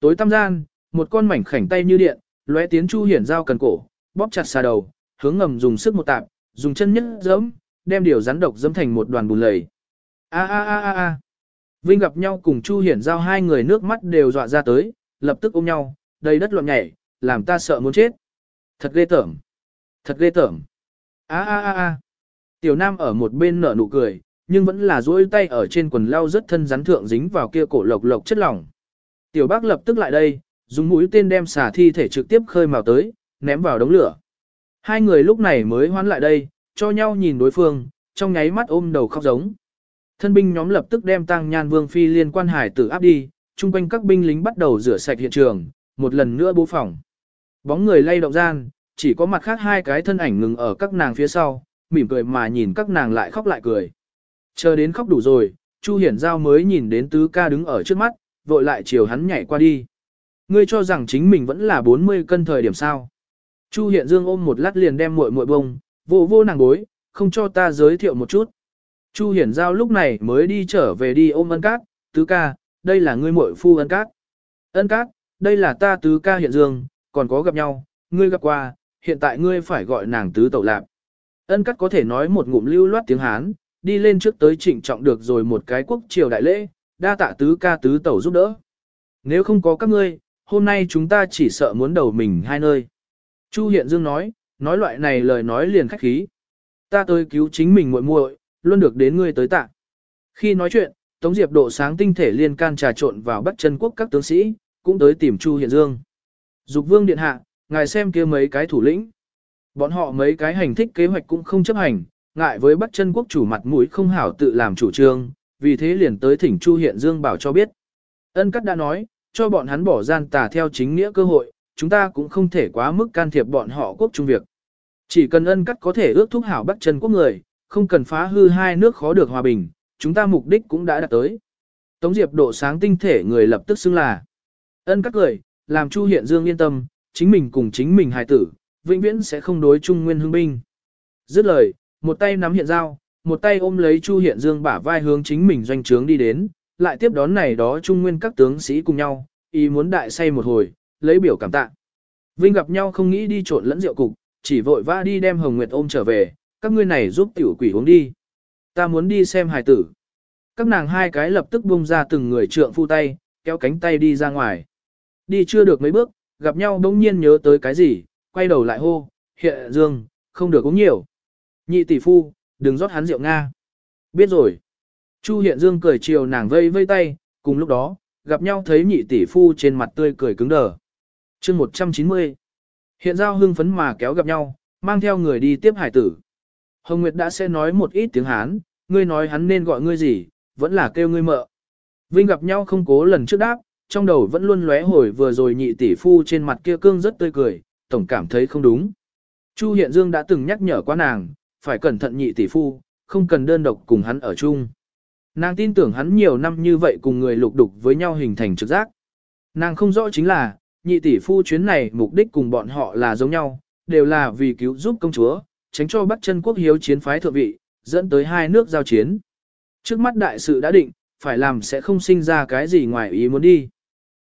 Tối tăm gian, một con mảnh khảnh tay như điện, lóe tiến Chu Hiển giao cần cổ, bóp chặt xà đầu, hướng ngầm dùng sức một tạp, dùng chân nhất giẫm, đem điều rắn độc giẫm thành một đoàn bùn lầy. A a a a a. Vinh gặp nhau cùng Chu Hiển giao hai người nước mắt đều dọa ra tới, lập tức ôm nhau, đầy đất loạn nhảy, làm ta sợ muốn chết. Thật ghê tởm. Thật ghê tởm. A a a a. Tiểu Nam ở một bên nở nụ cười, nhưng vẫn là duỗi tay ở trên quần lau rất thân rắn thượng dính vào kia cổ lộc lộc chất lỏng. Tiểu Bác lập tức lại đây, dùng mũi tên đem xả thi thể trực tiếp khơi mào tới, ném vào đống lửa. Hai người lúc này mới hoán lại đây, cho nhau nhìn đối phương, trong nháy mắt ôm đầu khóc giống. Thân binh nhóm lập tức đem tăng nhan vương phi liên quan hải tử áp đi, chung quanh các binh lính bắt đầu rửa sạch hiện trường, một lần nữa bố phòng. Bóng người lay động gian, chỉ có mặt khác hai cái thân ảnh ngừng ở các nàng phía sau, mỉm cười mà nhìn các nàng lại khóc lại cười. Chờ đến khóc đủ rồi, Chu Hiển Giao mới nhìn đến tứ ca đứng ở trước mắt, vội lại chiều hắn nhảy qua đi. Ngươi cho rằng chính mình vẫn là 40 cân thời điểm sao. Chu Hiện Dương ôm một lát liền đem muội muội bông, vô vô nàng bối, không cho ta giới thiệu một chút. Chu Hiển Giao lúc này mới đi trở về đi ôm ân cát, tứ ca, đây là ngươi muội phu ân cát. Ân cát, đây là ta tứ ca Hiện Dương, còn có gặp nhau, ngươi gặp qua, hiện tại ngươi phải gọi nàng tứ tẩu lạp. Ân cát có thể nói một ngụm lưu loát tiếng Hán, đi lên trước tới trịnh trọng được rồi một cái quốc triều đại lễ, đa tạ tứ ca tứ tẩu giúp đỡ. Nếu không có các ngươi, hôm nay chúng ta chỉ sợ muốn đầu mình hai nơi. Chu Hiện Dương nói, nói loại này lời nói liền khách khí. Ta tới cứu chính mình muội muội, luôn được đến ngươi tới tạ. Khi nói chuyện, Tống Diệp độ sáng tinh thể liên can trà trộn vào Bắc chân quốc các tướng sĩ, cũng tới tìm Chu Hiện Dương. Dục Vương điện hạ, ngài xem kia mấy cái thủ lĩnh. Bọn họ mấy cái hành thích kế hoạch cũng không chấp hành, ngại với Bắc chân quốc chủ mặt mũi không hảo tự làm chủ trương, vì thế liền tới thỉnh Chu Hiện Dương bảo cho biết. Ân Cắt đã nói, cho bọn hắn bỏ gian tà theo chính nghĩa cơ hội, chúng ta cũng không thể quá mức can thiệp bọn họ quốc trung việc. Chỉ cần ân cắt có thể ước thúc hảo bắt chân quốc người, không cần phá hư hai nước khó được hòa bình, chúng ta mục đích cũng đã đạt tới. Tống Diệp độ sáng tinh thể người lập tức xưng là. Ân cắt cười, làm Chu Hiện Dương yên tâm, chính mình cùng chính mình hài tử, vĩnh viễn sẽ không đối chung nguyên hương binh. Dứt lời, một tay nắm hiện dao, một tay ôm lấy Chu Hiện Dương bả vai hướng chính mình doanh trướng đi đến, lại tiếp đón này đó trung nguyên các tướng sĩ cùng nhau, ý muốn đại say một hồi, lấy biểu cảm tạ. Vinh gặp nhau không nghĩ đi trộn lẫn rượu cục, chỉ vội vã đi đem Hồng Nguyệt ôm trở về, các ngươi này giúp tiểu quỷ uống đi. Ta muốn đi xem hài tử. Các nàng hai cái lập tức bung ra từng người trượng phu tay, kéo cánh tay đi ra ngoài. Đi chưa được mấy bước, gặp nhau bỗng nhiên nhớ tới cái gì, quay đầu lại hô, hiện dương, không được uống nhiều. Nhị tỷ phu, đừng rót hắn rượu Nga. Biết rồi. Chu Hiện Dương cười chiều nàng vây vây tay, cùng lúc đó, gặp nhau thấy nhị tỷ phu trên mặt tươi cười cứng đờ. chương 190. Hiện giao hưng phấn mà kéo gặp nhau, mang theo người đi tiếp hải tử. Hồng Nguyệt đã sẽ nói một ít tiếng Hán, ngươi nói hắn nên gọi ngươi gì, vẫn là kêu ngươi mợ. Vinh gặp nhau không cố lần trước đáp, trong đầu vẫn luôn lóe hồi vừa rồi nhị tỷ phu trên mặt kia cương rất tươi cười, tổng cảm thấy không đúng. Chu Hiện Dương đã từng nhắc nhở qua nàng, phải cẩn thận nhị tỷ phu, không cần đơn độc cùng hắn ở chung. Nàng tin tưởng hắn nhiều năm như vậy cùng người lục đục với nhau hình thành trực giác. Nàng không rõ chính là, nhị tỷ phu chuyến này mục đích cùng bọn họ là giống nhau, đều là vì cứu giúp công chúa, tránh cho Bắc chân quốc hiếu chiến phái thượng vị, dẫn tới hai nước giao chiến. Trước mắt đại sự đã định, phải làm sẽ không sinh ra cái gì ngoài ý muốn đi.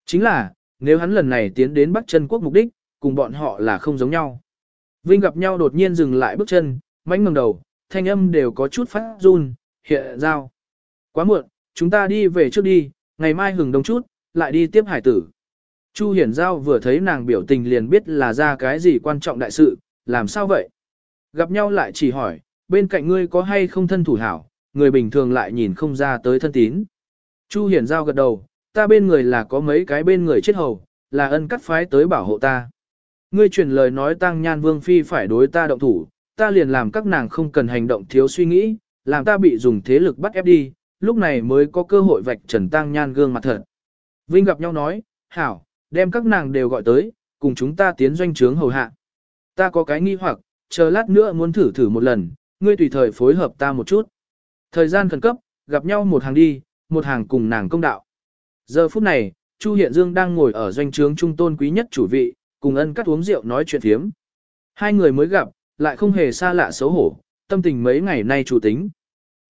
Chính là, nếu hắn lần này tiến đến Bắc chân quốc mục đích, cùng bọn họ là không giống nhau. Vinh gặp nhau đột nhiên dừng lại bước chân, mánh ngẩng đầu, thanh âm đều có chút phát run, hiện giao. Quá muộn, chúng ta đi về trước đi, ngày mai hừng đông chút, lại đi tiếp hải tử. Chu Hiển Giao vừa thấy nàng biểu tình liền biết là ra cái gì quan trọng đại sự, làm sao vậy? Gặp nhau lại chỉ hỏi, bên cạnh ngươi có hay không thân thủ hảo, người bình thường lại nhìn không ra tới thân tín. Chu Hiển Giao gật đầu, ta bên người là có mấy cái bên người chết hầu, là ân cắt phái tới bảo hộ ta. Ngươi truyền lời nói tăng nhan vương phi phải đối ta động thủ, ta liền làm các nàng không cần hành động thiếu suy nghĩ, làm ta bị dùng thế lực bắt ép đi, lúc này mới có cơ hội vạch trần tăng nhan gương mặt thật. Vinh gặp nhau nói, hảo, đem các nàng đều gọi tới, cùng chúng ta tiến doanh trướng hầu hạ. Ta có cái nghi hoặc, chờ lát nữa muốn thử thử một lần, ngươi tùy thời phối hợp ta một chút. Thời gian khẩn cấp, gặp nhau một hàng đi, một hàng cùng nàng công đạo. Giờ phút này, Chu Hiện Dương đang ngồi ở doanh trướng trung tôn quý nhất chủ vị, cùng ân cắt uống rượu nói chuyện thiếm. Hai người mới gặp, lại không hề xa lạ xấu hổ, tâm tình mấy ngày nay chủ tính.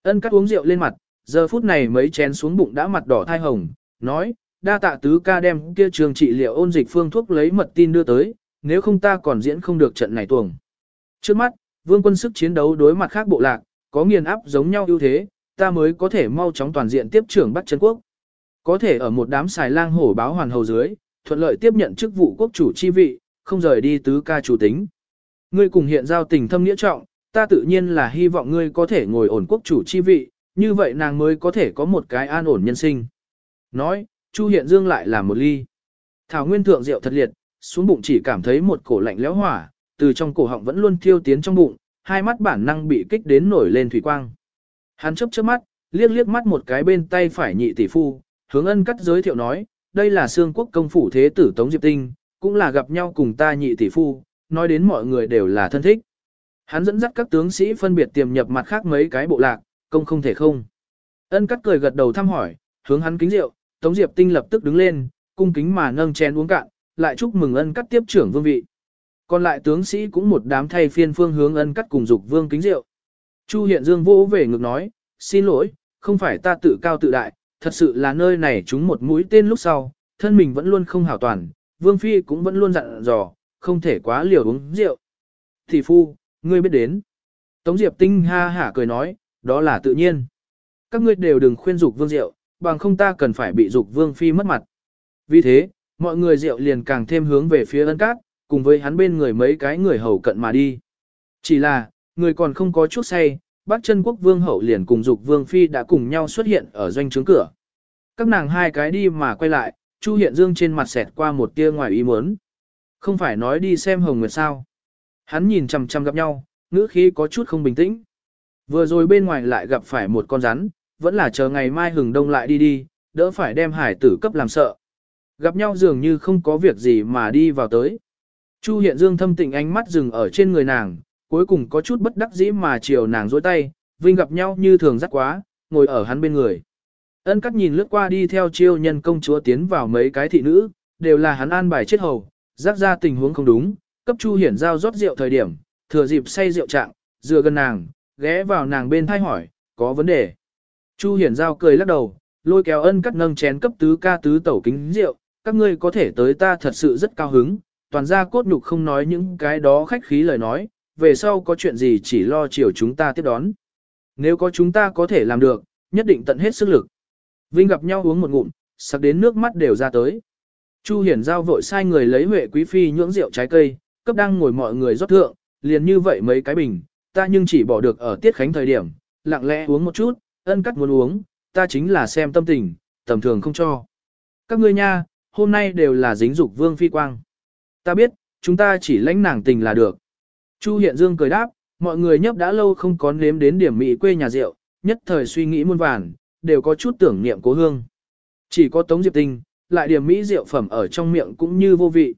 Ân cắt uống rượu lên mặt, giờ phút này mấy chén xuống bụng đã mặt đỏ thai hồng, nói, đa tạ tứ ca đem kia trường trị liệu ôn dịch phương thuốc lấy mật tin đưa tới, nếu không ta còn diễn không được trận này tuồng. Trước mắt, vương quân sức chiến đấu đối mặt khác bộ lạc, có nghiền áp giống nhau ưu thế, ta mới có thể mau chóng toàn diện tiếp trưởng bắt chân Quốc. Có thể ở một đám xài lang hổ báo hoàn hầu dưới, thuận lợi tiếp nhận chức vụ quốc chủ chi vị, không rời đi tứ ca chủ tính. Ngươi cùng hiện giao tình thâm nghĩa trọng, ta tự nhiên là hy vọng ngươi có thể ngồi ổn quốc chủ chi vị, như vậy nàng mới có thể có một cái an ổn nhân sinh. Nói, Chu Hiện Dương lại là một ly. Thảo Nguyên thượng rượu thật liệt, xuống bụng chỉ cảm thấy một cổ lạnh lẽo hỏa, từ trong cổ họng vẫn luôn thiêu tiến trong bụng, hai mắt bản năng bị kích đến nổi lên thủy quang. Hắn chớp chớp mắt, liếc liếc mắt một cái bên tay phải nhị tỷ phu, hướng ân cắt giới thiệu nói, đây là xương quốc công phủ thế tử Tống Diệp Tinh, cũng là gặp nhau cùng ta nhị tỷ phu, nói đến mọi người đều là thân thích. Hắn dẫn dắt các tướng sĩ phân biệt tiềm nhập mặt khác mấy cái bộ lạc, công không thể không. Ân cắt cười gật đầu thăm hỏi, hướng hắn kính rượu, Tống Diệp Tinh lập tức đứng lên, cung kính mà nâng chén uống cạn, lại chúc mừng ân cắt tiếp trưởng vương vị. Còn lại tướng sĩ cũng một đám thay phiên phương hướng ân cắt cùng dục vương kính rượu. Chu Hiện Dương vỗ về ngực nói, xin lỗi, không phải ta tự cao tự đại, thật sự là nơi này chúng một mũi tên lúc sau, thân mình vẫn luôn không hảo toàn, vương phi cũng vẫn luôn dặn dò, không thể quá liều uống rượu. Thì phu, ngươi biết đến. Tống Diệp Tinh ha hả cười nói, đó là tự nhiên. Các ngươi đều đừng khuyên dục vương rượu, bằng không ta cần phải bị dục vương phi mất mặt. Vì thế, mọi người rượu liền càng thêm hướng về phía ân cát, cùng với hắn bên người mấy cái người hầu cận mà đi. Chỉ là, người còn không có chút say, bác chân quốc vương hậu liền cùng dục vương phi đã cùng nhau xuất hiện ở doanh trướng cửa. Các nàng hai cái đi mà quay lại, Chu Hiện Dương trên mặt xẹt qua một tia ngoài ý muốn. Không phải nói đi xem Hồng Nguyệt sao. Hắn nhìn chằm chằm gặp nhau, ngữ khí có chút không bình tĩnh. Vừa rồi bên ngoài lại gặp phải một con rắn, vẫn là chờ ngày mai hừng đông lại đi đi, đỡ phải đem hải tử cấp làm sợ. Gặp nhau dường như không có việc gì mà đi vào tới. Chu Hiện Dương thâm tình ánh mắt dừng ở trên người nàng, cuối cùng có chút bất đắc dĩ mà chiều nàng dối tay, Vinh gặp nhau như thường rất quá, ngồi ở hắn bên người. Ân cắt nhìn lướt qua đi theo chiêu nhân công chúa tiến vào mấy cái thị nữ, đều là hắn an bài chết hầu, giác ra tình huống không đúng, cấp Chu Hiển giao rót rượu thời điểm, thừa dịp say rượu trạng, dựa gần nàng, ghé vào nàng bên thay hỏi, có vấn đề. Chu Hiển giao cười lắc đầu, lôi kéo ân cắt nâng chén cấp tứ ca tứ tẩu kính rượu, các ngươi có thể tới ta thật sự rất cao hứng, toàn ra cốt nhục không nói những cái đó khách khí lời nói, về sau có chuyện gì chỉ lo chiều chúng ta tiếp đón. Nếu có chúng ta có thể làm được, nhất định tận hết sức lực. Vinh gặp nhau uống một ngụm, sặc đến nước mắt đều ra tới. Chu Hiển Giao vội sai người lấy Huệ Quý Phi nhưỡng rượu trái cây, cấp đang ngồi mọi người rót thượng, liền như vậy mấy cái bình, ta nhưng chỉ bỏ được ở tiết khánh thời điểm, lặng lẽ uống một chút, ân cắt muốn uống, ta chính là xem tâm tình, tầm thường không cho. Các ngươi nha, hôm nay đều là dính dục vương phi quang. Ta biết, chúng ta chỉ lãnh nàng tình là được. Chu Hiện Dương cười đáp, mọi người nhấp đã lâu không có nếm đến điểm mỹ quê nhà rượu, nhất thời suy nghĩ muôn vàn, đều có chút tưởng niệm cố hương. Chỉ có Tống Diệp Tinh, lại điểm mỹ rượu phẩm ở trong miệng cũng như vô vị.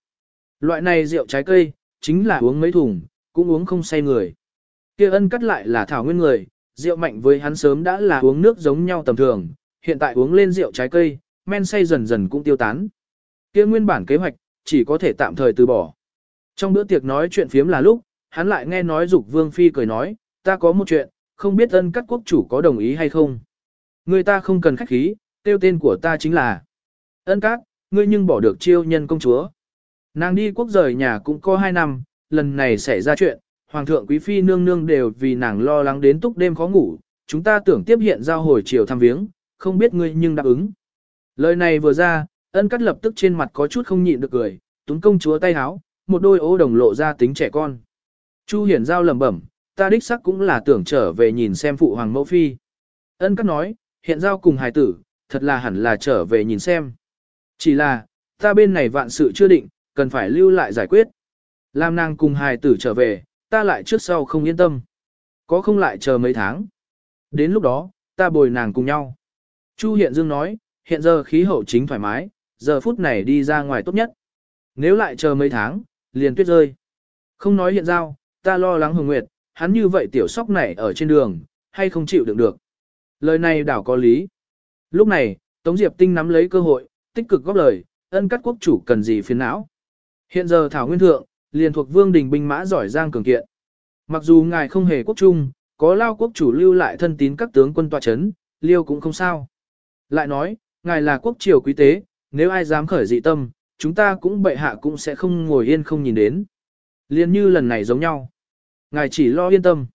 Loại này rượu trái cây, chính là uống mấy thùng, cũng uống không say người. Kia ân cắt lại là thảo nguyên người, rượu mạnh với hắn sớm đã là uống nước giống nhau tầm thường, hiện tại uống lên rượu trái cây, men say dần dần cũng tiêu tán. Kia nguyên bản kế hoạch, chỉ có thể tạm thời từ bỏ. Trong bữa tiệc nói chuyện phiếm là lúc, hắn lại nghe nói dục vương phi cười nói, ta có một chuyện, không biết ân cắt quốc chủ có đồng ý hay không. Người ta không cần khách khí, tiêu tên của ta chính là ân cát, ngươi nhưng bỏ được chiêu nhân công chúa. Nàng đi quốc rời nhà cũng có hai năm, lần này xảy ra chuyện, hoàng thượng quý phi nương nương đều vì nàng lo lắng đến túc đêm khó ngủ, chúng ta tưởng tiếp hiện giao hồi chiều thăm viếng, không biết ngươi nhưng đáp ứng. Lời này vừa ra, ân cắt lập tức trên mặt có chút không nhịn được cười, túng công chúa tay háo, một đôi ô đồng lộ ra tính trẻ con. Chu hiển giao lẩm bẩm, ta đích sắc cũng là tưởng trở về nhìn xem phụ hoàng mẫu phi. Ân cắt nói, hiện giao cùng hài tử, thật là hẳn là trở về nhìn xem. Chỉ là, ta bên này vạn sự chưa định, cần phải lưu lại giải quyết. Làm nàng cùng hài tử trở về, ta lại trước sau không yên tâm. Có không lại chờ mấy tháng. Đến lúc đó, ta bồi nàng cùng nhau. Chu Hiện Dương nói, hiện giờ khí hậu chính thoải mái, giờ phút này đi ra ngoài tốt nhất. Nếu lại chờ mấy tháng, liền tuyết rơi. Không nói hiện giao, ta lo lắng hồng nguyệt, hắn như vậy tiểu sóc này ở trên đường, hay không chịu đựng được. Lời này đảo có lý. Lúc này, Tống Diệp Tinh nắm lấy cơ hội, tích cực góp lời, ân cắt quốc chủ cần gì phiền não. Hiện giờ Thảo Nguyên Thượng, liền thuộc vương đình binh mã giỏi giang cường kiện. Mặc dù ngài không hề quốc trung, có lao quốc chủ lưu lại thân tín các tướng quân tòa chấn, liêu cũng không sao. Lại nói, ngài là quốc triều quý tế, nếu ai dám khởi dị tâm, chúng ta cũng bệ hạ cũng sẽ không ngồi yên không nhìn đến. Liên như lần này giống nhau. Ngài chỉ lo yên tâm.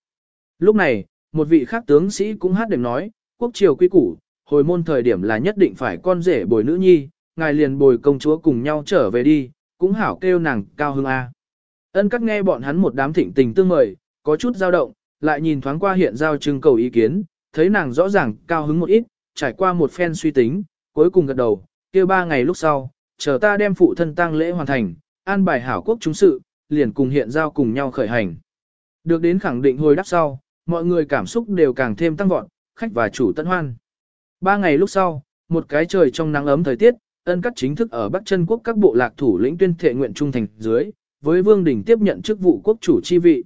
Lúc này, một vị khác tướng sĩ cũng hát đềm nói, quốc triều quy củ, hồi môn thời điểm là nhất định phải con rể bồi nữ nhi, ngài liền bồi công chúa cùng nhau trở về đi, cũng hảo kêu nàng cao hưng A. Ân các nghe bọn hắn một đám thịnh tình tương mời, có chút dao động, lại nhìn thoáng qua hiện giao trưng cầu ý kiến, thấy nàng rõ ràng cao hứng một ít, trải qua một phen suy tính, cuối cùng gật đầu, kêu ba ngày lúc sau, chờ ta đem phụ thân tang lễ hoàn thành, an bài hảo quốc chúng sự, liền cùng hiện giao cùng nhau khởi hành. Được đến khẳng định hồi đáp sau, mọi người cảm xúc đều càng thêm tăng vọt, khách và chủ tận hoan. Ba ngày lúc sau, một cái trời trong nắng ấm thời tiết, ân cắt chính thức ở Bắc chân quốc các bộ lạc thủ lĩnh tuyên thệ nguyện trung thành dưới, với Vương Đình tiếp nhận chức vụ quốc chủ chi vị.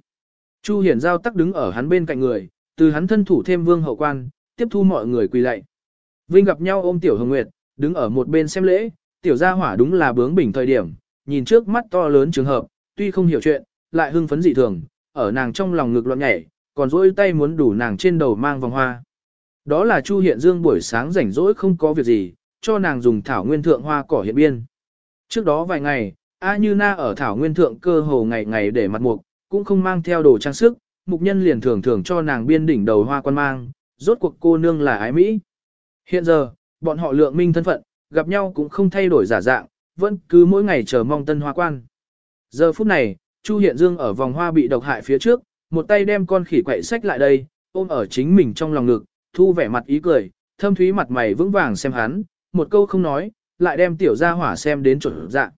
Chu Hiển Giao tắc đứng ở hắn bên cạnh người, từ hắn thân thủ thêm vương hậu quan, tiếp thu mọi người quỳ lạy. Vinh gặp nhau ôm Tiểu Hồng Nguyệt, đứng ở một bên xem lễ, Tiểu Gia Hỏa đúng là bướng bỉnh thời điểm, nhìn trước mắt to lớn trường hợp, tuy không hiểu chuyện, lại hưng phấn dị thường, ở nàng trong lòng ngực loạn nhảy, còn dỗi tay muốn đủ nàng trên đầu mang vòng hoa. Đó là Chu Hiện Dương buổi sáng rảnh rỗi không có việc gì, cho nàng dùng thảo nguyên thượng hoa cỏ hiện biên. Trước đó vài ngày, A Như Na ở thảo nguyên thượng cơ hồ ngày ngày để mặt mục, cũng không mang theo đồ trang sức, mục nhân liền thường thường cho nàng biên đỉnh đầu hoa quan mang, rốt cuộc cô nương là ái Mỹ. Hiện giờ, bọn họ lượng minh thân phận, gặp nhau cũng không thay đổi giả dạng, vẫn cứ mỗi ngày chờ mong tân hoa quan. Giờ phút này, Chu Hiện Dương ở vòng hoa bị độc hại phía trước, một tay đem con khỉ quậy sách lại đây, ôm ở chính mình trong lòng ngực, thu vẻ mặt ý cười, thâm thúy mặt mày vững vàng xem hắn, một câu không nói, lại đem tiểu gia hỏa xem đến chuẩn dạng.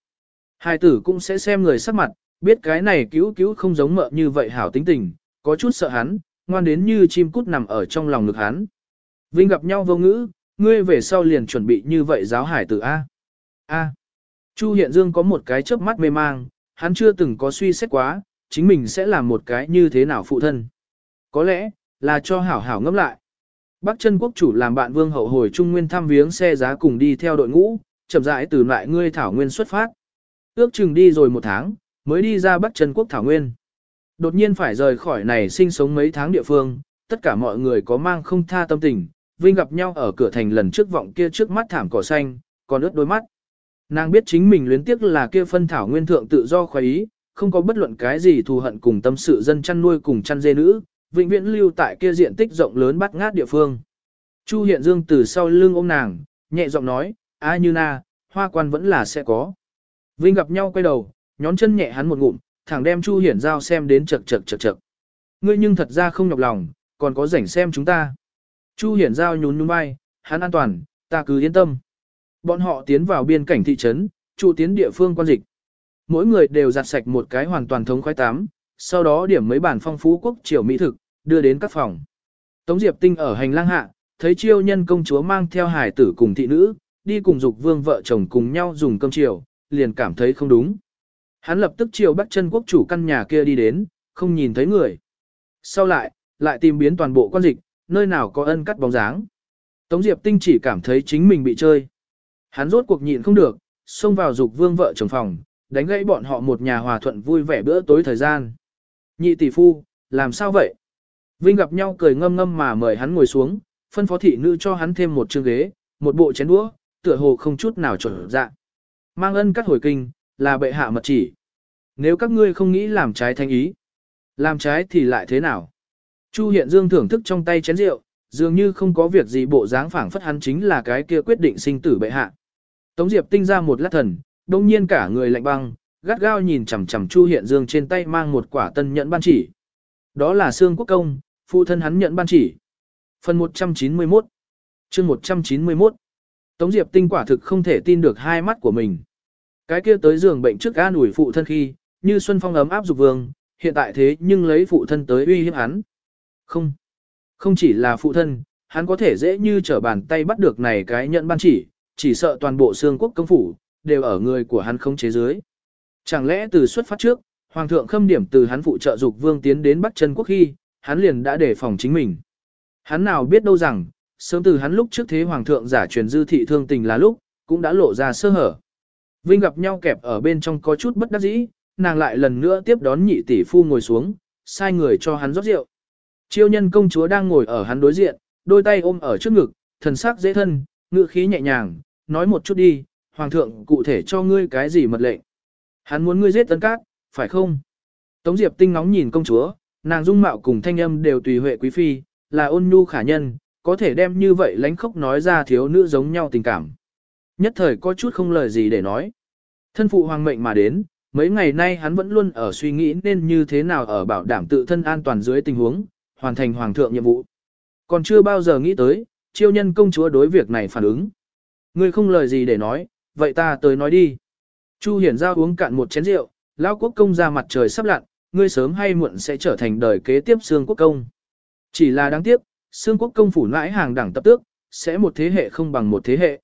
Hai tử cũng sẽ xem người sắc mặt, biết cái này cứu cứu không giống mợ như vậy hảo tính tình, có chút sợ hắn, ngoan đến như chim cút nằm ở trong lòng ngực hắn. Vinh gặp nhau vô ngữ, ngươi về sau liền chuẩn bị như vậy giáo hải tử A. A. Chu Hiện Dương có một cái chớp mắt mê mang, hắn chưa từng có suy xét quá, chính mình sẽ làm một cái như thế nào phụ thân. Có lẽ, là cho hảo hảo ngẫm lại. Bắc chân quốc chủ làm bạn vương hậu hồi trung nguyên thăm viếng xe giá cùng đi theo đội ngũ, chậm rãi từ lại ngươi thảo nguyên xuất phát. Ước chừng đi rồi một tháng, mới đi ra Bắc chân quốc thảo nguyên. Đột nhiên phải rời khỏi này sinh sống mấy tháng địa phương, tất cả mọi người có mang không tha tâm tình, Vinh gặp nhau ở cửa thành lần trước vọng kia trước mắt thảm cỏ xanh, còn ướt đôi mắt. Nàng biết chính mình luyến tiếc là kia phân thảo nguyên thượng tự do khoái ý, không có bất luận cái gì thù hận cùng tâm sự dân chăn nuôi cùng chăn dê nữ, vĩnh viễn lưu tại kia diện tích rộng lớn bắt ngát địa phương. Chu Hiện Dương từ sau lưng ôm nàng, nhẹ giọng nói, a như na, hoa quan vẫn là sẽ có. Vinh gặp nhau quay đầu, nhón chân nhẹ hắn một ngụm, thẳng đem Chu Hiển Giao xem đến chật chật chật chật. Ngươi nhưng thật ra không nhọc lòng, còn có rảnh xem chúng ta. Chu Hiển Giao nhún nhún vai, hắn an toàn, ta cứ yên tâm. Bọn họ tiến vào biên cảnh thị trấn, trụ tiến địa phương quan dịch. Mỗi người đều giặt sạch một cái hoàn toàn thống khoái tám, sau đó điểm mấy bản phong phú quốc triều mỹ thực, đưa đến các phòng. Tống Diệp Tinh ở hành lang hạ, thấy chiêu nhân công chúa mang theo hải tử cùng thị nữ, đi cùng dục vương vợ chồng cùng nhau dùng cơm chiều, liền cảm thấy không đúng. Hắn lập tức chiều bắt chân quốc chủ căn nhà kia đi đến, không nhìn thấy người. Sau lại, lại tìm biến toàn bộ quan dịch, nơi nào có ân cắt bóng dáng. Tống Diệp Tinh chỉ cảm thấy chính mình bị chơi. Hắn rốt cuộc nhịn không được, xông vào dục vương vợ chồng phòng, đánh gãy bọn họ một nhà hòa thuận vui vẻ bữa tối thời gian. Nhị tỷ phu, làm sao vậy? Vinh gặp nhau cười ngâm ngâm mà mời hắn ngồi xuống, phân phó thị nữ cho hắn thêm một chương ghế, một bộ chén đũa, tựa hồ không chút nào trở dạ. Mang ân cắt hồi kinh, là bệ hạ mật chỉ. Nếu các ngươi không nghĩ làm trái thanh ý, làm trái thì lại thế nào? Chu Hiện Dương thưởng thức trong tay chén rượu, dường như không có việc gì bộ dáng phảng phất hắn chính là cái kia quyết định sinh tử bệ hạ. Tống Diệp tinh ra một lát thần, đông nhiên cả người lạnh băng, gắt gao nhìn chằm chằm Chu Hiện Dương trên tay mang một quả tân nhẫn ban chỉ. Đó là xương quốc công, phụ thân hắn nhận ban chỉ. Phần 191 chương 191 Tống Diệp tinh quả thực không thể tin được hai mắt của mình. Cái kia tới giường bệnh trước an ủi phụ thân khi, như Xuân Phong ấm áp dục vương, hiện tại thế nhưng lấy phụ thân tới uy hiếp hắn. Không, không chỉ là phụ thân, hắn có thể dễ như trở bàn tay bắt được này cái nhận ban chỉ, chỉ sợ toàn bộ xương quốc công phủ, đều ở người của hắn không chế dưới. Chẳng lẽ từ xuất phát trước, Hoàng thượng khâm điểm từ hắn phụ trợ dục vương tiến đến Bắc chân quốc khi, hắn liền đã đề phòng chính mình. Hắn nào biết đâu rằng, sớm từ hắn lúc trước thế Hoàng thượng giả truyền dư thị thương tình là lúc, cũng đã lộ ra sơ hở. Vinh gặp nhau kẹp ở bên trong có chút bất đắc dĩ, nàng lại lần nữa tiếp đón nhị tỷ phu ngồi xuống, sai người cho hắn rót rượu. Chiêu nhân công chúa đang ngồi ở hắn đối diện, đôi tay ôm ở trước ngực, thần sắc dễ thân, ngựa khí nhẹ nhàng, nói một chút đi, hoàng thượng cụ thể cho ngươi cái gì mật lệnh. Hắn muốn ngươi giết tấn cát, phải không? Tống Diệp tinh ngóng nhìn công chúa, nàng dung mạo cùng thanh âm đều tùy huệ quý phi, là ôn nhu khả nhân, có thể đem như vậy lánh khóc nói ra thiếu nữ giống nhau tình cảm. Nhất thời có chút không lời gì để nói. Thân phụ hoàng mệnh mà đến, mấy ngày nay hắn vẫn luôn ở suy nghĩ nên như thế nào ở bảo đảm tự thân an toàn dưới tình huống, hoàn thành hoàng thượng nhiệm vụ. Còn chưa bao giờ nghĩ tới, chiêu nhân công chúa đối việc này phản ứng. Ngươi không lời gì để nói, vậy ta tới nói đi. Chu Hiển Giao uống cạn một chén rượu, lão quốc công ra mặt trời sắp lặn, ngươi sớm hay muộn sẽ trở thành đời kế tiếp xương quốc công. Chỉ là đáng tiếc, xương quốc công phủ nãi hàng đẳng tập tước, sẽ một thế hệ không bằng một thế hệ.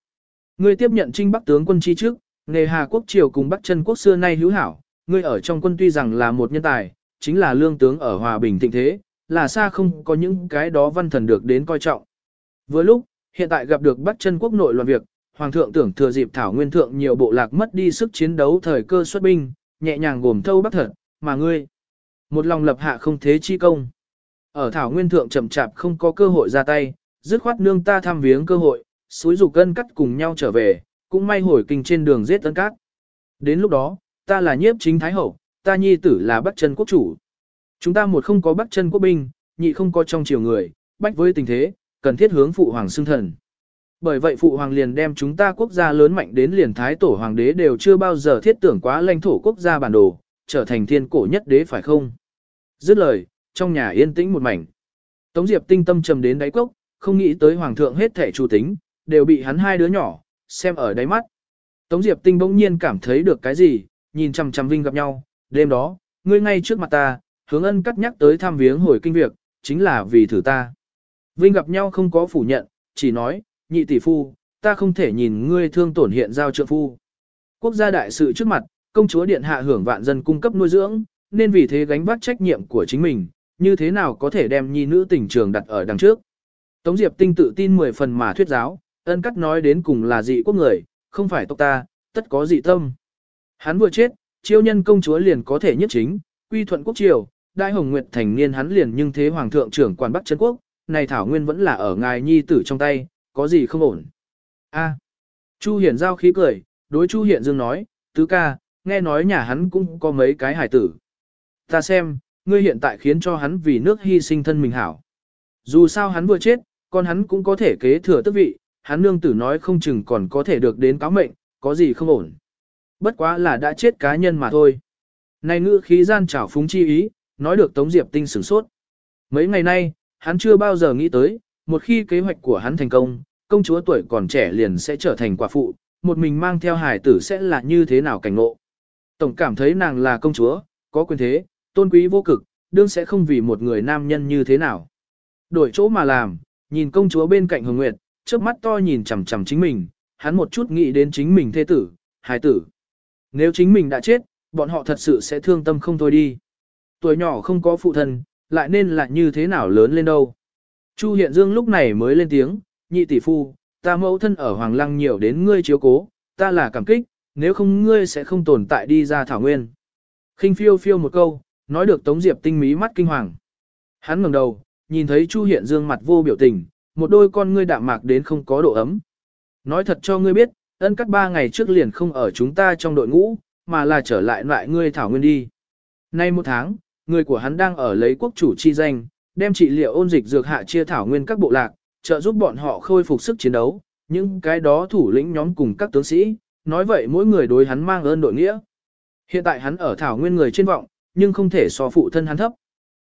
Ngươi tiếp nhận trinh bắc tướng quân chi trước, nghề Hà quốc triều cùng Bắc chân quốc xưa nay hữu hảo, ngươi ở trong quân tuy rằng là một nhân tài, chính là lương tướng ở hòa bình thịnh thế, là xa không có những cái đó văn thần được đến coi trọng. Vừa lúc, hiện tại gặp được Bắc chân quốc nội loạn việc, Hoàng thượng tưởng thừa dịp Thảo Nguyên thượng nhiều bộ lạc mất đi sức chiến đấu thời cơ xuất binh, nhẹ nhàng gồm thâu Bắc thật, mà ngươi, một lòng lập hạ không thế chi công. Ở Thảo Nguyên thượng chậm chạp không có cơ hội ra tay, dứt khoát nương ta tham viếng cơ hội, suối dục cân cắt cùng nhau trở về, cũng may hồi kinh trên đường giết tấn cát. Đến lúc đó, ta là nhiếp chính thái hậu, ta nhi tử là bắc chân quốc chủ. Chúng ta một không có bắc chân quốc binh, nhị không có trong triều người, bách với tình thế, cần thiết hướng phụ hoàng xưng thần. Bởi vậy phụ hoàng liền đem chúng ta quốc gia lớn mạnh đến liền thái tổ hoàng đế đều chưa bao giờ thiết tưởng quá lãnh thổ quốc gia bản đồ, trở thành thiên cổ nhất đế phải không? Dứt lời, trong nhà yên tĩnh một mảnh. Tống Diệp tinh tâm trầm đến đáy cốc, không nghĩ tới hoàng thượng hết thể chủ tính, đều bị hắn hai đứa nhỏ, xem ở đáy mắt. Tống Diệp tinh bỗng nhiên cảm thấy được cái gì, nhìn chằm chằm Vinh gặp nhau, đêm đó, ngươi ngay trước mặt ta, hướng ân cắt nhắc tới thăm viếng hồi kinh việc, chính là vì thử ta. Vinh gặp nhau không có phủ nhận, chỉ nói, nhị tỷ phu, ta không thể nhìn ngươi thương tổn hiện giao trượng phu. Quốc gia đại sự trước mặt, công chúa điện hạ hưởng vạn dân cung cấp nuôi dưỡng, nên vì thế gánh vác trách nhiệm của chính mình, như thế nào có thể đem nhi nữ tình trường đặt ở đằng trước. Tống Diệp Tinh tự tin 10 phần mà thuyết giáo, ân cắt nói đến cùng là dị quốc người, không phải tộc ta, tất có dị tâm. Hắn vừa chết, chiêu nhân công chúa liền có thể nhất chính, quy thuận quốc triều, đại hồng nguyệt thành niên hắn liền nhưng thế hoàng thượng trưởng quan bắc chân quốc, này thảo nguyên vẫn là ở ngài nhi tử trong tay, có gì không ổn. A. Chu Hiển giao khí cười, đối Chu Hiển Dương nói, tứ ca, nghe nói nhà hắn cũng có mấy cái hải tử. Ta xem, ngươi hiện tại khiến cho hắn vì nước hy sinh thân mình hảo. Dù sao hắn vừa chết, con hắn cũng có thể kế thừa tước vị, hắn nương tử nói không chừng còn có thể được đến cáo mệnh, có gì không ổn. Bất quá là đã chết cá nhân mà thôi. Này ngữ khí gian trảo phúng chi ý, nói được Tống Diệp Tinh sửng sốt. Mấy ngày nay, hắn chưa bao giờ nghĩ tới, một khi kế hoạch của hắn thành công, công chúa tuổi còn trẻ liền sẽ trở thành quả phụ, một mình mang theo hài tử sẽ là như thế nào cảnh ngộ. Tổng cảm thấy nàng là công chúa, có quyền thế, tôn quý vô cực, đương sẽ không vì một người nam nhân như thế nào. Đổi chỗ mà làm, nhìn công chúa bên cạnh Hồng Nguyệt, trước mắt to nhìn chằm chằm chính mình, hắn một chút nghĩ đến chính mình thê tử, hài tử. Nếu chính mình đã chết, bọn họ thật sự sẽ thương tâm không thôi đi. Tuổi nhỏ không có phụ thân, lại nên là như thế nào lớn lên đâu. Chu Hiện Dương lúc này mới lên tiếng, nhị tỷ phu, ta mẫu thân ở Hoàng Lăng nhiều đến ngươi chiếu cố, ta là cảm kích, nếu không ngươi sẽ không tồn tại đi ra thảo nguyên. khinh phiêu phiêu một câu, nói được Tống Diệp tinh mí mắt kinh hoàng. Hắn ngẩng đầu, nhìn thấy Chu Hiện Dương mặt vô biểu tình, một đôi con ngươi đạm mạc đến không có độ ấm. Nói thật cho ngươi biết, ân cắt ba ngày trước liền không ở chúng ta trong đội ngũ, mà là trở lại loại ngươi thảo nguyên đi. Nay một tháng, người của hắn đang ở lấy quốc chủ chi danh, đem trị liệu ôn dịch dược hạ chia thảo nguyên các bộ lạc, trợ giúp bọn họ khôi phục sức chiến đấu, những cái đó thủ lĩnh nhóm cùng các tướng sĩ, nói vậy mỗi người đối hắn mang ơn đội nghĩa. Hiện tại hắn ở thảo nguyên người trên vọng, nhưng không thể so phụ thân hắn thấp.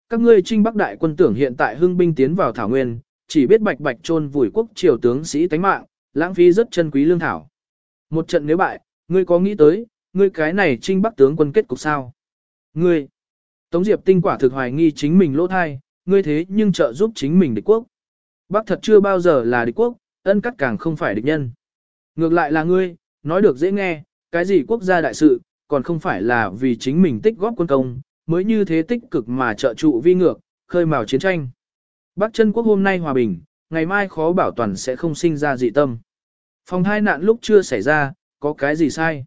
Các ngươi trinh bắc đại quân tưởng hiện tại hưng binh tiến vào thảo nguyên, chỉ biết bạch bạch chôn vùi quốc triều tướng sĩ tánh mạng, lãng phí rất chân quý lương thảo. Một trận nếu bại, ngươi có nghĩ tới, ngươi cái này trinh bắc tướng quân kết cục sao? Ngươi, Tống Diệp tinh quả thực hoài nghi chính mình lỗ thai, ngươi thế nhưng trợ giúp chính mình địch quốc. Bắc thật chưa bao giờ là địch quốc, ân cắt càng không phải địch nhân. Ngược lại là ngươi, nói được dễ nghe, cái gì quốc gia đại sự, còn không phải là vì chính mình tích góp quân công, mới như thế tích cực mà trợ trụ vi ngược, khơi mào chiến tranh. Bắc chân quốc hôm nay hòa bình, ngày mai khó bảo toàn sẽ không sinh ra dị tâm. Phòng hai nạn lúc chưa xảy ra, có cái gì sai?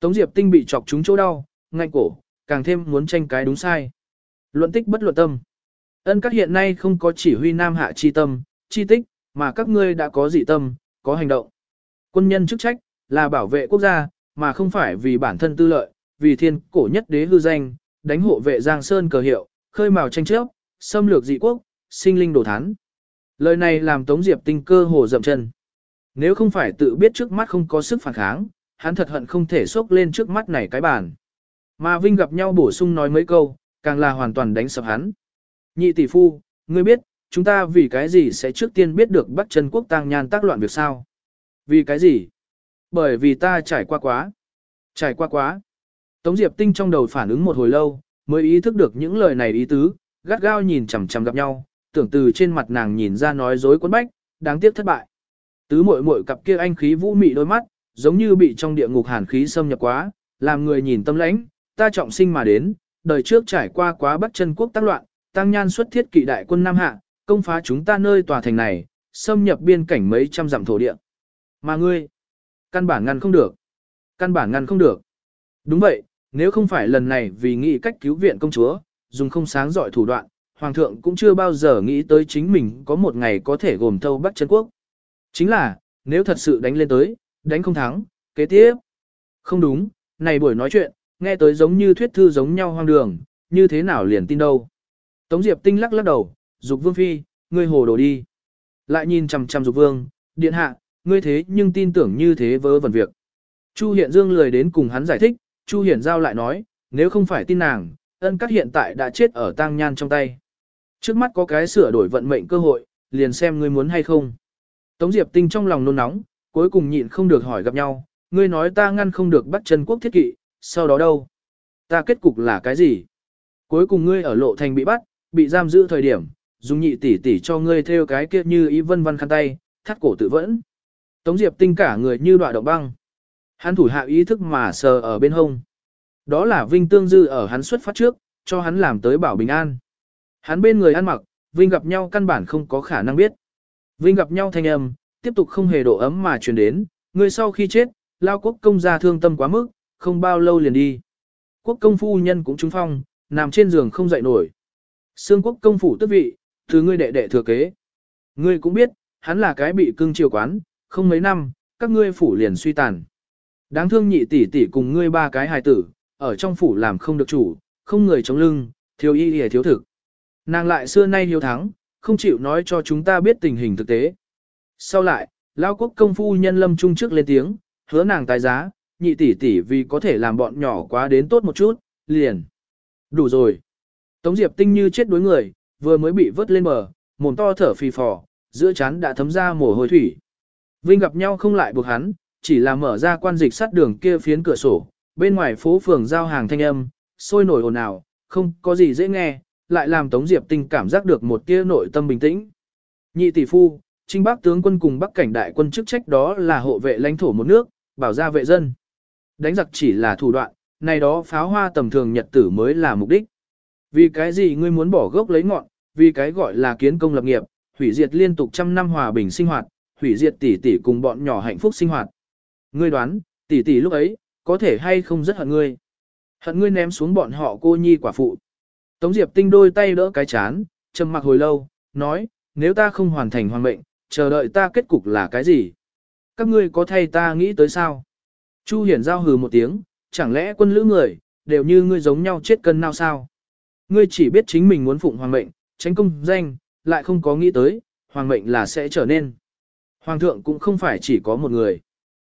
Tống Diệp Tinh bị chọc trúng chỗ đau, ngạnh cổ, càng thêm muốn tranh cái đúng sai. Luận tích bất luận tâm. Ân các hiện nay không có chỉ huy nam hạ chi tâm, chi tích, mà các ngươi đã có dị tâm, có hành động. Quân nhân chức trách, là bảo vệ quốc gia, mà không phải vì bản thân tư lợi, vì thiên cổ nhất đế hư danh, đánh hộ vệ Giang Sơn cờ hiệu, khơi mào tranh chấp, xâm lược dị quốc, sinh linh đổ thán. Lời này làm Tống Diệp tinh cơ hồ dậm chân. Nếu không phải tự biết trước mắt không có sức phản kháng, hắn thật hận không thể xốc lên trước mắt này cái bàn. Mà Vinh gặp nhau bổ sung nói mấy câu, càng là hoàn toàn đánh sập hắn. Nhị tỷ phu, ngươi biết, chúng ta vì cái gì sẽ trước tiên biết được Bắc Trần Quốc tăng nhan tác loạn việc sao? Vì cái gì? Bởi vì ta trải qua quá. Trải qua quá. Tống Diệp Tinh trong đầu phản ứng một hồi lâu, mới ý thức được những lời này ý tứ, gắt gao nhìn chằm chằm gặp nhau, tưởng từ trên mặt nàng nhìn ra nói dối quấn bách, đáng tiếc thất bại. Tứ muội muội cặp kia anh khí vũ mị đôi mắt, giống như bị trong địa ngục hàn khí xâm nhập quá, làm người nhìn tâm lãnh, ta trọng sinh mà đến, đời trước trải qua quá bắt chân quốc tác loạn, tăng nhan xuất thiết kỵ đại quân Nam Hạ, công phá chúng ta nơi tòa thành này, xâm nhập biên cảnh mấy trăm dặm thổ địa. Mà ngươi, căn bản ngăn không được. Căn bản ngăn không được. Đúng vậy, nếu không phải lần này vì nghĩ cách cứu viện công chúa, dùng không sáng giỏi thủ đoạn, Hoàng thượng cũng chưa bao giờ nghĩ tới chính mình có một ngày có thể gồm thâu Bắc chân quốc. Chính là, nếu thật sự đánh lên tới, đánh không thắng, kế tiếp. Không đúng, này buổi nói chuyện, nghe tới giống như thuyết thư giống nhau hoang đường, như thế nào liền tin đâu. Tống Diệp Tinh lắc lắc đầu, dục vương phi, ngươi hồ đồ đi. Lại nhìn chằm chằm dục vương, điện hạ, ngươi thế nhưng tin tưởng như thế vớ vẩn việc. Chu Hiện Dương lười đến cùng hắn giải thích, Chu Hiển Giao lại nói, nếu không phải tin nàng, ân các hiện tại đã chết ở tang nhan trong tay. Trước mắt có cái sửa đổi vận mệnh cơ hội, liền xem ngươi muốn hay không. Tống Diệp Tinh trong lòng nôn nóng, cuối cùng nhịn không được hỏi gặp nhau, ngươi nói ta ngăn không được bắt chân quốc thiết kỵ, sau đó đâu? Ta kết cục là cái gì? Cuối cùng ngươi ở lộ thành bị bắt, bị giam giữ thời điểm, dùng nhị tỷ tỷ cho ngươi theo cái kia như ý vân vân khăn tay, thắt cổ tự vẫn. Tống Diệp Tinh cả người như đoạn động băng. Hắn thủ hạ ý thức mà sờ ở bên hông. Đó là Vinh Tương Dư ở hắn xuất phát trước, cho hắn làm tới bảo bình an. Hắn bên người ăn mặc, Vinh gặp nhau căn bản không có khả năng biết. Vinh gặp nhau thanh âm, tiếp tục không hề độ ấm mà truyền đến, người sau khi chết, lao quốc công gia thương tâm quá mức, không bao lâu liền đi. Quốc công phu nhân cũng trúng phong, nằm trên giường không dậy nổi. Sương quốc công phủ tước vị, từ ngươi đệ đệ thừa kế. Ngươi cũng biết, hắn là cái bị cưng chiều quán, không mấy năm, các ngươi phủ liền suy tàn. Đáng thương nhị tỷ tỷ cùng ngươi ba cái hài tử, ở trong phủ làm không được chủ, không người chống lưng, thiếu y hề thiếu thực. Nàng lại xưa nay hiếu thắng, không chịu nói cho chúng ta biết tình hình thực tế. Sau lại, Lao quốc công phu nhân lâm trung trước lên tiếng, hứa nàng tài giá, nhị tỷ tỷ vì có thể làm bọn nhỏ quá đến tốt một chút, liền. Đủ rồi. Tống Diệp tinh như chết đuối người, vừa mới bị vớt lên bờ, mồm to thở phì phò, giữa chán đã thấm ra mồ hôi thủy. Vinh gặp nhau không lại buộc hắn, chỉ là mở ra quan dịch sát đường kia phiến cửa sổ, bên ngoài phố phường giao hàng thanh âm, sôi nổi ồn ào, không có gì dễ nghe, lại làm Tống Diệp Tinh cảm giác được một tia nội tâm bình tĩnh. Nhị tỷ phu, Trinh Bắc tướng quân cùng Bắc cảnh đại quân chức trách đó là hộ vệ lãnh thổ một nước, bảo gia vệ dân. Đánh giặc chỉ là thủ đoạn, này đó pháo hoa tầm thường nhật tử mới là mục đích. Vì cái gì ngươi muốn bỏ gốc lấy ngọn, vì cái gọi là kiến công lập nghiệp, hủy diệt liên tục trăm năm hòa bình sinh hoạt, hủy diệt tỷ tỷ cùng bọn nhỏ hạnh phúc sinh hoạt. Ngươi đoán, tỷ tỷ lúc ấy, có thể hay không rất hận ngươi. Hận ngươi ném xuống bọn họ cô nhi quả phụ. Tống Diệp Tinh đôi tay đỡ cái chán, trầm mặc hồi lâu, nói, nếu ta không hoàn thành hoàn mệnh, chờ đợi ta kết cục là cái gì? Các ngươi có thay ta nghĩ tới sao? Chu Hiển giao hừ một tiếng, chẳng lẽ quân lữ người, đều như ngươi giống nhau chết cân nào sao? Ngươi chỉ biết chính mình muốn phụng hoàng mệnh, tránh công danh, lại không có nghĩ tới, hoàng mệnh là sẽ trở nên. Hoàng thượng cũng không phải chỉ có một người.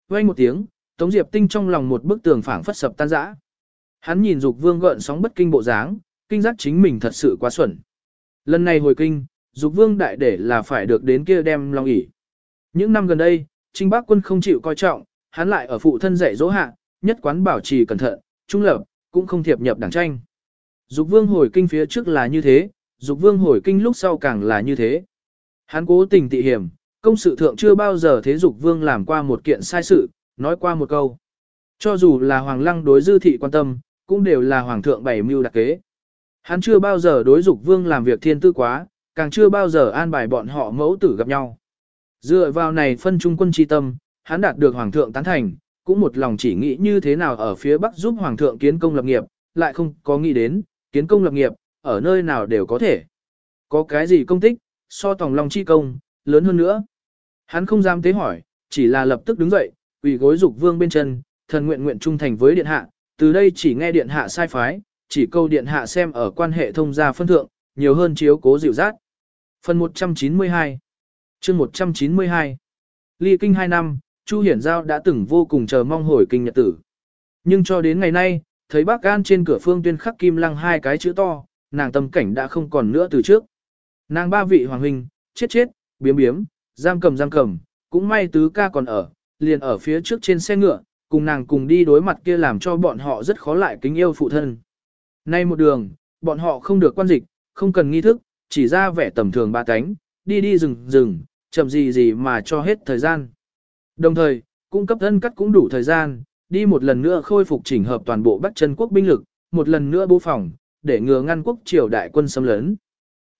Vang một tiếng, Tống Diệp Tinh trong lòng một bức tường phảng phất sập tan rã. Hắn nhìn Dục Vương gợn sóng bất kinh bộ dáng, kinh giác chính mình thật sự quá xuẩn. Lần này hồi kinh, Dục Vương đại để là phải được đến kia đem long ỷ. Những năm gần đây, Trinh Bắc quân không chịu coi trọng, hắn lại ở phụ thân dạy dỗ hạ, nhất quán bảo trì cẩn thận, trung lập, cũng không thiệp nhập đảng tranh. Dục Vương hồi kinh phía trước là như thế, Dục Vương hồi kinh lúc sau càng là như thế. Hắn cố tình tị hiểm, công sự thượng chưa bao giờ thế Dục Vương làm qua một kiện sai sự, nói qua một câu. Cho dù là Hoàng Lăng đối dư thị quan tâm, cũng đều là Hoàng thượng bày mưu đặc kế. Hắn chưa bao giờ đối Dục Vương làm việc thiên tư quá, càng chưa bao giờ an bài bọn họ mẫu tử gặp nhau. Dựa vào này phân trung quân chi tâm, hắn đạt được Hoàng thượng tán thành, cũng một lòng chỉ nghĩ như thế nào ở phía Bắc giúp Hoàng thượng kiến công lập nghiệp, lại không có nghĩ đến, kiến công lập nghiệp, ở nơi nào đều có thể. Có cái gì công tích, so tòng lòng chi công, lớn hơn nữa. Hắn không dám tế hỏi, chỉ là lập tức đứng dậy, quỳ gối dục vương bên chân, thần nguyện nguyện trung thành với điện hạ, từ đây chỉ nghe điện hạ sai phái, chỉ câu điện hạ xem ở quan hệ thông gia phân thượng, nhiều hơn chiếu cố dịu dắt. Phần 192 chương 192 Ly kinh 2 năm, Chu Hiển Giao đã từng vô cùng chờ mong hồi kinh nhật tử. Nhưng cho đến ngày nay, thấy bác gan trên cửa phương tuyên khắc kim lăng hai cái chữ to, nàng tâm cảnh đã không còn nữa từ trước. Nàng ba vị hoàng huynh, chết chết, biếm biếm, giam cầm giam cầm, cũng may tứ ca còn ở, liền ở phía trước trên xe ngựa, cùng nàng cùng đi đối mặt kia làm cho bọn họ rất khó lại kính yêu phụ thân. Nay một đường, bọn họ không được quan dịch, không cần nghi thức, chỉ ra vẻ tầm thường ba cánh, đi đi rừng rừng, chậm gì gì mà cho hết thời gian. Đồng thời, cung cấp thân cắt cũng đủ thời gian, đi một lần nữa khôi phục chỉnh hợp toàn bộ Bắc chân quốc binh lực, một lần nữa bố phòng, để ngừa ngăn quốc triều đại quân xâm lấn.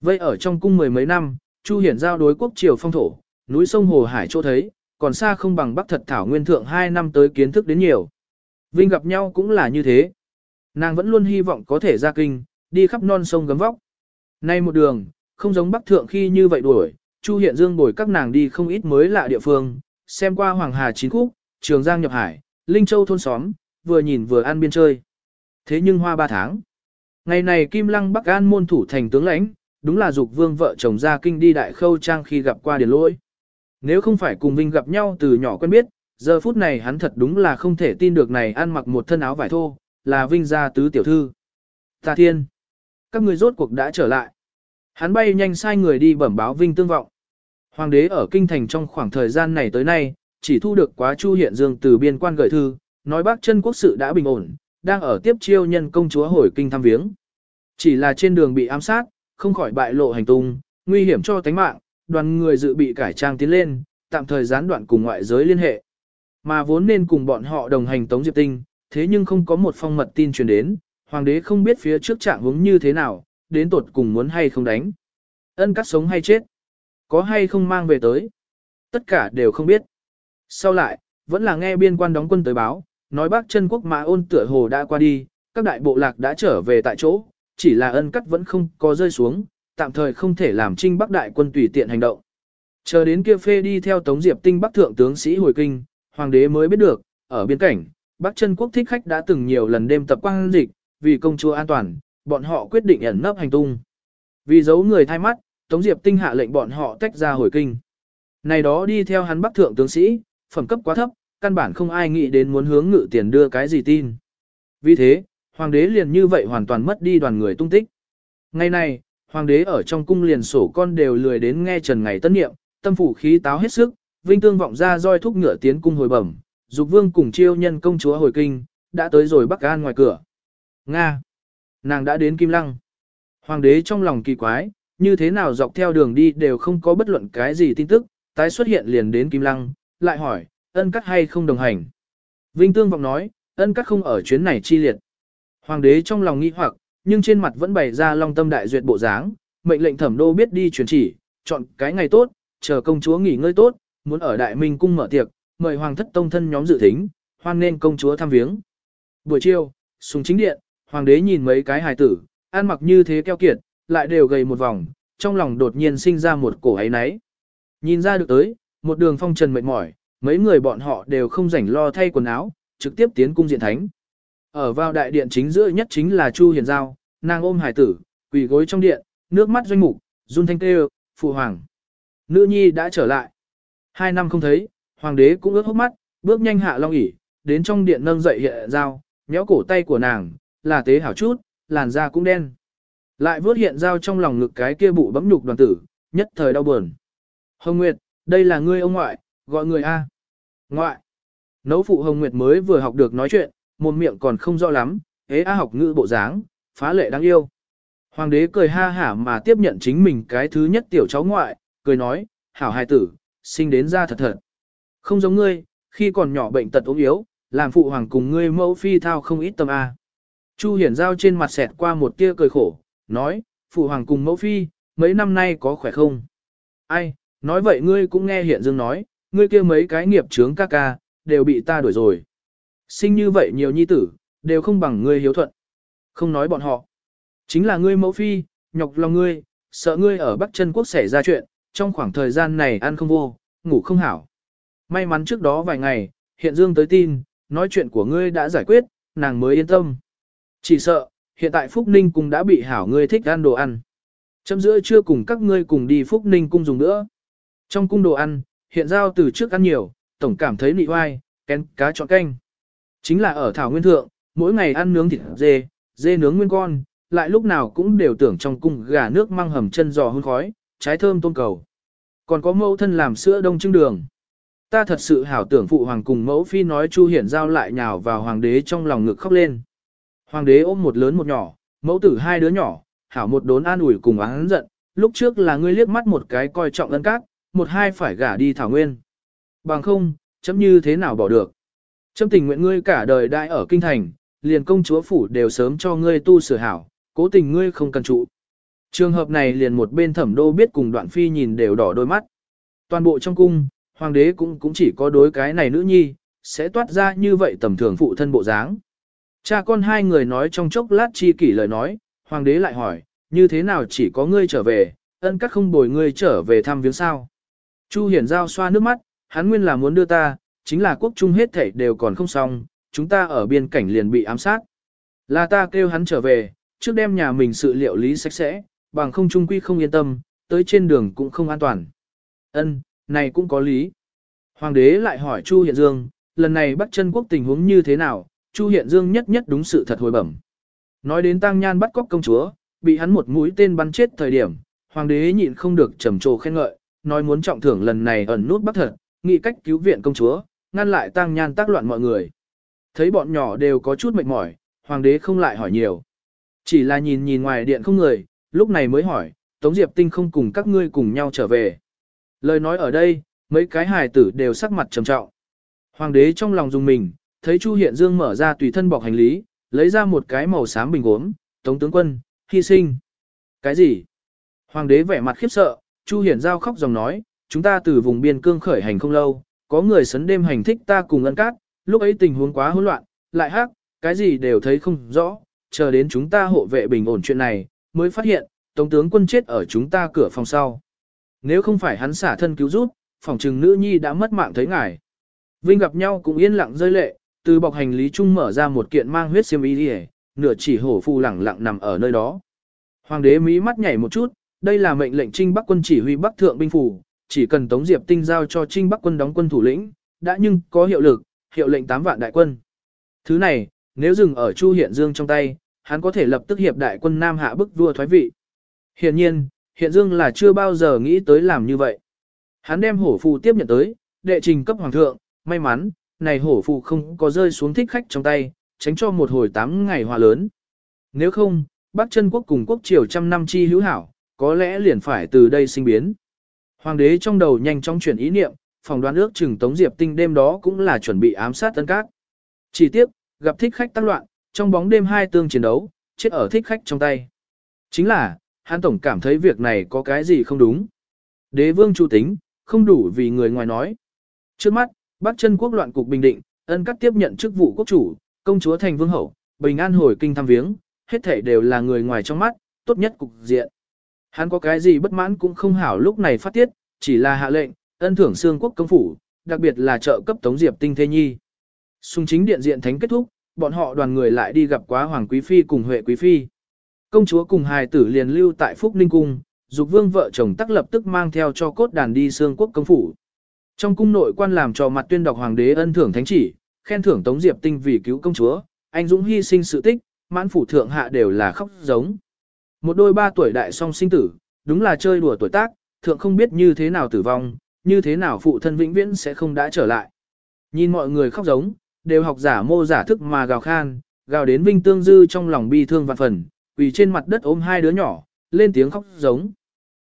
Vậy ở trong cung mười mấy năm, Chu Hiển giao đối quốc triều phong thổ, núi sông Hồ Hải chỗ thấy, còn xa không bằng Bắc thật thảo nguyên thượng hai năm tới kiến thức đến nhiều. Vinh gặp nhau cũng là như thế. Nàng vẫn luôn hy vọng có thể ra kinh, đi khắp non sông gấm vóc. Nay một đường, không giống Bắc thượng khi như vậy đuổi, Chu Hiện Dương bồi các nàng đi không ít mới lạ địa phương, xem qua Hoàng Hà Chín Khúc, Trường Giang nhập hải, Linh Châu thôn xóm, vừa nhìn vừa ăn biên chơi. Thế nhưng hoa ba tháng. Ngày này Kim Lăng Bắc An môn thủ thành tướng lãnh, đúng là dục vương vợ chồng ra kinh đi đại khâu trang khi gặp qua điền lỗi. Nếu không phải cùng Vinh gặp nhau từ nhỏ quen biết, giờ phút này hắn thật đúng là không thể tin được này ăn mặc một thân áo vải thô, là Vinh gia tứ tiểu thư. Ta thiên! Các người rốt cuộc đã trở lại. Hắn bay nhanh sai người đi bẩm báo Vinh tương vọng. Hoàng đế ở kinh thành trong khoảng thời gian này tới nay, chỉ thu được quá Chu Hiện Dương từ biên quan gửi thư, nói bác chân quốc sự đã bình ổn, đang ở tiếp chiêu nhân công chúa hồi kinh thăm viếng. Chỉ là trên đường bị ám sát, không khỏi bại lộ hành tung, nguy hiểm cho tánh mạng, đoàn người dự bị cải trang tiến lên, tạm thời gián đoạn cùng ngoại giới liên hệ. Mà vốn nên cùng bọn họ đồng hành Tống Diệp Tinh, thế nhưng không có một phong mật tin truyền đến, hoàng đế không biết phía trước trạng hướng như thế nào, đến tột cùng muốn hay không đánh. Ân cắt sống hay chết, có hay không mang về tới. Tất cả đều không biết. Sau lại, vẫn là nghe biên quan đóng quân tới báo, nói bác chân quốc mã ôn tựa hồ đã qua đi, các đại bộ lạc đã trở về tại chỗ, chỉ là ân cắt vẫn không có rơi xuống, tạm thời không thể làm trinh bắc đại quân tùy tiện hành động. Chờ đến kia phê đi theo Tống Diệp Tinh Bắc thượng tướng sĩ hồi kinh, hoàng đế mới biết được, ở biên cảnh, Bắc chân quốc thích khách đã từng nhiều lần đêm tập quang dịch, vì công chúa an toàn, bọn họ quyết định ẩn nấp hành tung. Vì giấu người thay mắt, Tống Diệp Tinh hạ lệnh bọn họ tách ra hồi kinh. Này đó đi theo hắn Bắc thượng tướng sĩ, phẩm cấp quá thấp, căn bản không ai nghĩ đến muốn hướng ngự tiền đưa cái gì tin. Vì thế, hoàng đế liền như vậy hoàn toàn mất đi đoàn người tung tích. Ngày này, hoàng đế ở trong cung liền sổ con đều lười đến nghe trần ngày tân niệm, tâm phủ khí táo hết sức, vinh tương vọng ra roi thúc ngựa tiến cung hồi bẩm, dục vương cùng chiêu nhân công chúa hồi kinh, đã tới rồi bắc an ngoài cửa. Nga! Nàng đã đến Kim Lăng. Hoàng đế trong lòng kỳ quái, như thế nào dọc theo đường đi đều không có bất luận cái gì tin tức, tái xuất hiện liền đến Kim Lăng, lại hỏi, ân cắt hay không đồng hành. Vinh Tương vọng nói, ân cắt không ở chuyến này chi liệt. Hoàng đế trong lòng nghĩ hoặc, nhưng trên mặt vẫn bày ra long tâm đại duyệt bộ dáng, mệnh lệnh thẩm đô biết đi truyền chỉ, chọn cái ngày tốt, chờ công chúa nghỉ ngơi tốt, muốn ở đại minh cung mở tiệc, mời hoàng thất tông thân nhóm dự thính, hoan nên công chúa thăm viếng. Buổi chiều, xuống chính điện, hoàng đế nhìn mấy cái hài tử, ăn mặc như thế keo kiệt, lại đều gầy một vòng, trong lòng đột nhiên sinh ra một cổ ấy náy. Nhìn ra được tới, một đường phong trần mệt mỏi, mấy người bọn họ đều không rảnh lo thay quần áo, trực tiếp tiến cung diện thánh. Ở vào đại điện chính giữa nhất chính là Chu Hiền Giao, nàng ôm hải tử, quỳ gối trong điện, nước mắt doanh mục, run thanh kêu, phụ hoàng. Nữ nhi đã trở lại. Hai năm không thấy, hoàng đế cũng ướt hốc mắt, bước nhanh hạ long ỉ, đến trong điện nâng dậy hiện giao, nhéo cổ tay của nàng, là tế hảo chút, làn da cũng đen. Lại vớt hiện giao trong lòng ngực cái kia bụ bấm nhục đoàn tử, nhất thời đau buồn. Hồng Nguyệt, đây là ngươi ông ngoại, gọi người A. Ngoại. Nấu phụ Hồng Nguyệt mới vừa học được nói chuyện, một miệng còn không rõ lắm, ế A học ngữ bộ dáng, phá lệ đáng yêu. Hoàng đế cười ha hả mà tiếp nhận chính mình cái thứ nhất tiểu cháu ngoại, cười nói, hảo hài tử, sinh đến ra thật thật. Không giống ngươi, khi còn nhỏ bệnh tật ốm yếu, làm phụ hoàng cùng ngươi mẫu phi thao không ít tâm A. Chu hiển giao trên mặt xẹt qua một tia cười khổ, nói, phụ hoàng cùng mẫu phi, mấy năm nay có khỏe không? Ai, nói vậy ngươi cũng nghe hiện dương nói, ngươi kia mấy cái nghiệp chướng ca ca, đều bị ta đuổi rồi. Sinh như vậy nhiều nhi tử, đều không bằng ngươi hiếu thuận. Không nói bọn họ. Chính là ngươi mẫu phi, nhọc lòng ngươi, sợ ngươi ở Bắc chân Quốc xảy ra chuyện, trong khoảng thời gian này ăn không vô, ngủ không hảo. May mắn trước đó vài ngày, hiện dương tới tin, nói chuyện của ngươi đã giải quyết, nàng mới yên tâm. Chỉ sợ, hiện tại Phúc Ninh cũng đã bị hảo ngươi thích ăn đồ ăn. Châm giữa chưa cùng các ngươi cùng đi Phúc Ninh cung dùng nữa. Trong cung đồ ăn, hiện giao từ trước ăn nhiều, tổng cảm thấy nị oai, kén cá chọn canh. Chính là ở Thảo Nguyên Thượng, mỗi ngày ăn nướng thịt dê, dê nướng nguyên con, lại lúc nào cũng đều tưởng trong cung gà nước măng hầm chân giò hun khói, trái thơm tôn cầu. Còn có mẫu thân làm sữa đông trưng đường. Ta thật sự hảo tưởng phụ hoàng cùng mẫu phi nói Chu Hiển giao lại nhào vào hoàng đế trong lòng ngực khóc lên. Hoàng đế ôm một lớn một nhỏ, mẫu tử hai đứa nhỏ, hảo một đốn an ủi cùng án giận, lúc trước là ngươi liếc mắt một cái coi trọng ân cát, một hai phải gả đi thảo nguyên. Bằng không, chấm như thế nào bỏ được. Chấm tình nguyện ngươi cả đời đại ở kinh thành, liền công chúa phủ đều sớm cho ngươi tu sửa hảo, cố tình ngươi không cần trụ. Trường hợp này liền một bên thẩm đô biết cùng đoạn phi nhìn đều đỏ đôi mắt. Toàn bộ trong cung, hoàng đế cũng cũng chỉ có đối cái này nữ nhi, sẽ toát ra như vậy tầm thường phụ thân bộ dáng. Cha con hai người nói trong chốc lát chi kỷ lời nói, hoàng đế lại hỏi, như thế nào chỉ có ngươi trở về, ân các không bồi ngươi trở về thăm viếng sao. Chu hiển giao xoa nước mắt, hắn nguyên là muốn đưa ta, chính là quốc trung hết thảy đều còn không xong, chúng ta ở biên cảnh liền bị ám sát. Là ta kêu hắn trở về, trước đem nhà mình sự liệu lý sạch sẽ, bằng không trung quy không yên tâm, tới trên đường cũng không an toàn. Ân, này cũng có lý. Hoàng đế lại hỏi Chu Hiện Dương, lần này bắt chân quốc tình huống như thế nào, Chu Hiện Dương nhất nhất đúng sự thật hồi bẩm. Nói đến tăng nhan bắt cóc công chúa, bị hắn một mũi tên bắn chết thời điểm, hoàng đế nhịn không được trầm trồ khen ngợi, nói muốn trọng thưởng lần này ẩn nút bắt thật, nghĩ cách cứu viện công chúa, ngăn lại tăng nhan tác loạn mọi người. Thấy bọn nhỏ đều có chút mệt mỏi, hoàng đế không lại hỏi nhiều. Chỉ là nhìn nhìn ngoài điện không người, lúc này mới hỏi, Tống Diệp Tinh không cùng các ngươi cùng nhau trở về. Lời nói ở đây, mấy cái hài tử đều sắc mặt trầm trọng. Hoàng đế trong lòng dùng mình, thấy Chu Hiện Dương mở ra tùy thân bọc hành lý, lấy ra một cái màu xám bình gốm, Tống tướng quân, hy sinh. Cái gì? Hoàng đế vẻ mặt khiếp sợ, Chu Hiển Giao khóc dòng nói, chúng ta từ vùng biên cương khởi hành không lâu, có người sấn đêm hành thích ta cùng ân cát, lúc ấy tình huống quá hỗn loạn, lại hắc, cái gì đều thấy không rõ, chờ đến chúng ta hộ vệ bình ổn chuyện này, mới phát hiện, Tống tướng quân chết ở chúng ta cửa phòng sau. Nếu không phải hắn xả thân cứu giúp, phòng trừng nữ nhi đã mất mạng thấy ngài. Vinh gặp nhau cũng yên lặng rơi lệ, từ bọc hành lý chung mở ra một kiện mang huyết xiêm y đi nửa chỉ hổ phù lẳng lặng nằm ở nơi đó. Hoàng đế mí mắt nhảy một chút, đây là mệnh lệnh Trinh Bắc quân chỉ huy Bắc thượng binh phủ, chỉ cần Tống Diệp Tinh giao cho Trinh Bắc quân đóng quân thủ lĩnh, đã nhưng có hiệu lực, hiệu lệnh 8 vạn đại quân. Thứ này, nếu dừng ở Chu Hiện Dương trong tay, hắn có thể lập tức hiệp đại quân Nam hạ bức vua thoái vị. Hiện nhiên, Hiện Dương là chưa bao giờ nghĩ tới làm như vậy. Hắn đem hổ phù tiếp nhận tới, đệ trình cấp hoàng thượng, may mắn, này hổ phù không có rơi xuống thích khách trong tay, tránh cho một hồi tám ngày hòa lớn. Nếu không, Bắc chân quốc cùng quốc triều trăm năm chi hữu hảo, có lẽ liền phải từ đây sinh biến. Hoàng đế trong đầu nhanh chóng chuyển ý niệm, phòng đoán ước chừng Tống Diệp Tinh đêm đó cũng là chuẩn bị ám sát tân cát. Chỉ tiếp, gặp thích khách tác loạn, trong bóng đêm hai tương chiến đấu, chết ở thích khách trong tay. Chính là, hắn tổng cảm thấy việc này có cái gì không đúng. Đế vương chủ tính, không đủ vì người ngoài nói. Trước mắt, Bắc chân quốc loạn cục bình định, ân cắt tiếp nhận chức vụ quốc chủ, công chúa thành vương hậu, bình an hồi kinh thăm viếng, hết thảy đều là người ngoài trong mắt, tốt nhất cục diện. Hắn có cái gì bất mãn cũng không hảo lúc này phát tiết, chỉ là hạ lệnh, ân thưởng xương quốc công phủ, đặc biệt là trợ cấp Tống Diệp Tinh Thế Nhi. Xung chính điện diện thánh kết thúc, bọn họ đoàn người lại đi gặp quá Hoàng Quý Phi cùng Huệ Quý Phi. Công chúa cùng hài tử liền lưu tại Phúc Ninh Cung, dục vương vợ chồng tắc lập tức mang theo cho cốt đàn đi xương quốc công phủ. Trong cung nội quan làm cho mặt tuyên đọc hoàng đế ân thưởng thánh chỉ, khen thưởng Tống Diệp Tinh vì cứu công chúa, anh dũng hy sinh sự tích, mãn phủ thượng hạ đều là khóc giống. Một đôi ba tuổi đại song sinh tử, đúng là chơi đùa tuổi tác, thượng không biết như thế nào tử vong, như thế nào phụ thân vĩnh viễn sẽ không đã trở lại. Nhìn mọi người khóc giống, đều học giả mô giả thức mà gào khan, gào đến Vinh Tương Dư trong lòng bi thương vạn phần, quỳ trên mặt đất ôm hai đứa nhỏ, lên tiếng khóc giống.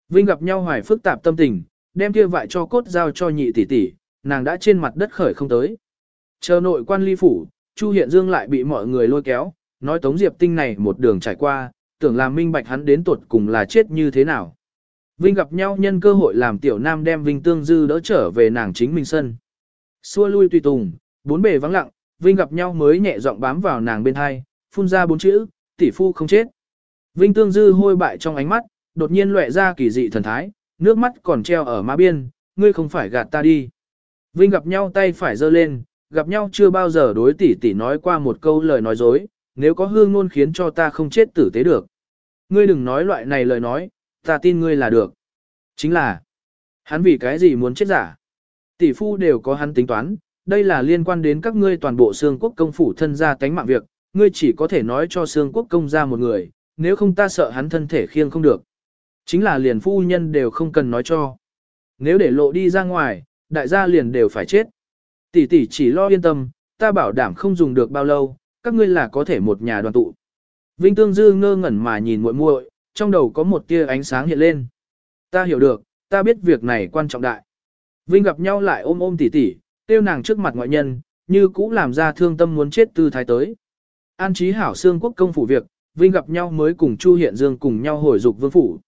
Vinh gặp nhau hoài phức tạp tâm tình, đem kia vại cho cốt giao cho nhị tỷ tỷ, nàng đã trên mặt đất khởi không tới. Chờ nội quan ly phủ, Chu Hiện Dương lại bị mọi người lôi kéo, nói Tống Diệp Tinh này một đường trải qua, tưởng làm minh bạch hắn đến tuột cùng là chết như thế nào. Vinh gặp nhau nhân cơ hội làm tiểu nam đem Vinh Tương Dư đỡ trở về nàng chính mình sân. Xua lui tùy tùng, bốn bề vắng lặng, Vinh gặp nhau mới nhẹ giọng bám vào nàng bên hai, phun ra bốn chữ, tỷ phu không chết. Vinh Tương Dư hôi bại trong ánh mắt, đột nhiên lóe ra kỳ dị thần thái, nước mắt còn treo ở má biên, ngươi không phải gạt ta đi. Vinh gặp nhau tay phải giơ lên, gặp nhau chưa bao giờ đối tỷ tỷ nói qua một câu lời nói dối, nếu có hương ngôn khiến cho ta không chết tử tế được. Ngươi đừng nói loại này lời nói, ta tin ngươi là được. Chính là, hắn vì cái gì muốn chết giả? Tỷ phu đều có hắn tính toán, đây là liên quan đến các ngươi toàn bộ xương quốc công phủ thân gia tánh mạng việc, ngươi chỉ có thể nói cho xương quốc công ra một người, nếu không ta sợ hắn thân thể khiêng không được. Chính là liền phu nhân đều không cần nói cho. Nếu để lộ đi ra ngoài, đại gia liền đều phải chết. Tỷ tỷ chỉ lo yên tâm, ta bảo đảm không dùng được bao lâu, các ngươi là có thể một nhà đoàn tụ. Vinh Tương Dư ngơ ngẩn mà nhìn muội muội, trong đầu có một tia ánh sáng hiện lên. Ta hiểu được, ta biết việc này quan trọng đại. Vinh gặp nhau lại ôm ôm tỉ tỉ tiêu nàng trước mặt ngoại nhân, như cũ làm ra thương tâm muốn chết tư thái tới. An trí hảo xương quốc công phủ việc, Vinh gặp nhau mới cùng Chu Hiện Dương cùng nhau hồi dục vương phủ.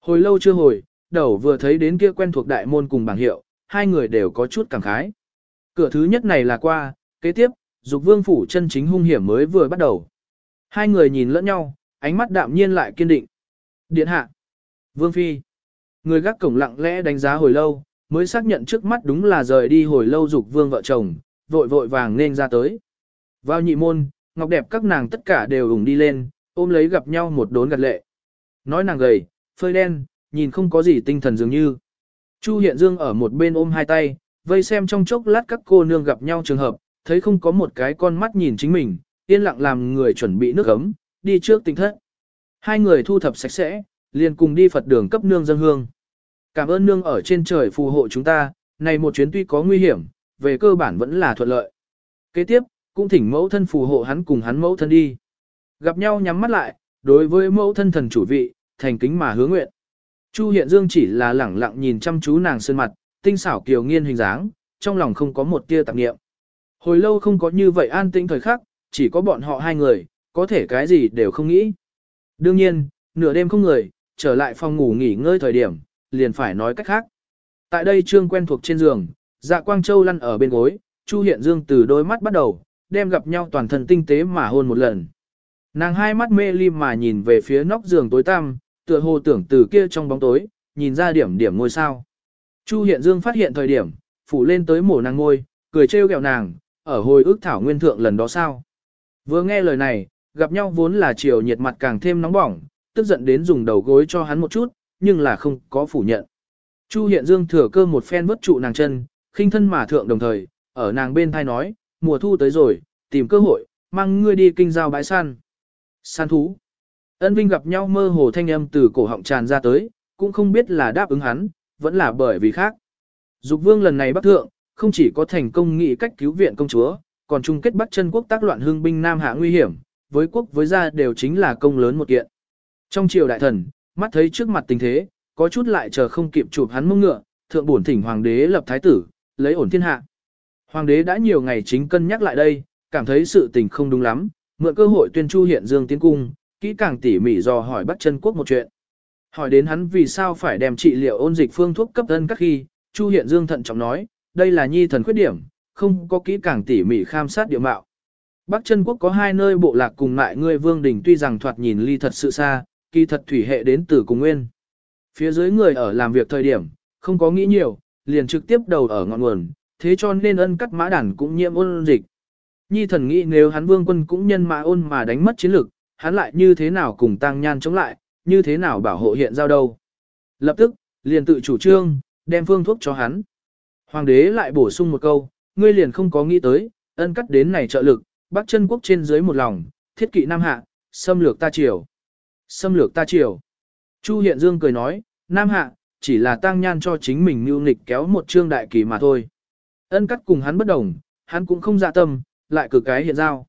Hồi lâu chưa hồi, đầu vừa thấy đến kia quen thuộc đại môn cùng bảng hiệu, hai người đều có chút cảm khái. Cửa thứ nhất này là qua, kế tiếp, dục vương phủ chân chính hung hiểm mới vừa bắt đầu. Hai người nhìn lẫn nhau, ánh mắt đạm nhiên lại kiên định. Điện hạ. Vương Phi. Người gác cổng lặng lẽ đánh giá hồi lâu, mới xác nhận trước mắt đúng là rời đi hồi lâu dục vương vợ chồng, vội vội vàng nên ra tới. Vào nhị môn, ngọc đẹp các nàng tất cả đều ủng đi lên, ôm lấy gặp nhau một đốn gật lệ. Nói nàng gầy, phơi đen, nhìn không có gì tinh thần dường như. Chu Hiện Dương ở một bên ôm hai tay, vây xem trong chốc lát các cô nương gặp nhau trường hợp, thấy không có một cái con mắt nhìn chính mình, yên lặng làm người chuẩn bị nước ấm, đi trước tinh thất. Hai người thu thập sạch sẽ, liền cùng đi Phật đường cấp nương dân hương. Cảm ơn nương ở trên trời phù hộ chúng ta, này một chuyến tuy có nguy hiểm, về cơ bản vẫn là thuận lợi. Kế tiếp, cũng thỉnh mẫu thân phù hộ hắn cùng hắn mẫu thân đi. Gặp nhau nhắm mắt lại, đối với mẫu thân thần chủ vị, thành kính mà hứa nguyện. Chu Hiện Dương chỉ là lẳng lặng nhìn chăm chú nàng sơn mặt, tinh xảo kiều nghiên hình dáng, trong lòng không có một tia tạp niệm. Hồi lâu không có như vậy an tĩnh thời khắc, chỉ có bọn họ hai người, có thể cái gì đều không nghĩ. Đương nhiên, nửa đêm không người, trở lại phòng ngủ nghỉ ngơi thời điểm, liền phải nói cách khác. Tại đây trương quen thuộc trên giường, dạ quang châu lăn ở bên gối, Chu Hiện Dương từ đôi mắt bắt đầu, đem gặp nhau toàn thân tinh tế mà hôn một lần. Nàng hai mắt mê lim mà nhìn về phía nóc giường tối tăm, tựa hồ tưởng từ kia trong bóng tối, nhìn ra điểm điểm ngôi sao. Chu Hiện Dương phát hiện thời điểm, phủ lên tới mổ nàng ngôi, cười trêu ghẹo nàng, ở hồi ước thảo nguyên thượng lần đó sao. Vừa nghe lời này, gặp nhau vốn là chiều nhiệt mặt càng thêm nóng bỏng, tức giận đến dùng đầu gối cho hắn một chút, nhưng là không có phủ nhận. Chu Hiện Dương thừa cơ một phen vớt trụ nàng chân, khinh thân mà thượng đồng thời, ở nàng bên thai nói, mùa thu tới rồi, tìm cơ hội, mang ngươi đi kinh giao bãi săn. Săn thú. Ân Vinh gặp nhau mơ hồ thanh âm từ cổ họng tràn ra tới, cũng không biết là đáp ứng hắn, vẫn là bởi vì khác. Dục vương lần này bắt thượng, không chỉ có thành công nghị cách cứu viện công chúa, còn chung kết bắt chân quốc tác loạn hương binh Nam Hạ nguy hiểm, với quốc với gia đều chính là công lớn một kiện. Trong triều đại thần, mắt thấy trước mặt tình thế, có chút lại chờ không kịp chụp hắn mông ngựa, thượng bổn thỉnh hoàng đế lập thái tử, lấy ổn thiên hạ. Hoàng đế đã nhiều ngày chính cân nhắc lại đây, cảm thấy sự tình không đúng lắm, mượn cơ hội tuyên chu hiện dương tiến cung, kỹ càng tỉ mỉ dò hỏi bắt chân quốc một chuyện. Hỏi đến hắn vì sao phải đem trị liệu ôn dịch phương thuốc cấp thân các khi, Chu Hiện Dương thận trọng nói, đây là nhi thần khuyết điểm, không có kỹ càng tỉ mỉ khám sát địa mạo. Bắc chân quốc có hai nơi bộ lạc cùng lại ngươi vương đình tuy rằng thoạt nhìn ly thật sự xa, kỳ thật thủy hệ đến từ cùng nguyên. Phía dưới người ở làm việc thời điểm, không có nghĩ nhiều, liền trực tiếp đầu ở ngọn nguồn, thế cho nên ân cắt mã đàn cũng nhiễm ôn dịch. Nhi thần nghĩ nếu hắn vương quân cũng nhân mã ôn mà đánh mất chiến lực, hắn lại như thế nào cùng tăng nhan chống lại, như thế nào bảo hộ hiện giao đâu. Lập tức, liền tự chủ trương, đem phương thuốc cho hắn. Hoàng đế lại bổ sung một câu, ngươi liền không có nghĩ tới, ân cắt đến này trợ lực, bắt chân quốc trên dưới một lòng, thiết kỵ Nam Hạ, xâm lược ta triều. Xâm lược ta triều. Chu Hiện Dương cười nói, Nam Hạ, chỉ là tăng nhan cho chính mình mưu nghịch kéo một trương đại kỳ mà thôi. Ân cắt cùng hắn bất đồng, hắn cũng không dạ tâm, lại cử cái hiện giao.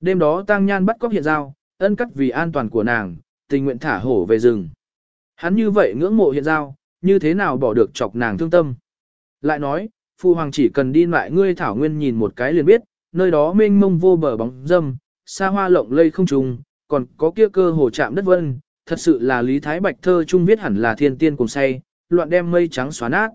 Đêm đó tăng nhan bắt cóc hiện giao, ân cắt vì an toàn của nàng, tình nguyện thả hổ về rừng. Hắn như vậy ngưỡng mộ hiện giao, như thế nào bỏ được chọc nàng thương tâm. Lại nói, Phu Hoàng chỉ cần đi lại ngươi thảo nguyên nhìn một cái liền biết, nơi đó mênh mông vô bờ bóng dâm, xa hoa lộng lây không trùng, còn có kia cơ hồ chạm đất vân, thật sự là Lý Thái Bạch thơ trung viết hẳn là thiên tiên cùng say, loạn đem mây trắng xóa nát.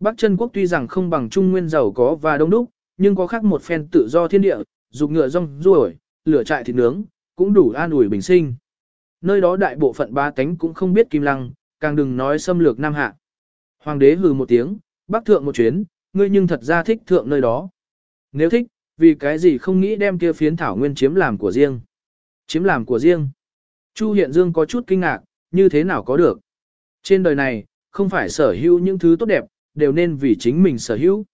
Bắc chân quốc tuy rằng không bằng trung nguyên giàu có và đông đúc, nhưng có khác một phen tự do thiên địa, dục ngựa rong ruổi, lửa trại thịt nướng, cũng đủ an ủi bình sinh. Nơi đó đại bộ phận ba tánh cũng không biết kim lăng, càng đừng nói xâm lược Nam Hạ. Hoàng đế hừ một tiếng, bắc thượng một chuyến, ngươi nhưng thật ra thích thượng nơi đó. Nếu thích, vì cái gì không nghĩ đem kia phiến thảo nguyên chiếm làm của riêng. Chiếm làm của riêng. Chu Hiện Dương có chút kinh ngạc, như thế nào có được. Trên đời này, không phải sở hữu những thứ tốt đẹp, đều nên vì chính mình sở hữu.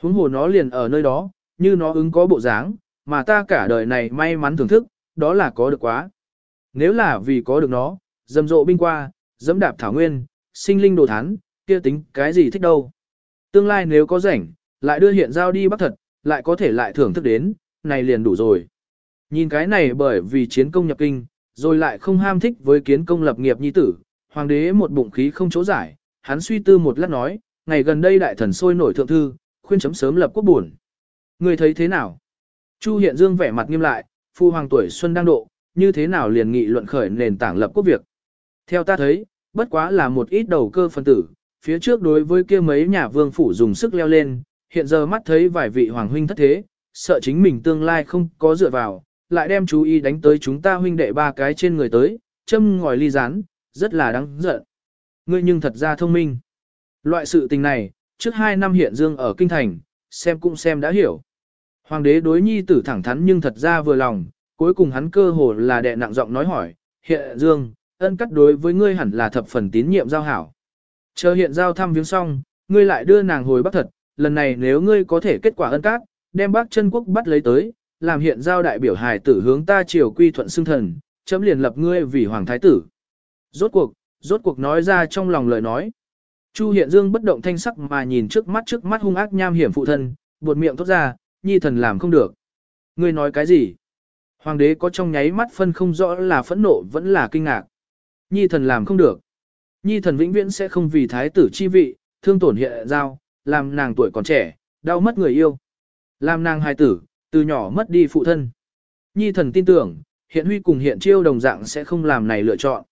Huống hồ nó liền ở nơi đó, như nó ứng có bộ dáng, mà ta cả đời này may mắn thưởng thức, đó là có được quá. Nếu là vì có được nó, dầm rộ binh qua, dẫm đạp thảo nguyên, sinh linh đồ thán, kia tính cái gì thích đâu. Tương lai nếu có rảnh, lại đưa hiện giao đi bắc thật, lại có thể lại thưởng thức đến, này liền đủ rồi. Nhìn cái này bởi vì chiến công nhập kinh, rồi lại không ham thích với kiến công lập nghiệp nhi tử, hoàng đế một bụng khí không chỗ giải, hắn suy tư một lát nói, ngày gần đây đại thần sôi nổi thượng thư, khuyên chấm sớm lập quốc buồn. Người thấy thế nào? Chu Hiện Dương vẻ mặt nghiêm lại, phu hoàng tuổi xuân đang độ, như thế nào liền nghị luận khởi nền tảng lập quốc việc. Theo ta thấy, bất quá là một ít đầu cơ phân tử, phía trước đối với kia mấy nhà vương phủ dùng sức leo lên, hiện giờ mắt thấy vài vị hoàng huynh thất thế, sợ chính mình tương lai không có dựa vào, lại đem chú ý đánh tới chúng ta huynh đệ ba cái trên người tới, châm ngòi ly rán, rất là đáng giận. Ngươi nhưng thật ra thông minh. Loại sự tình này, trước hai năm hiện dương ở kinh thành, xem cũng xem đã hiểu. Hoàng đế đối nhi tử thẳng thắn nhưng thật ra vừa lòng, cuối cùng hắn cơ hồ là đệ nặng giọng nói hỏi, hiện dương, ân cắt đối với ngươi hẳn là thập phần tín nhiệm giao hảo. Chờ hiện giao thăm viếng xong, ngươi lại đưa nàng hồi bắc thật, lần này nếu ngươi có thể kết quả ân cát, đem bác chân quốc bắt lấy tới, làm hiện giao đại biểu hài tử hướng ta triều quy thuận xưng thần, chấm liền lập ngươi vì hoàng thái tử. Rốt cuộc, rốt cuộc nói ra trong lòng lời nói. Chu Hiện Dương bất động thanh sắc mà nhìn trước mắt trước mắt hung ác nham hiểm phụ thân, buột miệng thốt ra, nhi thần làm không được. Ngươi nói cái gì? Hoàng đế có trong nháy mắt phân không rõ là phẫn nộ vẫn là kinh ngạc. Nhi thần làm không được. Nhi thần vĩnh viễn sẽ không vì thái tử chi vị, thương tổn hiện giao, làm nàng tuổi còn trẻ, đau mất người yêu. Làm nàng hài tử, từ nhỏ mất đi phụ thân. Nhi thần tin tưởng, hiện huy cùng hiện chiêu đồng dạng sẽ không làm này lựa chọn.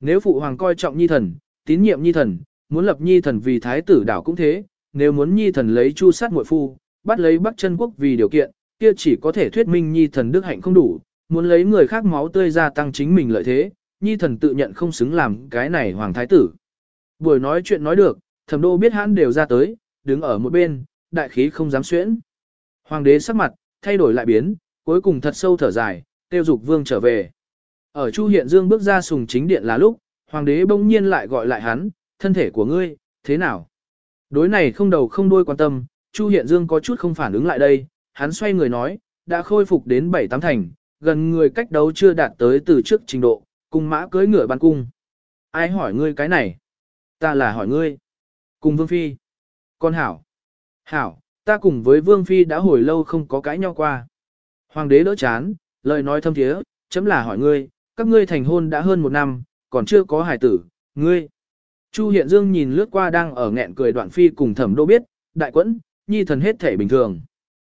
Nếu phụ hoàng coi trọng nhi thần, tín nhiệm nhi thần, muốn lập nhi thần vì thái tử đảo cũng thế, nếu muốn nhi thần lấy chu sát muội phu, bắt lấy bắc chân quốc vì điều kiện, kia chỉ có thể thuyết minh nhi thần đức hạnh không đủ, muốn lấy người khác máu tươi ra tăng chính mình lợi thế, nhi thần tự nhận không xứng làm cái này hoàng thái tử. Buổi nói chuyện nói được, thẩm đô biết hắn đều ra tới, đứng ở một bên, đại khí không dám xuyễn. Hoàng đế sắc mặt, thay đổi lại biến, cuối cùng thật sâu thở dài, tiêu dục vương trở về. Ở Chu Hiện Dương bước ra sùng chính điện là lúc, hoàng đế bỗng nhiên lại gọi lại hắn, thân thể của ngươi, thế nào? Đối này không đầu không đuôi quan tâm, Chu Hiện Dương có chút không phản ứng lại đây, hắn xoay người nói, đã khôi phục đến bảy tám thành, gần người cách đấu chưa đạt tới từ trước trình độ, cùng mã cưới ngựa ban cung. Ai hỏi ngươi cái này? Ta là hỏi ngươi. Cùng Vương Phi. Con Hảo. Hảo, ta cùng với Vương Phi đã hồi lâu không có cãi nhau qua. Hoàng đế đỡ chán, lời nói thâm thiế, chấm là hỏi ngươi, các ngươi thành hôn đã hơn một năm, còn chưa có hài tử, ngươi. Chu Hiện Dương nhìn lướt qua đang ở nghẹn cười đoạn Phi cùng thẩm đô biết, đại quẫn, nhi thần hết thể bình thường.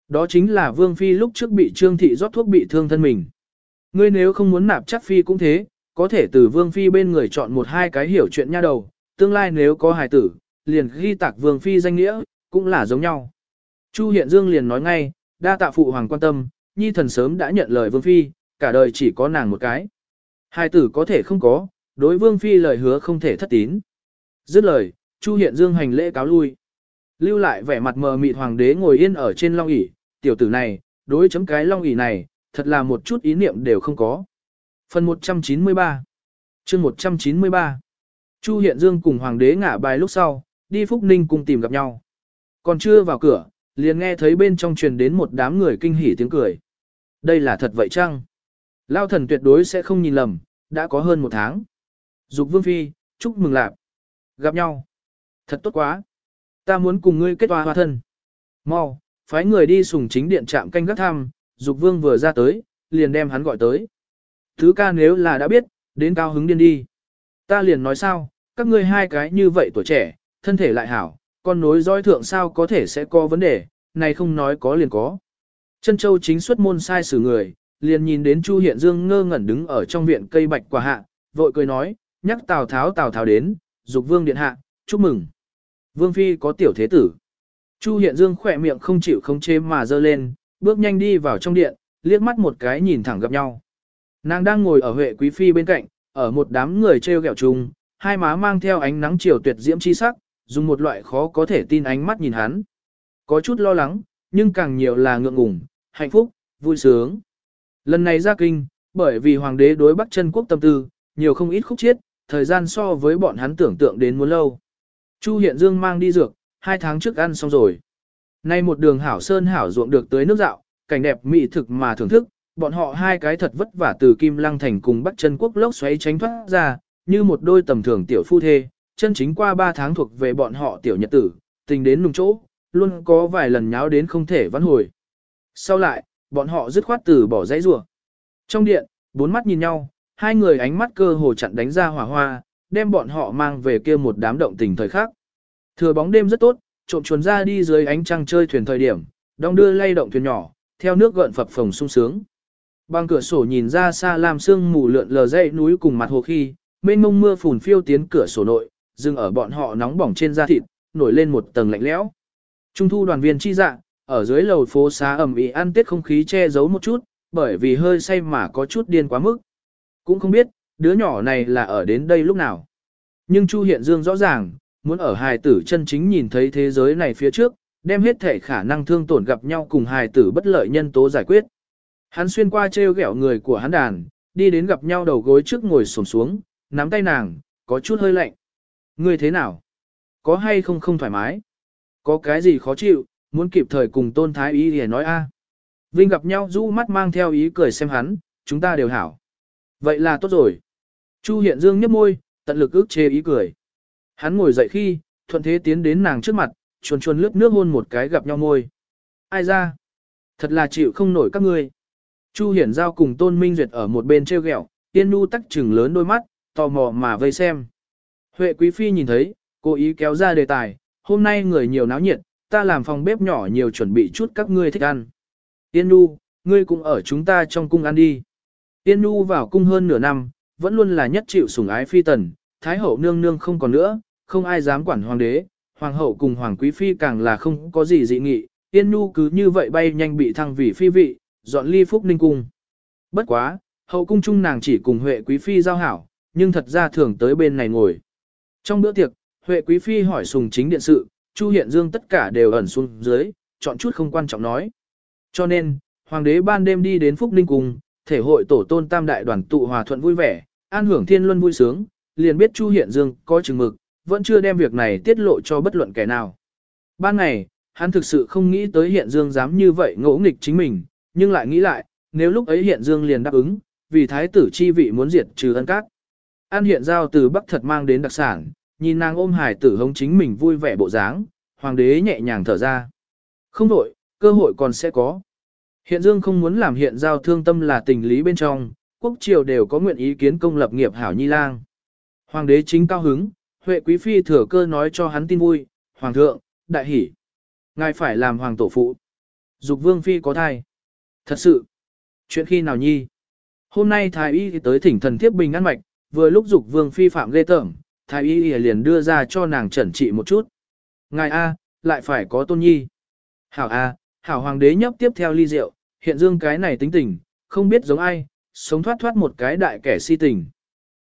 Đó chính là Vương Phi lúc trước bị Trương Thị rót thuốc bị thương thân mình. Ngươi nếu không muốn nạp chắc Phi cũng thế, có thể từ Vương Phi bên người chọn một hai cái hiểu chuyện nha đầu, tương lai nếu có hài tử, liền ghi tạc Vương Phi danh nghĩa, cũng là giống nhau. Chu Hiện Dương liền nói ngay, đa tạ phụ hoàng quan tâm, nhi thần sớm đã nhận lời Vương Phi, cả đời chỉ có nàng một cái. Hài tử có thể không có, đối Vương Phi lời hứa không thể thất tín. Dứt lời, Chu Hiện Dương hành lễ cáo lui. Lưu lại vẻ mặt mờ mịt hoàng đế ngồi yên ở trên long ỷ, tiểu tử này, đối chấm cái long ỷ này, thật là một chút ý niệm đều không có. Phần 193 chương 193 Chu Hiện Dương cùng Hoàng đế ngả bài lúc sau, đi Phúc Ninh cùng tìm gặp nhau. Còn chưa vào cửa, liền nghe thấy bên trong truyền đến một đám người kinh hỉ tiếng cười. Đây là thật vậy chăng? Lao thần tuyệt đối sẽ không nhìn lầm, đã có hơn một tháng. Dục Vương Phi, chúc mừng lạc. Gặp nhau. Thật tốt quá. Ta muốn cùng ngươi kết hòa hòa thân. Mau, phái người đi sùng chính điện trạm canh gác thăm, Dục Vương vừa ra tới, liền đem hắn gọi tới. Thứ ca nếu là đã biết, đến cao hứng điên đi. Ta liền nói sao, các ngươi hai cái như vậy tuổi trẻ, thân thể lại hảo, con nối dõi thượng sao có thể sẽ có vấn đề, này không nói có liền có. Chân châu chính xuất môn sai xử người, liền nhìn đến Chu Hiện Dương ngơ ngẩn đứng ở trong viện cây bạch quả hạ, vội cười nói, nhắc Tào Tháo Tào Tháo đến, dục vương điện hạ, chúc mừng. Vương Phi có tiểu thế tử. Chu Hiện Dương khỏe miệng không chịu không chế mà dơ lên, bước nhanh đi vào trong điện, liếc mắt một cái nhìn thẳng gặp nhau. Nàng đang ngồi ở Huệ Quý Phi bên cạnh, ở một đám người treo gẹo chung, hai má mang theo ánh nắng chiều tuyệt diễm chi sắc, dùng một loại khó có thể tin ánh mắt nhìn hắn. Có chút lo lắng, nhưng càng nhiều là ngượng ngùng, hạnh phúc, vui sướng. Lần này ra kinh, bởi vì hoàng đế đối Bắc chân quốc tâm tư, nhiều không ít khúc chiết, thời gian so với bọn hắn tưởng tượng đến muốn lâu. Chu Hiện Dương mang đi dược, hai tháng trước ăn xong rồi. Nay một đường hảo sơn hảo ruộng được tới nước dạo, cảnh đẹp mỹ thực mà thưởng thức, bọn họ hai cái thật vất vả từ Kim Lăng Thành cùng Bắc chân quốc lốc xoáy tránh thoát ra, như một đôi tầm thường tiểu phu thê, chân chính qua ba tháng thuộc về bọn họ tiểu nhật tử, tình đến nùng chỗ, luôn có vài lần nháo đến không thể vãn hồi. Sau lại, bọn họ dứt khoát từ bỏ dãy rùa. Trong điện, bốn mắt nhìn nhau, hai người ánh mắt cơ hồ chặn đánh ra hỏa hoa, đem bọn họ mang về kia một đám động tình thời khác. Thừa bóng đêm rất tốt, trộm chuồn ra đi dưới ánh trăng chơi thuyền thời điểm, đong đưa lay động thuyền nhỏ, theo nước gợn phập phồng sung sướng. Bằng cửa sổ nhìn ra xa làm sương mù lượn lờ dãy núi cùng mặt hồ khi, mênh mông mưa phùn phiêu tiến cửa sổ nội, dừng ở bọn họ nóng bỏng trên da thịt, nổi lên một tầng lạnh lẽo. Trung thu đoàn viên chi dạ, ở dưới lầu phố xá ẩm ĩ ăn tết không khí che giấu một chút, bởi vì hơi say mà có chút điên quá mức. Cũng không biết, đứa nhỏ này là ở đến đây lúc nào. Nhưng Chu Hiện Dương rõ ràng, muốn ở hài tử chân chính nhìn thấy thế giới này phía trước, đem hết thể khả năng thương tổn gặp nhau cùng hài tử bất lợi nhân tố giải quyết. Hắn xuyên qua treo gẹo người của hắn đàn, đi đến gặp nhau đầu gối trước ngồi xổm xuống, nắm tay nàng, có chút hơi lạnh. Ngươi thế nào? Có hay không không thoải mái? Có cái gì khó chịu, muốn kịp thời cùng tôn thái ý để nói a. Vinh gặp nhau rũ mắt mang theo ý cười xem hắn, chúng ta đều hảo. Vậy là tốt rồi. Chu Hiện Dương nhấp môi, tận lực ước chế ý cười. Hắn ngồi dậy khi, thuận thế tiến đến nàng trước mặt, chuồn chuồn lướt nước hôn một cái gặp nhau môi. Ai ra? Thật là chịu không nổi các ngươi. Chu Hiển Giao cùng Tôn Minh Duyệt ở một bên treo ghẹo, Tiên Nu tắc chừng lớn đôi mắt, tò mò mà vây xem. Huệ Quý Phi nhìn thấy, cố ý kéo ra đề tài, hôm nay người nhiều náo nhiệt, ta làm phòng bếp nhỏ nhiều chuẩn bị chút các ngươi thích ăn. Tiên Nu, ngươi cũng ở chúng ta trong cung ăn đi. Tiên Nu vào cung hơn nửa năm, vẫn luôn là nhất chịu sủng ái phi tần, thái hậu nương nương không còn nữa, không ai dám quản hoàng đế, hoàng hậu cùng hoàng quý phi càng là không có gì dị nghị, Tiên Nu cứ như vậy bay nhanh bị thăng vì phi vị, dọn ly phúc ninh cung. Bất quá, hậu cung chung nàng chỉ cùng Huệ quý phi giao hảo, nhưng thật ra thường tới bên này ngồi. Trong bữa tiệc, Huệ quý phi hỏi sùng chính điện sự, Chu Hiện Dương tất cả đều ẩn xuống dưới, chọn chút không quan trọng nói. Cho nên, hoàng đế ban đêm đi đến phúc ninh cung, thể hội tổ tôn tam đại đoàn tụ hòa thuận vui vẻ, an hưởng thiên luân vui sướng, liền biết Chu Hiện Dương có chừng mực, vẫn chưa đem việc này tiết lộ cho bất luận kẻ nào. Ban ngày, hắn thực sự không nghĩ tới Hiện Dương dám như vậy ngỗ nghịch chính mình, nhưng lại nghĩ lại, nếu lúc ấy Hiện Dương liền đáp ứng, vì thái tử chi vị muốn diệt trừ ân các. An Hiện Giao từ Bắc thật mang đến đặc sản, nhìn nàng ôm hải tử hống chính mình vui vẻ bộ dáng, hoàng đế nhẹ nhàng thở ra. Không đổi, cơ hội còn sẽ có. Hiện Dương không muốn làm Hiện Giao thương tâm là tình lý bên trong, quốc triều đều có nguyện ý kiến công lập nghiệp hảo nhi lang. Hoàng đế chính cao hứng, Huệ Quý Phi thừa cơ nói cho hắn tin vui, Hoàng thượng, đại hỷ. Ngài phải làm Hoàng tổ phụ. Dục Vương Phi có thai. Thật sự. Chuyện khi nào nhi? Hôm nay Thái Y tới thỉnh thần thiếp bình ăn mạch, vừa lúc Dục Vương Phi phạm ghê tởm, Thái Y liền đưa ra cho nàng chẩn trị một chút. Ngài A, lại phải có tôn nhi. Hảo A, Hảo Hoàng đế nhấp tiếp theo ly rượu, hiện dương cái này tính tình, không biết giống ai, sống thoát thoát một cái đại kẻ si tình.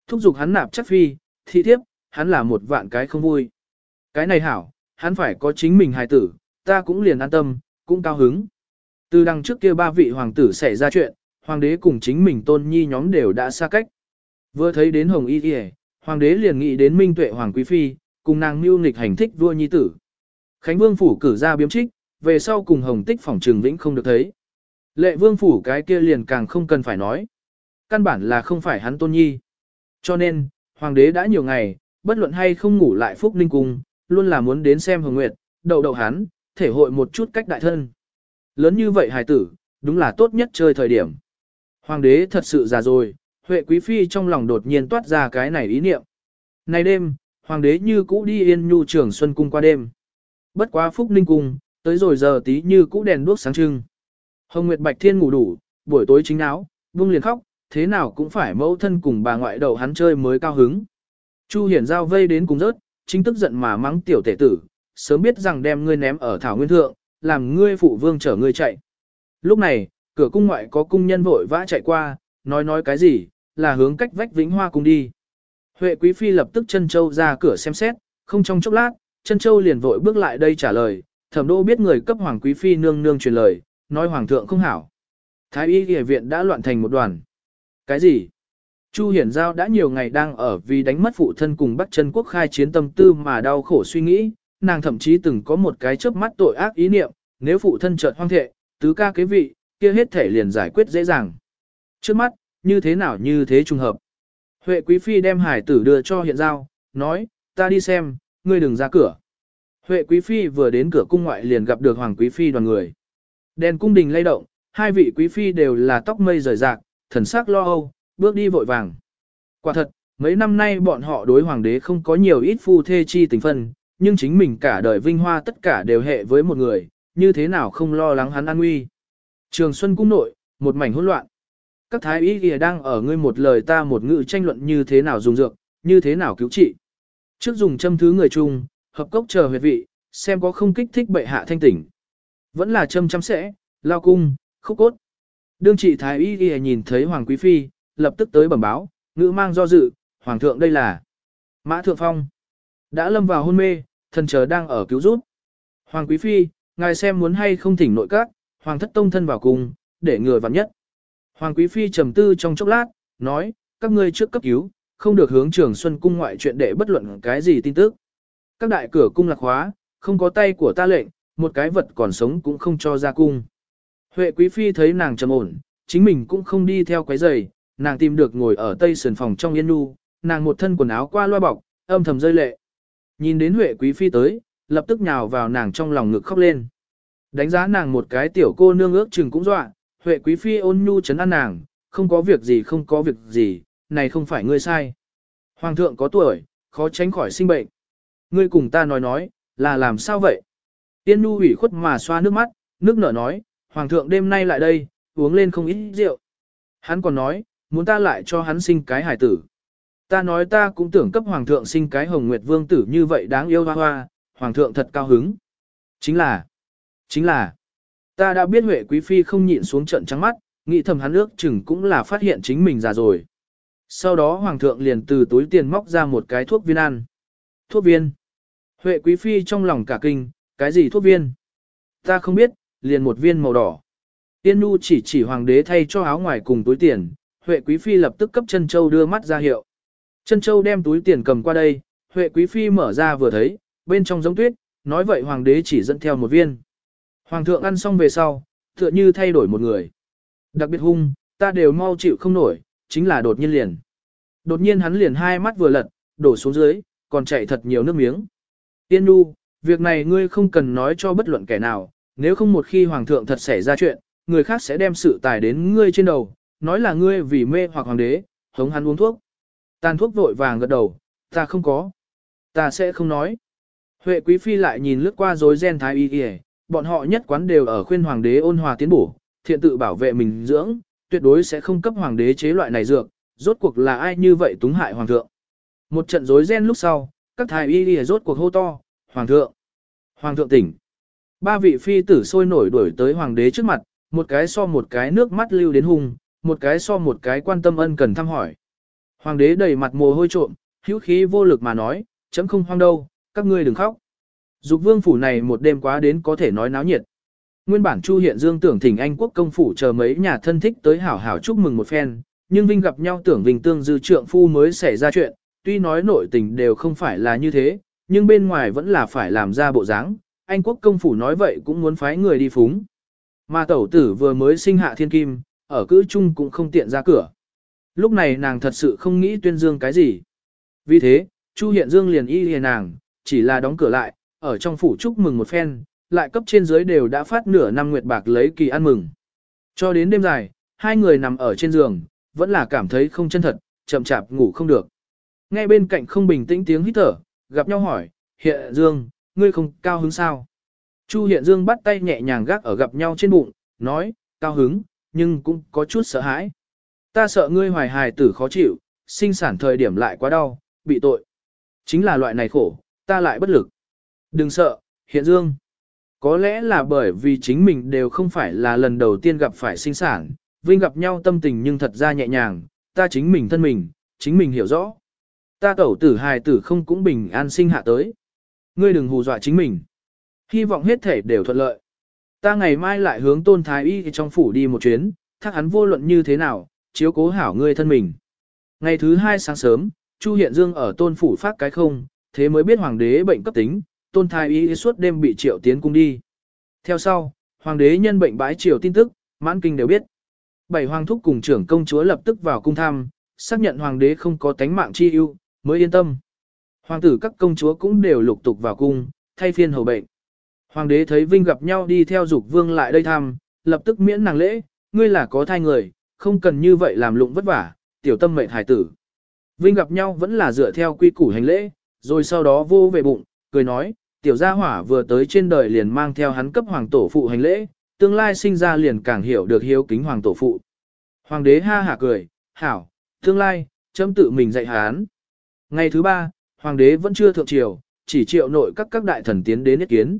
Thúc giục hắn nạp chắc phi, thị thiếp, hắn là một vạn cái không vui. Cái này hảo, hắn phải có chính mình hài tử, ta cũng liền an tâm, cũng cao hứng. Từ đằng trước kia ba vị hoàng tử xảy ra chuyện, hoàng đế cùng chính mình tôn nhi nhóm đều đã xa cách. Vừa thấy đến hồng y y, hoàng đế liền nghĩ đến minh tuệ hoàng quý phi, cùng nàng mưu nghịch hành thích vua nhi tử. Khánh vương phủ cử ra biếm trích, về sau cùng hồng tích phòng trường vĩnh không được thấy. Lệ vương phủ cái kia liền càng không cần phải nói. Căn bản là không phải hắn tôn nhi. Cho nên, hoàng đế đã nhiều ngày, bất luận hay không ngủ lại phúc ninh cung, luôn là muốn đến xem hồng nguyệt, đầu đầu hắn, thể hội một chút cách đại thân. Lớn như vậy hài tử, đúng là tốt nhất chơi thời điểm. Hoàng đế thật sự già rồi, Huệ Quý Phi trong lòng đột nhiên toát ra cái này ý niệm. Này đêm, Hoàng đế như cũ đi yên nhu trường xuân cung qua đêm. Bất quá phúc ninh cung, tới rồi giờ tí như cũ đèn đuốc sáng trưng. Hồng Nguyệt Bạch Thiên ngủ đủ, buổi tối chính áo, vương liền khóc, thế nào cũng phải mẫu thân cùng bà ngoại đầu hắn chơi mới cao hứng. Chu Hiển Giao vây đến cùng rớt, chính tức giận mà mắng tiểu tể tử, sớm biết rằng đem ngươi ném ở thảo nguyên thượng, làm ngươi phụ vương chở ngươi chạy. Lúc này, cửa cung ngoại có cung nhân vội vã chạy qua, nói nói cái gì, là hướng cách vách vĩnh hoa cung đi. Huệ Quý Phi lập tức chân châu ra cửa xem xét, không trong chốc lát, chân châu liền vội bước lại đây trả lời, thẩm đô biết người cấp hoàng quý phi nương nương truyền lời, nói hoàng thượng không hảo. Thái y y viện đã loạn thành một đoàn. Cái gì? Chu Hiển Giao đã nhiều ngày đang ở vì đánh mất phụ thân cùng Bắc chân quốc khai chiến tâm tư mà đau khổ suy nghĩ, nàng thậm chí từng có một cái chớp mắt tội ác ý niệm, nếu phụ thân chợt hoang thệ, tứ ca kế vị, kia hết thể liền giải quyết dễ dàng. Trước mắt, như thế nào như thế trùng hợp. Huệ Quý Phi đem hải tử đưa cho hiện Giao, nói, ta đi xem, ngươi đừng ra cửa. Huệ Quý Phi vừa đến cửa cung ngoại liền gặp được Hoàng Quý Phi đoàn người. Đèn cung đình lay động, hai vị Quý Phi đều là tóc mây rời rạc, thần sắc lo âu, bước đi vội vàng. Quả thật, mấy năm nay bọn họ đối hoàng đế không có nhiều ít phu thê chi tình phân, nhưng chính mình cả đời vinh hoa tất cả đều hệ với một người, như thế nào không lo lắng hắn an nguy. Trường Xuân cung nội, một mảnh hỗn loạn. Các thái y kìa đang ở ngươi một lời ta một ngữ tranh luận như thế nào dùng dược, như thế nào cứu trị. Trước dùng châm thứ người chung, hợp cốc chờ huyệt vị, xem có không kích thích bệ hạ thanh tỉnh. Vẫn là châm chăm sẽ, lao cung, khúc cốt. Đương trị thái y kìa nhìn thấy Hoàng Quý Phi, lập tức tới bẩm báo, ngữ mang do dự, Hoàng thượng đây là Mã Thượng Phong. Đã lâm vào hôn mê, thần chờ đang ở cứu giúp. Hoàng Quý Phi, ngài xem muốn hay không thỉnh nội các, Hoàng thất tông thân vào cùng, để ngừa vặn nhất. Hoàng Quý Phi trầm tư trong chốc lát, nói, các ngươi trước cấp cứu, không được hướng trường Xuân Cung ngoại chuyện để bất luận cái gì tin tức. Các đại cửa cung lạc hóa, không có tay của ta lệnh, một cái vật còn sống cũng không cho ra cung. Huệ Quý Phi thấy nàng trầm ổn, chính mình cũng không đi theo quái giày, nàng tìm được ngồi ở tây sườn phòng trong yên nu, nàng một thân quần áo qua loa bọc, âm thầm rơi lệ. Nhìn đến Huệ Quý Phi tới, lập tức nhào vào nàng trong lòng ngực khóc lên. Đánh giá nàng một cái tiểu cô nương ước chừng cũng dọa, Huệ Quý Phi ôn nhu chấn an nàng, không có việc gì không có việc gì, này không phải ngươi sai. Hoàng thượng có tuổi, khó tránh khỏi sinh bệnh. Ngươi cùng ta nói nói, là làm sao vậy? Tiên nu ủy khuất mà xoa nước mắt, nước nở nói, Hoàng thượng đêm nay lại đây, uống lên không ít rượu. Hắn còn nói, muốn ta lại cho hắn sinh cái hải tử. Ta nói ta cũng tưởng cấp hoàng thượng sinh cái hồng nguyệt vương tử như vậy đáng yêu hoa hoa, hoàng thượng thật cao hứng. Chính là, chính là, ta đã biết Huệ Quý Phi không nhịn xuống trận trắng mắt, nghĩ thầm hắn ước chừng cũng là phát hiện chính mình già rồi. Sau đó hoàng thượng liền từ túi tiền móc ra một cái thuốc viên ăn. Thuốc viên. Huệ Quý Phi trong lòng cả kinh, cái gì thuốc viên? Ta không biết, liền một viên màu đỏ. Tiên Nu chỉ chỉ hoàng đế thay cho áo ngoài cùng túi tiền, Huệ Quý Phi lập tức cấp chân châu đưa mắt ra hiệu. Chân châu đem túi tiền cầm qua đây, Huệ Quý Phi mở ra vừa thấy, bên trong giống tuyết, nói vậy hoàng đế chỉ dẫn theo một viên. Hoàng thượng ăn xong về sau, tựa như thay đổi một người. Đặc biệt hung, ta đều mau chịu không nổi, chính là đột nhiên liền. Đột nhiên hắn liền hai mắt vừa lật, đổ xuống dưới, còn chảy thật nhiều nước miếng. Tiên Nu, việc này ngươi không cần nói cho bất luận kẻ nào, nếu không một khi hoàng thượng thật xảy ra chuyện, người khác sẽ đem sự tài đến ngươi trên đầu, nói là ngươi vì mê hoặc hoàng đế, hống hắn uống thuốc. Tàn thuốc vội vàng gật đầu, ta không có. Ta sẽ không nói. Huệ quý phi lại nhìn lướt qua rối ren thái y y, bọn họ nhất quán đều ở khuyên hoàng đế ôn hòa tiến bổ, thiện tự bảo vệ mình dưỡng, tuyệt đối sẽ không cấp hoàng đế chế loại này dược, rốt cuộc là ai như vậy túng hại hoàng thượng. Một trận rối ren lúc sau, các thái y y rốt cuộc hô to, hoàng thượng, hoàng thượng tỉnh. Ba vị phi tử sôi nổi đuổi tới hoàng đế trước mặt, một cái so một cái nước mắt lưu đến hung, một cái so một cái quan tâm ân cần thăm hỏi. Hoàng đế đầy mặt mồ hôi trộm, hữu khí vô lực mà nói, chấm không hoang đâu, các ngươi đừng khóc. Dục vương phủ này một đêm quá đến có thể nói náo nhiệt. Nguyên bản Chu Hiện Dương tưởng thỉnh Anh quốc công phủ chờ mấy nhà thân thích tới hảo hảo chúc mừng một phen, nhưng Vinh gặp nhau tưởng Vinh tương dư trượng phu mới xảy ra chuyện, tuy nói nội tình đều không phải là như thế, nhưng bên ngoài vẫn là phải làm ra bộ dáng. Anh quốc công phủ nói vậy cũng muốn phái người đi phúng. Mà tẩu tử vừa mới sinh hạ thiên kim, ở cữ chung cũng không tiện ra cửa. Lúc này nàng thật sự không nghĩ tuyên dương cái gì. Vì thế, Chu Hiện Dương liền y liền nàng, chỉ là đóng cửa lại, ở trong phủ chúc mừng một phen, lại cấp trên dưới đều đã phát nửa năm nguyệt bạc lấy kỳ ăn mừng. Cho đến đêm dài, hai người nằm ở trên giường, vẫn là cảm thấy không chân thật, chậm chạp ngủ không được. Ngay bên cạnh không bình tĩnh tiếng hít thở, gặp nhau hỏi, Hiện Dương, ngươi không cao hứng sao? Chu Hiện Dương bắt tay nhẹ nhàng gác ở gặp nhau trên bụng, nói, cao hứng, nhưng cũng có chút sợ hãi. Ta sợ ngươi hoài hài tử khó chịu, sinh sản thời điểm lại quá đau, bị tội. Chính là loại này khổ, ta lại bất lực. Đừng sợ, Hiện Dương. Có lẽ là bởi vì chính mình đều không phải là lần đầu tiên gặp phải sinh sản, Vinh gặp nhau tâm tình nhưng thật ra nhẹ nhàng, ta chính mình thân mình, chính mình hiểu rõ. Ta tẩu tử hài tử không cũng bình an sinh hạ tới. Ngươi đừng hù dọa chính mình. Hy vọng hết thể đều thuận lợi. Ta ngày mai lại hướng tôn thái y trong phủ đi một chuyến, thắc hắn vô luận như thế nào, chiếu cố hảo ngươi thân mình. Ngày thứ hai sáng sớm, Chu Hiện Dương ở tôn phủ phát cái không, thế mới biết hoàng đế bệnh cấp tính, tôn thái y suốt đêm bị triệu tiến cung đi. Theo sau, hoàng đế nhân bệnh bãi triều tin tức, mãn kinh đều biết. Bảy hoàng thúc cùng trưởng công chúa lập tức vào cung thăm, xác nhận hoàng đế không có tánh mạng chi ưu, mới yên tâm. Hoàng tử các công chúa cũng đều lục tục vào cung, thay phiên hầu bệnh. Hoàng đế thấy Vinh gặp nhau đi theo dục vương lại đây thăm, lập tức miễn nàng lễ, ngươi là có thai người, không cần như vậy làm lụng vất vả, tiểu tâm mệnh hải tử. Vinh gặp nhau vẫn là dựa theo quy củ hành lễ, rồi sau đó vô về bụng, cười nói, tiểu gia hỏa vừa tới trên đời liền mang theo hắn cấp hoàng tổ phụ hành lễ, tương lai sinh ra liền càng hiểu được hiếu kính hoàng tổ phụ. Hoàng đế ha hả cười, hảo, tương lai, chấm tự mình dạy hắn. Ngày thứ ba, hoàng đế vẫn chưa thượng triều, chỉ triệu nội các các đại thần tiến đến ý kiến.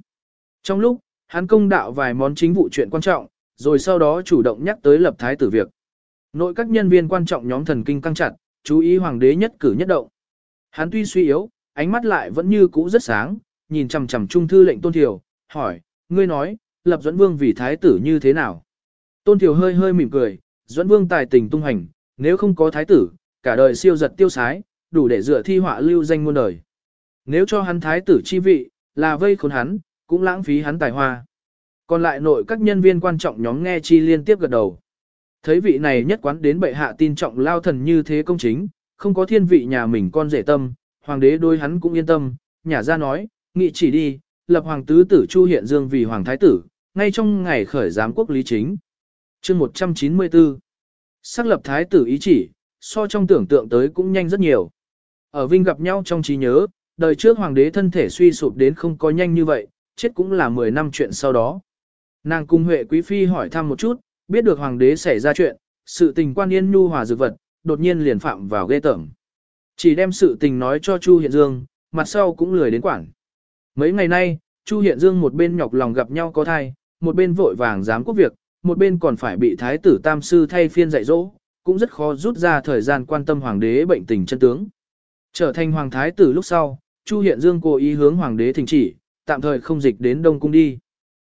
Trong lúc, hắn công đạo vài món chính vụ chuyện quan trọng, rồi sau đó chủ động nhắc tới lập thái tử việc. Nội các nhân viên quan trọng nhóm thần kinh căng chặt, chú ý hoàng đế nhất cử nhất động. Hắn tuy suy yếu, ánh mắt lại vẫn như cũ rất sáng, nhìn chằm chằm trung thư lệnh Tôn Thiều, hỏi, ngươi nói, lập dẫn vương vì thái tử như thế nào? Tôn Thiều hơi hơi mỉm cười, dẫn vương tài tình tung hành, nếu không có thái tử, cả đời siêu giật tiêu sái, đủ để dựa thi họa lưu danh muôn đời. Nếu cho hắn thái tử chi vị, là vây khốn hắn, cũng lãng phí hắn tài hoa. Còn lại nội các nhân viên quan trọng nhóm nghe chi liên tiếp gật đầu. Thấy vị này nhất quán đến bệ hạ tin trọng lao thần như thế công chính, không có thiên vị nhà mình con rể tâm, hoàng đế đôi hắn cũng yên tâm, nhà ra nói, nghị chỉ đi, lập hoàng tứ tử Chu Hiện Dương vì hoàng thái tử, ngay trong ngày khởi giám quốc lý chính. chương 194 Xác lập thái tử ý chỉ, so trong tưởng tượng tới cũng nhanh rất nhiều. Ở Vinh gặp nhau trong trí nhớ, đời trước hoàng đế thân thể suy sụp đến không có nhanh như vậy, chết cũng là 10 năm chuyện sau đó. Nàng cung Huệ Quý Phi hỏi thăm một chút, biết được hoàng đế xảy ra chuyện, sự tình quan yên nhu hòa dược vật, đột nhiên liền phạm vào ghê tởm. Chỉ đem sự tình nói cho Chu Hiện Dương, mặt sau cũng lười đến quản. Mấy ngày nay, Chu Hiện Dương một bên nhọc lòng gặp nhau có thai, một bên vội vàng dám quốc việc, một bên còn phải bị thái tử tam sư thay phiên dạy dỗ, cũng rất khó rút ra thời gian quan tâm hoàng đế bệnh tình chân tướng. Trở thành hoàng thái tử lúc sau, Chu Hiện Dương cố ý hướng hoàng đế thỉnh chỉ, tạm thời không dịch đến Đông Cung đi.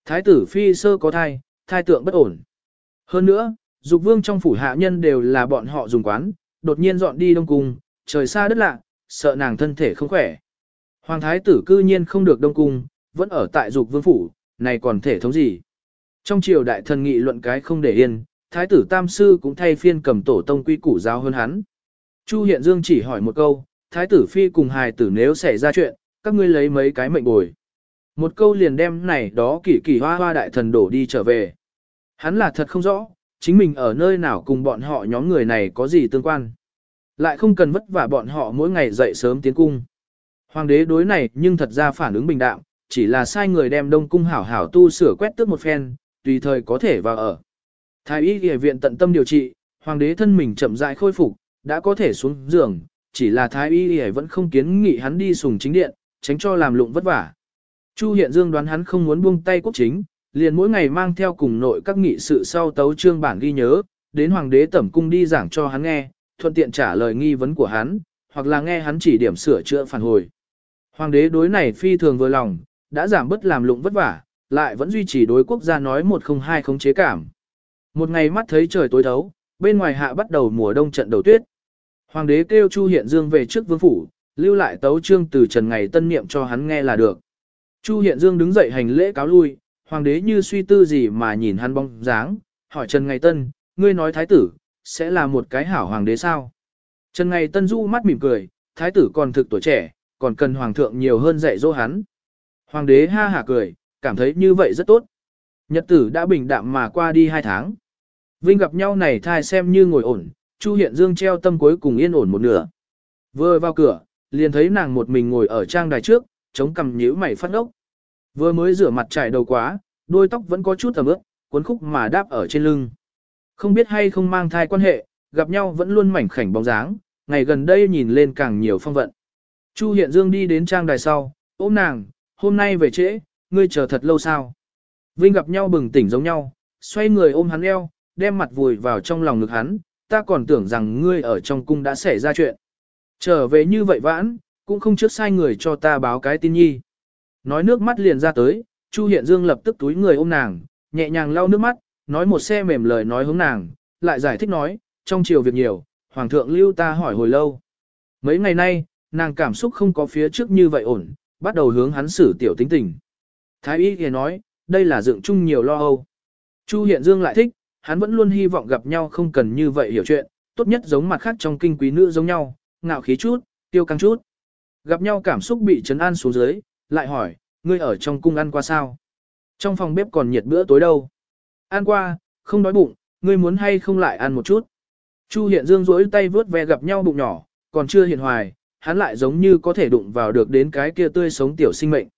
Thái tử phi sơ có thai, thai tượng bất ổn. Hơn nữa, dục vương trong phủ hạ nhân đều là bọn họ dùng quán, đột nhiên dọn đi Đông Cung, trời xa đất lạ, sợ nàng thân thể không khỏe. Hoàng thái tử cư nhiên không được Đông Cung, vẫn ở tại dục vương phủ, này còn thể thống gì. Trong triều đại thần nghị luận cái không để yên, thái tử tam sư cũng thay phiên cầm tổ tông quy củ giáo hơn hắn. Chu Hiện Dương chỉ hỏi một câu, thái tử phi cùng hài tử nếu xảy ra chuyện, các ngươi lấy mấy cái mệnh bồi. Một câu liền đem này đó kỳ kỳ hoa hoa đại thần đổ đi trở về. Hắn là thật không rõ, chính mình ở nơi nào cùng bọn họ nhóm người này có gì tương quan. Lại không cần vất vả bọn họ mỗi ngày dậy sớm tiến cung. Hoàng đế đối này nhưng thật ra phản ứng bình đạm, chỉ là sai người đem đông cung hảo hảo tu sửa quét tước một phen, tùy thời có thể vào ở. Thái y y viện tận tâm điều trị, hoàng đế thân mình chậm rãi khôi phục, đã có thể xuống giường, chỉ là thái y y vẫn không kiến nghị hắn đi sùng chính điện, tránh cho làm lụng vất vả. Chu Hiện Dương đoán hắn không muốn buông tay quốc chính, liền mỗi ngày mang theo cùng nội các nghị sự sau tấu trương bản ghi nhớ, đến hoàng đế tẩm cung đi giảng cho hắn nghe, thuận tiện trả lời nghi vấn của hắn, hoặc là nghe hắn chỉ điểm sửa chữa phản hồi. Hoàng đế đối này phi thường vừa lòng, đã giảm bớt làm lụng vất vả, lại vẫn duy trì đối quốc gia nói một không hai không chế cảm. Một ngày mắt thấy trời tối thấu, bên ngoài hạ bắt đầu mùa đông trận đầu tuyết. Hoàng đế kêu Chu Hiện Dương về trước vương phủ, lưu lại tấu trương từ trần ngày tân niệm cho hắn nghe là được. Chu Hiện Dương đứng dậy hành lễ cáo lui, hoàng đế như suy tư gì mà nhìn hắn bóng dáng, hỏi Trần Ngày Tân, ngươi nói thái tử, sẽ là một cái hảo hoàng đế sao? Trần Ngày Tân du mắt mỉm cười, thái tử còn thực tuổi trẻ, còn cần hoàng thượng nhiều hơn dạy dỗ hắn. Hoàng đế ha hả cười, cảm thấy như vậy rất tốt. Nhật tử đã bình đạm mà qua đi hai tháng. Vinh gặp nhau này thai xem như ngồi ổn, Chu Hiện Dương treo tâm cuối cùng yên ổn một nửa. Vừa vào cửa, liền thấy nàng một mình ngồi ở trang đài trước, chống cằm nhíu mày phát ốc. Vừa mới rửa mặt trải đầu quá, đôi tóc vẫn có chút ẩm ướt, cuốn khúc mà đáp ở trên lưng. Không biết hay không mang thai quan hệ, gặp nhau vẫn luôn mảnh khảnh bóng dáng, ngày gần đây nhìn lên càng nhiều phong vận. Chu Hiện Dương đi đến trang đài sau, ôm nàng, hôm nay về trễ, ngươi chờ thật lâu sao. Vinh gặp nhau bừng tỉnh giống nhau, xoay người ôm hắn eo, đem mặt vùi vào trong lòng ngực hắn, ta còn tưởng rằng ngươi ở trong cung đã xảy ra chuyện. Trở về như vậy vãn, cũng không trước sai người cho ta báo cái tin nhi. Nói nước mắt liền ra tới, Chu Hiện Dương lập tức túi người ôm nàng, nhẹ nhàng lau nước mắt, nói một xe mềm lời nói hướng nàng, lại giải thích nói, trong chiều việc nhiều, Hoàng thượng lưu ta hỏi hồi lâu. Mấy ngày nay, nàng cảm xúc không có phía trước như vậy ổn, bắt đầu hướng hắn xử tiểu tính tình. Thái y thì nói, đây là dựng chung nhiều lo âu. Chu Hiện Dương lại thích, hắn vẫn luôn hy vọng gặp nhau không cần như vậy hiểu chuyện, tốt nhất giống mặt khác trong kinh quý nữ giống nhau, ngạo khí chút, tiêu căng chút. Gặp nhau cảm xúc bị chấn an xuống dưới, lại hỏi, ngươi ở trong cung ăn qua sao? Trong phòng bếp còn nhiệt bữa tối đâu? Ăn qua, không đói bụng, ngươi muốn hay không lại ăn một chút? Chu Hiện Dương rỗi tay vướt ve gặp nhau bụng nhỏ, còn chưa hiện hoài, hắn lại giống như có thể đụng vào được đến cái kia tươi sống tiểu sinh mệnh.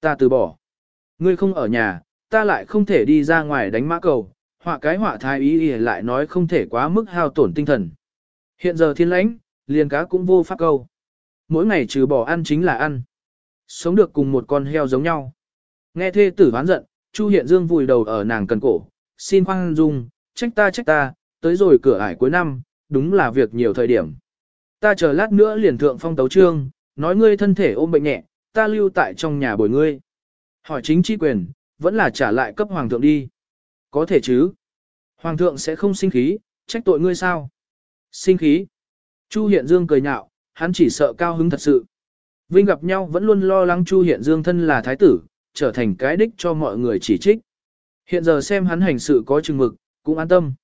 Ta từ bỏ. Ngươi không ở nhà, ta lại không thể đi ra ngoài đánh mã cầu, họa cái họa thái ý ý lại nói không thể quá mức hao tổn tinh thần. Hiện giờ thiên lãnh, liền cá cũng vô pháp câu. Mỗi ngày trừ bỏ ăn chính là ăn. Sống được cùng một con heo giống nhau. Nghe thê tử hoán giận, Chu Hiện Dương vùi đầu ở nàng cần cổ, xin khoan dung, trách ta trách ta, tới rồi cửa ải cuối năm, đúng là việc nhiều thời điểm. Ta chờ lát nữa liền thượng phong tấu trương, nói ngươi thân thể ôm bệnh nhẹ, ta lưu tại trong nhà bồi ngươi. Hỏi chính chi quyền, vẫn là trả lại cấp hoàng thượng đi. Có thể chứ. Hoàng thượng sẽ không sinh khí, trách tội ngươi sao? Sinh khí. Chu Hiện Dương cười nhạo, hắn chỉ sợ cao hứng thật sự. Vinh gặp nhau vẫn luôn lo lắng Chu Hiện Dương thân là thái tử, trở thành cái đích cho mọi người chỉ trích. Hiện giờ xem hắn hành sự có chừng mực, cũng an tâm.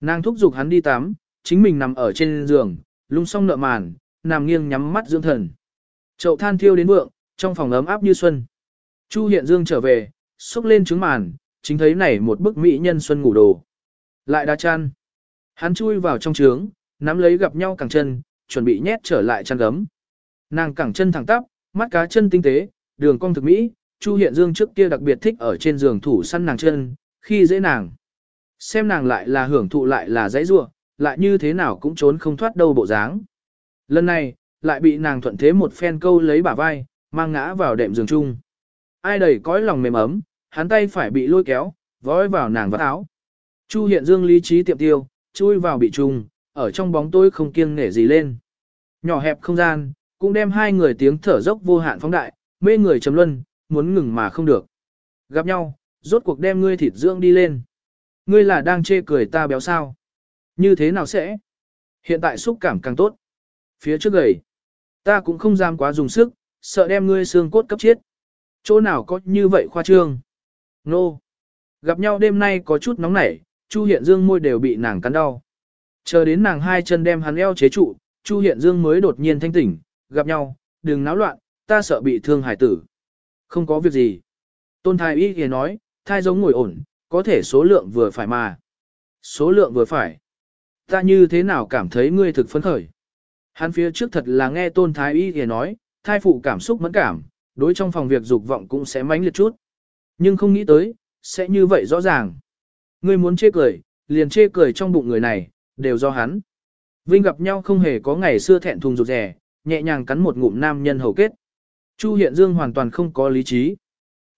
Nàng thúc giục hắn đi tắm, chính mình nằm ở trên giường, lung xong nợ màn, nằm nghiêng nhắm mắt dưỡng thần. Chậu than thiêu đến vượng, trong phòng ấm áp như xuân. Chu Hiện Dương trở về, xúc lên trứng màn, chính thấy này một bức mỹ nhân xuân ngủ đồ. Lại đa chăn. Hắn chui vào trong trướng, nắm lấy gặp nhau càng chân, chuẩn bị nhét trở lại chăn gấm. Nàng cẳng chân thẳng tắp, mắt cá chân tinh tế, đường cong thực mỹ, Chu Hiện Dương trước kia đặc biệt thích ở trên giường thủ săn nàng chân, khi dễ nàng. Xem nàng lại là hưởng thụ lại là dãy rua, lại như thế nào cũng trốn không thoát đâu bộ dáng. Lần này, lại bị nàng thuận thế một phen câu lấy bả vai, mang ngã vào đệm giường chung. Ai đầy cõi lòng mềm ấm, hắn tay phải bị lôi kéo, vói vào nàng vắt áo. Chu Hiện Dương lý trí tiệm tiêu, chui vào bị trùng, ở trong bóng tối không kiêng nể gì lên. Nhỏ hẹp không gian, cũng đem hai người tiếng thở dốc vô hạn phóng đại, mê người trầm luân, muốn ngừng mà không được. Gặp nhau, rốt cuộc đem ngươi thịt dưỡng đi lên. Ngươi là đang chê cười ta béo sao? Như thế nào sẽ? Hiện tại xúc cảm càng tốt. Phía trước gầy. Ta cũng không dám quá dùng sức, sợ đem ngươi xương cốt cấp chết. Chỗ nào có như vậy khoa trương? Nô. Gặp nhau đêm nay có chút nóng nảy, Chu Hiện Dương môi đều bị nàng cắn đau. Chờ đến nàng hai chân đem hắn eo chế trụ, Chu Hiện Dương mới đột nhiên thanh tỉnh, gặp nhau, đừng náo loạn, ta sợ bị thương hải tử. Không có việc gì. Tôn thái y thì nói, thai giống ngồi ổn, có thể số lượng vừa phải mà. Số lượng vừa phải. Ta như thế nào cảm thấy ngươi thực phấn khởi. Hắn phía trước thật là nghe tôn thái y thì nói, thai phụ cảm xúc mẫn cảm, đối trong phòng việc dục vọng cũng sẽ mãnh liệt chút. Nhưng không nghĩ tới, sẽ như vậy rõ ràng. Ngươi muốn chê cười, liền chê cười trong bụng người này, đều do hắn. Vinh gặp nhau không hề có ngày xưa thẹn thùng rụt rè nhẹ nhàng cắn một ngụm nam nhân hầu kết. Chu Hiện Dương hoàn toàn không có lý trí.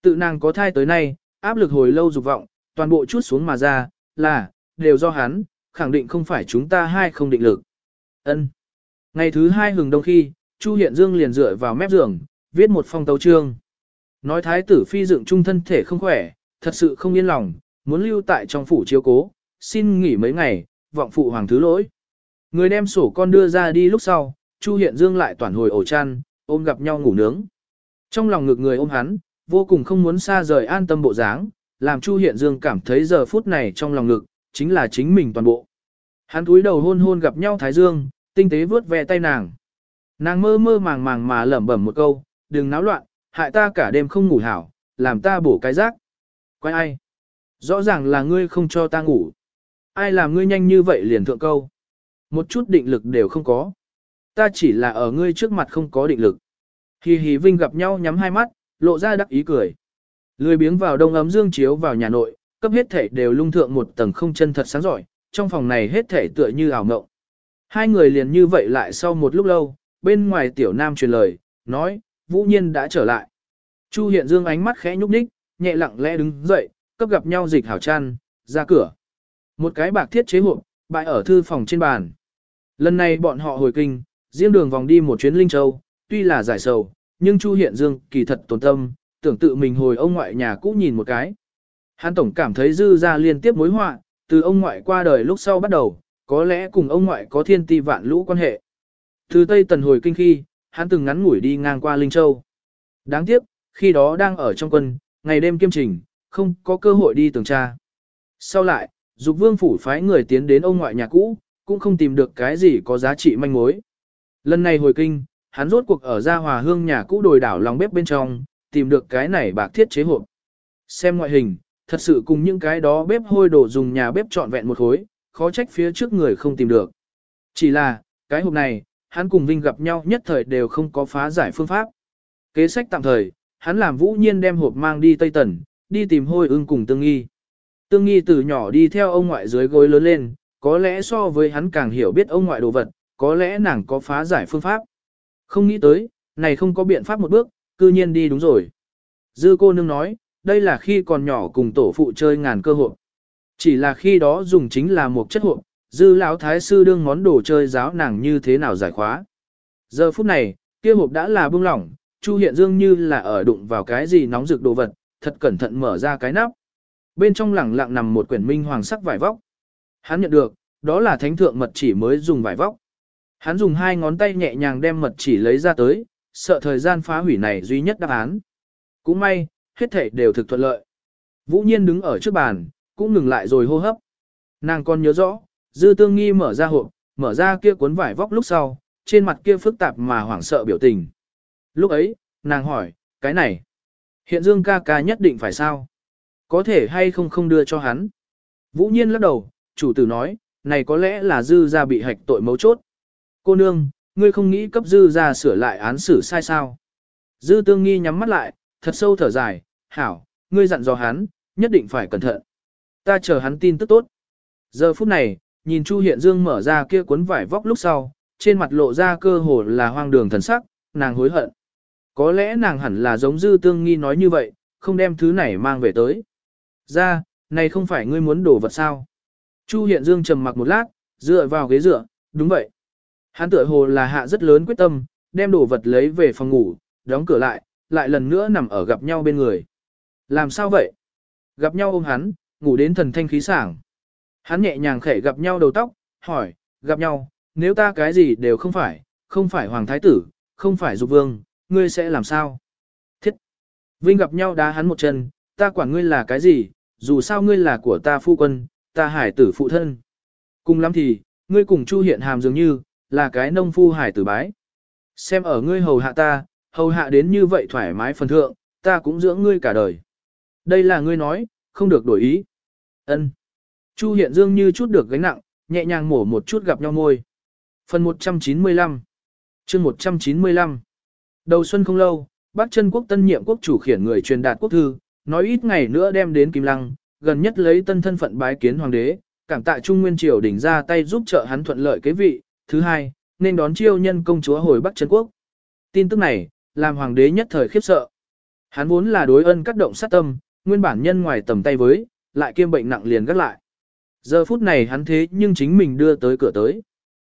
Tự nàng có thai tới nay, áp lực hồi lâu dục vọng, toàn bộ chút xuống mà ra, là, đều do hắn, khẳng định không phải chúng ta hai không định lực. Ân. Ngày thứ hai hừng đông khi, Chu Hiện Dương liền dựa vào mép giường, viết một phong tấu trương. Nói thái tử phi dựng trung thân thể không khỏe, thật sự không yên lòng, muốn lưu tại trong phủ chiếu cố, xin nghỉ mấy ngày, vọng phụ hoàng thứ lỗi. Người đem sổ con đưa ra đi lúc sau, Chu Hiện Dương lại toàn hồi ổ chăn, ôm gặp nhau ngủ nướng. Trong lòng ngực người ôm hắn, vô cùng không muốn xa rời an tâm bộ dáng, làm Chu Hiện Dương cảm thấy giờ phút này trong lòng ngực, chính là chính mình toàn bộ. Hắn túi đầu hôn hôn gặp nhau Thái Dương, tinh tế vướt ve tay nàng. Nàng mơ mơ màng màng mà lẩm bẩm một câu, đừng náo loạn, hại ta cả đêm không ngủ hảo, làm ta bổ cái rác. Quay ai? Rõ ràng là ngươi không cho ta ngủ. Ai làm ngươi nhanh như vậy liền thượng câu? Một chút định lực đều không có. Ta chỉ là ở ngươi trước mặt không có định lực. Hì hì Vinh gặp nhau nhắm hai mắt, lộ ra đắc ý cười. Lười biếng vào đông ấm dương chiếu vào nhà nội, cấp hết thể đều lung thượng một tầng không chân thật sáng giỏi, trong phòng này hết thể tựa như ảo ngộng. Hai người liền như vậy lại sau một lúc lâu, bên ngoài tiểu nam truyền lời, nói, vũ nhiên đã trở lại. Chu hiện dương ánh mắt khẽ nhúc nhích, nhẹ lặng lẽ đứng dậy, cấp gặp nhau dịch hảo chăn, ra cửa. Một cái bạc thiết chế hộp, bại ở thư phòng trên bàn. Lần này bọn họ hồi kinh, riêng đường vòng đi một chuyến Linh Châu, tuy là giải sầu, nhưng Chu Hiện Dương kỳ thật tồn tâm, tưởng tự mình hồi ông ngoại nhà cũ nhìn một cái. Hắn tổng cảm thấy dư ra liên tiếp mối họa, từ ông ngoại qua đời lúc sau bắt đầu, có lẽ cùng ông ngoại có thiên ti vạn lũ quan hệ. Từ Tây Tần hồi kinh khi, hắn từng ngắn ngủi đi ngang qua Linh Châu. Đáng tiếc, khi đó đang ở trong quân, ngày đêm kiêm trình, không có cơ hội đi tường tra. Sau lại, Dục Vương phủ phái người tiến đến ông ngoại nhà cũ, cũng không tìm được cái gì có giá trị manh mối. Lần này hồi kinh, hắn rốt cuộc ở gia hòa hương nhà cũ đồi đảo lòng bếp bên trong, tìm được cái này bạc thiết chế hộp. Xem ngoại hình, thật sự cùng những cái đó bếp hôi đồ dùng nhà bếp trọn vẹn một khối, khó trách phía trước người không tìm được. Chỉ là, cái hộp này, hắn cùng Vinh gặp nhau nhất thời đều không có phá giải phương pháp. Kế sách tạm thời, hắn làm vũ nhiên đem hộp mang đi Tây Tần, đi tìm hôi ưng cùng tương nghi. Tương nghi từ nhỏ đi theo ông ngoại dưới gối lớn lên, có lẽ so với hắn càng hiểu biết ông ngoại đồ vật, có lẽ nàng có phá giải phương pháp. Không nghĩ tới, này không có biện pháp một bước, cư nhiên đi đúng rồi. Dư cô nương nói, đây là khi còn nhỏ cùng tổ phụ chơi ngàn cơ hội. Chỉ là khi đó dùng chính là một chất hộp, dư lão thái sư đương món đồ chơi giáo nàng như thế nào giải khóa. Giờ phút này, kia hộp đã là bưng lỏng, Chu Hiện Dương như là ở đụng vào cái gì nóng rực đồ vật, thật cẩn thận mở ra cái nắp. Bên trong lẳng lặng nằm một quyển minh hoàng sắc vải vóc. Hắn nhận được, đó là thánh thượng mật chỉ mới dùng vải vóc. Hắn dùng hai ngón tay nhẹ nhàng đem mật chỉ lấy ra tới, sợ thời gian phá hủy này duy nhất đáp án. Cũng may, hết thảy đều thực thuận lợi. Vũ Nhiên đứng ở trước bàn, cũng ngừng lại rồi hô hấp. Nàng còn nhớ rõ, Dư Tương Nghi mở ra hộp, mở ra kia cuốn vải vóc lúc sau, trên mặt kia phức tạp mà hoảng sợ biểu tình. Lúc ấy, nàng hỏi, cái này, hiện Dương ca ca nhất định phải sao? Có thể hay không không đưa cho hắn? Vũ Nhiên lắc đầu, chủ tử nói, này có lẽ là Dư ra bị hạch tội mấu chốt. Cô nương, ngươi không nghĩ cấp Dư ra sửa lại án xử sai sao? Dư Tương Nghi nhắm mắt lại, thật sâu thở dài, hảo, ngươi dặn dò hắn, nhất định phải cẩn thận. Ta chờ hắn tin tức tốt. Giờ phút này, nhìn Chu Hiện Dương mở ra kia cuốn vải vóc lúc sau, trên mặt lộ ra cơ hồ là hoang đường thần sắc, nàng hối hận. Có lẽ nàng hẳn là giống dư tương nghi nói như vậy, không đem thứ này mang về tới. Ra, này không phải ngươi muốn đổ vật sao. Chu Hiện Dương trầm mặc một lát, dựa vào ghế dựa, đúng vậy. Hắn tựa hồ là hạ rất lớn quyết tâm, đem đồ vật lấy về phòng ngủ, đóng cửa lại, lại lần nữa nằm ở gặp nhau bên người. Làm sao vậy? Gặp nhau ôm hắn, ngủ đến thần thanh khí sảng. Hắn nhẹ nhàng khẽ gặp nhau đầu tóc, hỏi, gặp nhau, nếu ta cái gì đều không phải, không phải hoàng thái tử, không phải dục vương, ngươi sẽ làm sao? Thiết! Vinh gặp nhau đá hắn một chân, ta quản ngươi là cái gì, dù sao ngươi là của ta phu quân, ta hải tử phụ thân. Cùng lắm thì, ngươi cùng Chu Hiện Hàm dường như, là cái nông phu hải tử bái. Xem ở ngươi hầu hạ ta, hầu hạ đến như vậy thoải mái phần thượng, ta cũng dưỡng ngươi cả đời. Đây là ngươi nói, không được đổi ý. Ân. Chu Hiện Dương như chút được gánh nặng, nhẹ nhàng mổ một chút gặp nhau môi. Phần 195 chương 195 Đầu xuân không lâu, Bắc chân quốc tân nhiệm quốc chủ khiển người truyền đạt quốc thư, nói ít ngày nữa đem đến Kim Lăng, gần nhất lấy tân thân phận bái kiến hoàng đế, cảm tạ Trung Nguyên Triều đỉnh ra tay giúp trợ hắn thuận lợi kế vị. Thứ hai, nên đón chiêu nhân công chúa hồi Bắc Trấn quốc. Tin tức này, làm hoàng đế nhất thời khiếp sợ. Hắn vốn là đối ân cắt động sát tâm, nguyên bản nhân ngoài tầm tay với, lại kiêm bệnh nặng liền gắt lại. Giờ phút này hắn thế nhưng chính mình đưa tới cửa tới.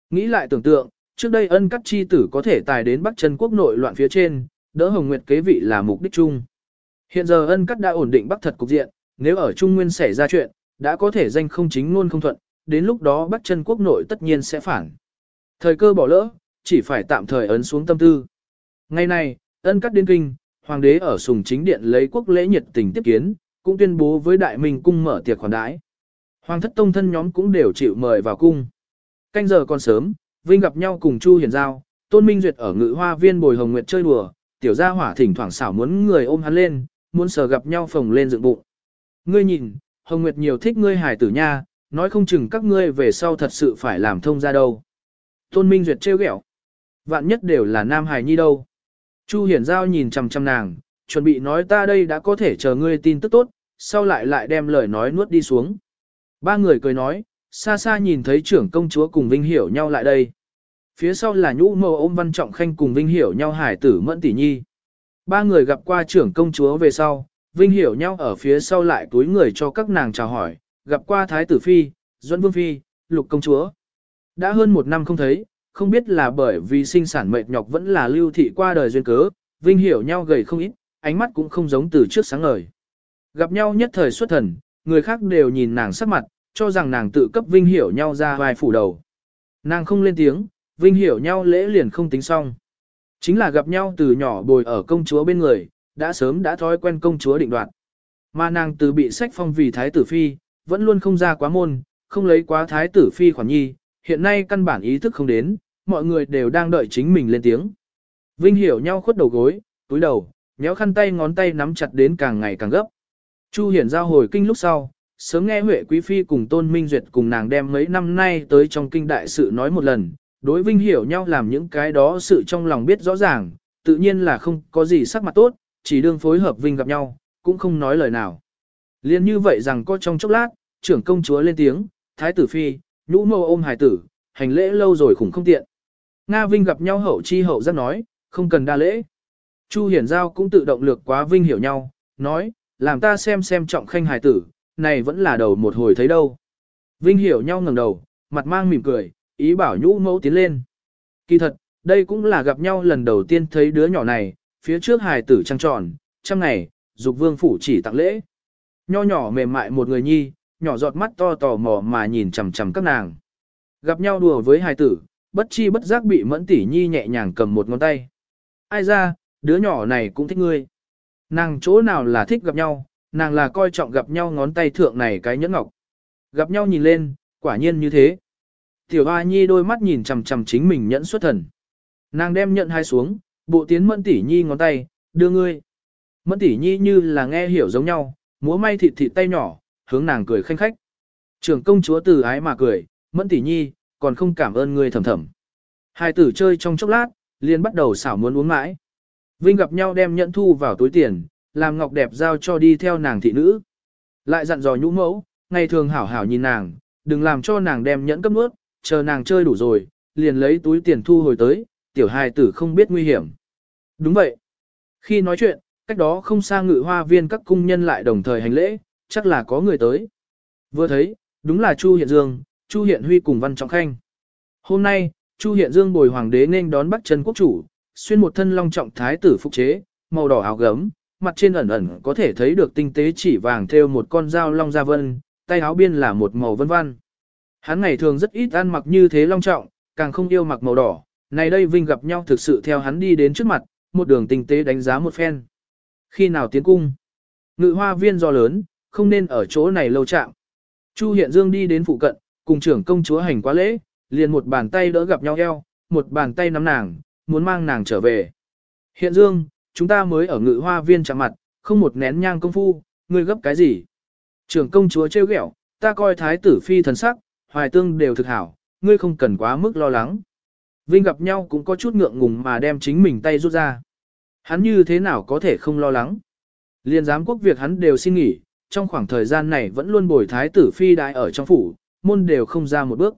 Nghĩ lại tưởng tượng, trước đây ân cắt chi tử có thể tài đến Bắc Trấn quốc nội loạn phía trên, đỡ Hồng Nguyệt kế vị là mục đích chung. Hiện giờ ân cắt đã ổn định Bắc thật cục diện, nếu ở Trung Nguyên xảy ra chuyện, đã có thể danh không chính luôn không thuận, đến lúc đó Bắc chân quốc nội tất nhiên sẽ phản. Thời cơ bỏ lỡ, chỉ phải tạm thời ấn xuống tâm tư. Ngày nay, ân cắt đến kinh, hoàng đế ở sùng chính điện lấy quốc lễ nhiệt tình tiếp kiến, cũng tuyên bố với đại minh cung mở tiệc khoản đãi. Hoàng thất tông thân nhóm cũng đều chịu mời vào cung. Canh giờ còn sớm, Vinh gặp nhau cùng Chu Hiền Giao, Tôn Minh Duyệt ở ngự hoa viên bồi hồng nguyệt chơi đùa, tiểu gia hỏa thỉnh thoảng xảo muốn người ôm hắn lên, muốn sờ gặp nhau phồng lên dựng bụng. Ngươi nhìn, hồng nguyệt nhiều thích ngươi hài tử nha, nói không chừng các ngươi về sau thật sự phải làm thông ra đâu. Tôn Minh Duyệt trêu ghẹo, vạn nhất đều là nam hài nhi đâu. Chu Hiển Giao nhìn chằm chằm nàng, chuẩn bị nói ta đây đã có thể chờ ngươi tin tức tốt, sau lại lại đem lời nói nuốt đi xuống. Ba người cười nói, xa xa nhìn thấy trưởng công chúa cùng Vinh Hiểu nhau lại đây. Phía sau là nhũ mồ ôm văn trọng khanh cùng Vinh Hiểu nhau hải tử mẫn tỷ nhi. Ba người gặp qua trưởng công chúa về sau, Vinh Hiểu nhau ở phía sau lại túi người cho các nàng chào hỏi, gặp qua thái tử phi, duẫn vương phi, lục công chúa. Đã hơn một năm không thấy, không biết là bởi vì sinh sản mệt nhọc vẫn là lưu thị qua đời duyên cớ, Vinh Hiểu nhau gầy không ít, ánh mắt cũng không giống từ trước sáng ngời. Gặp nhau nhất thời xuất thần, người khác đều nhìn nàng sắc mặt, cho rằng nàng tự cấp Vinh Hiểu nhau ra vai phủ đầu. Nàng không lên tiếng, Vinh Hiểu nhau lễ liền không tính xong. Chính là gặp nhau từ nhỏ bồi ở công chúa bên người, đã sớm đã thói quen công chúa định đoạt. Mà nàng từ bị sách phong vì thái tử phi, vẫn luôn không ra quá môn, không lấy quá thái tử phi khoản nhi, hiện nay căn bản ý thức không đến, mọi người đều đang đợi chính mình lên tiếng. Vinh hiểu nhau khuất đầu gối, túi đầu, nhéo khăn tay ngón tay nắm chặt đến càng ngày càng gấp. Chu hiển giao hồi kinh lúc sau, sớm nghe Huệ Quý Phi cùng Tôn Minh Duyệt cùng nàng đem mấy năm nay tới trong kinh đại sự nói một lần, đối Vinh hiểu nhau làm những cái đó sự trong lòng biết rõ ràng, tự nhiên là không có gì sắc mặt tốt, chỉ đương phối hợp Vinh gặp nhau, cũng không nói lời nào. Liên như vậy rằng có trong chốc lát, trưởng công chúa lên tiếng, Thái tử Phi, nhũ mâu ôm hài tử, hành lễ lâu rồi khủng không tiện. Nga Vinh gặp nhau hậu chi hậu giác nói, không cần đa lễ. Chu Hiển Giao cũng tự động lược quá Vinh hiểu nhau, nói, làm ta xem xem trọng khanh hài tử, này vẫn là đầu một hồi thấy đâu. Vinh hiểu nhau ngẩng đầu, mặt mang mỉm cười, ý bảo nhũ mẫu tiến lên. Kỳ thật, đây cũng là gặp nhau lần đầu tiên thấy đứa nhỏ này, phía trước hài tử trăng tròn, trăm ngày, dục vương phủ chỉ tặng lễ. Nho nhỏ mềm mại một người nhi, nhỏ giọt mắt to tò mò mà nhìn chằm chằm các nàng. Gặp nhau đùa với hài tử, bất chi bất giác bị mẫn tỷ nhi nhẹ nhàng cầm một ngón tay. Ai ra, đứa nhỏ này cũng thích ngươi. Nàng chỗ nào là thích gặp nhau, nàng là coi trọng gặp nhau ngón tay thượng này cái nhẫn ngọc. Gặp nhau nhìn lên, quả nhiên như thế. Tiểu Hoa Nhi đôi mắt nhìn chằm chằm chính mình nhẫn xuất thần. Nàng đem nhận hai xuống, bộ tiến mẫn tỷ nhi ngón tay, đưa ngươi. Mẫn tỷ nhi như là nghe hiểu giống nhau, múa may thịt thịt tay nhỏ, hướng nàng cười khanh khách. Trưởng công chúa từ ái mà cười, mẫn tỷ nhi, còn không cảm ơn ngươi thầm thầm. Hai tử chơi trong chốc lát, liền bắt đầu xảo muốn uống mãi. Vinh gặp nhau đem nhẫn thu vào túi tiền, làm ngọc đẹp giao cho đi theo nàng thị nữ. Lại dặn dò nhũ mẫu, ngày thường hảo hảo nhìn nàng, đừng làm cho nàng đem nhẫn cấp nuốt, chờ nàng chơi đủ rồi, liền lấy túi tiền thu hồi tới, tiểu hài tử không biết nguy hiểm. Đúng vậy. Khi nói chuyện, cách đó không xa ngự hoa viên các cung nhân lại đồng thời hành lễ, chắc là có người tới. Vừa thấy, đúng là Chu Hiện Dương, Chu Hiện Huy cùng Văn Trọng Khanh. Hôm nay, Chu Hiện Dương bồi hoàng đế nên đón Bắc Trần Quốc chủ, xuyên một thân long trọng thái tử phục chế, màu đỏ áo gấm, mặt trên ẩn ẩn có thể thấy được tinh tế chỉ vàng thêu một con dao long gia vân, tay áo biên là một màu vân vân Hắn ngày thường rất ít ăn mặc như thế long trọng, càng không yêu mặc màu đỏ, này đây Vinh gặp nhau thực sự theo hắn đi đến trước mặt, một đường tinh tế đánh giá một phen. Khi nào tiến cung? Ngự hoa viên do lớn, không nên ở chỗ này lâu chạm. Chu Hiện Dương đi đến phụ cận, cùng trưởng công chúa hành quá lễ, liền một bàn tay đỡ gặp nhau eo, một bàn tay nắm nàng, muốn mang nàng trở về. Hiện Dương, chúng ta mới ở ngự hoa viên chạm mặt, không một nén nhang công phu, ngươi gấp cái gì? Trưởng công chúa trêu ghẹo, ta coi thái tử phi thần sắc, hoài tương đều thực hảo, ngươi không cần quá mức lo lắng. Vinh gặp nhau cũng có chút ngượng ngùng mà đem chính mình tay rút ra. Hắn như thế nào có thể không lo lắng? Liên giám quốc việc hắn đều xin nghỉ, trong khoảng thời gian này vẫn luôn bồi thái tử phi đại ở trong phủ, môn đều không ra một bước.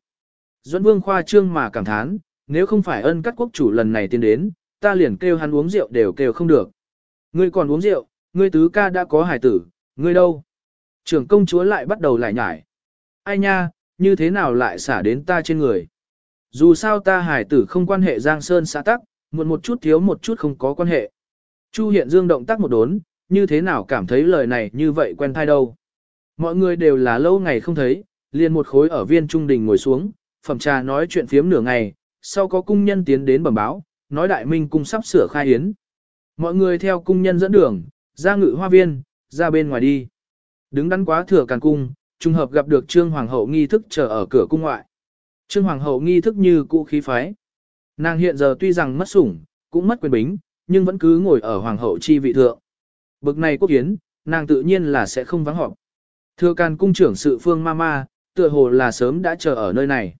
Duẫn Vương khoa trương mà cảm thán, nếu không phải ân cắt quốc chủ lần này tiến đến, ta liền kêu hắn uống rượu đều kêu không được. Ngươi còn uống rượu, ngươi tứ ca đã có hải tử, ngươi đâu? Trưởng công chúa lại bắt đầu lại nhải. Ai nha, như thế nào lại xả đến ta trên người? Dù sao ta hải tử không quan hệ giang sơn xã tắc, muộn một chút thiếu một chút không có quan hệ. Chu hiện dương động tác một đốn, như thế nào cảm thấy lời này như vậy quen thai đâu. Mọi người đều là lâu ngày không thấy, liền một khối ở viên trung đình ngồi xuống, phẩm trà nói chuyện phiếm nửa ngày, sau có cung nhân tiến đến bẩm báo, nói đại minh cung sắp sửa khai hiến. Mọi người theo cung nhân dẫn đường, ra ngự hoa viên, ra bên ngoài đi. Đứng đắn quá thừa càn cung, trùng hợp gặp được trương hoàng hậu nghi thức chờ ở cửa cung ngoại. Trương hoàng hậu nghi thức như cũ khí phái. Nàng hiện giờ tuy rằng mất sủng, cũng mất quyền bính, nhưng vẫn cứ ngồi ở hoàng hậu chi vị thượng. Bực này quốc hiến, nàng tự nhiên là sẽ không vắng họp. Thừa can cung trưởng sự phương ma ma, tựa hồ là sớm đã chờ ở nơi này.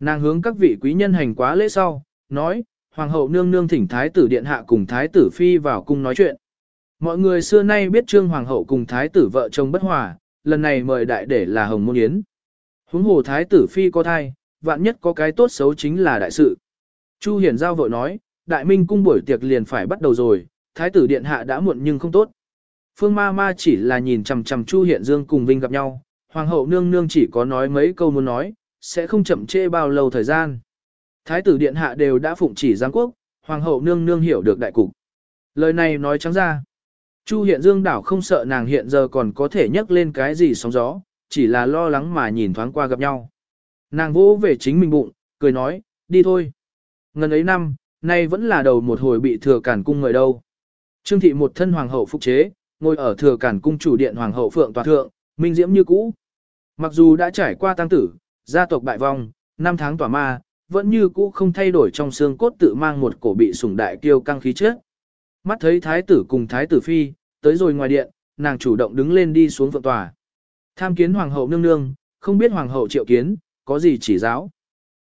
Nàng hướng các vị quý nhân hành quá lễ sau, nói, hoàng hậu nương nương thỉnh thái tử điện hạ cùng thái tử phi vào cung nói chuyện. Mọi người xưa nay biết trương hoàng hậu cùng thái tử vợ chồng bất hòa, lần này mời đại để là hồng môn yến. Huống hồ thái tử phi có thai, vạn nhất có cái tốt xấu chính là đại sự. Chu Hiển Giao vội nói, đại minh cung buổi tiệc liền phải bắt đầu rồi, thái tử điện hạ đã muộn nhưng không tốt. Phương ma ma chỉ là nhìn chằm chằm Chu Hiện Dương cùng Vinh gặp nhau, hoàng hậu nương nương chỉ có nói mấy câu muốn nói, sẽ không chậm trễ bao lâu thời gian. Thái tử điện hạ đều đã phụng chỉ giáng quốc, hoàng hậu nương nương hiểu được đại cục. Lời này nói trắng ra. Chu hiện dương đảo không sợ nàng hiện giờ còn có thể nhấc lên cái gì sóng gió, chỉ là lo lắng mà nhìn thoáng qua gặp nhau. Nàng vỗ về chính mình bụng, cười nói, đi thôi. Ngần ấy năm, nay vẫn là đầu một hồi bị thừa cản cung người đâu. Trương thị một thân hoàng hậu phục chế, ngồi ở thừa cản cung chủ điện hoàng hậu phượng tòa thượng, minh diễm như cũ. Mặc dù đã trải qua tăng tử, gia tộc bại vong, năm tháng tỏa ma, vẫn như cũ không thay đổi trong xương cốt tự mang một cổ bị sủng đại kiêu căng khí chất. Mắt thấy thái tử cùng thái tử phi, tới rồi ngoài điện, nàng chủ động đứng lên đi xuống phượng tòa. Tham kiến hoàng hậu nương nương, không biết hoàng hậu triệu kiến, có gì chỉ giáo.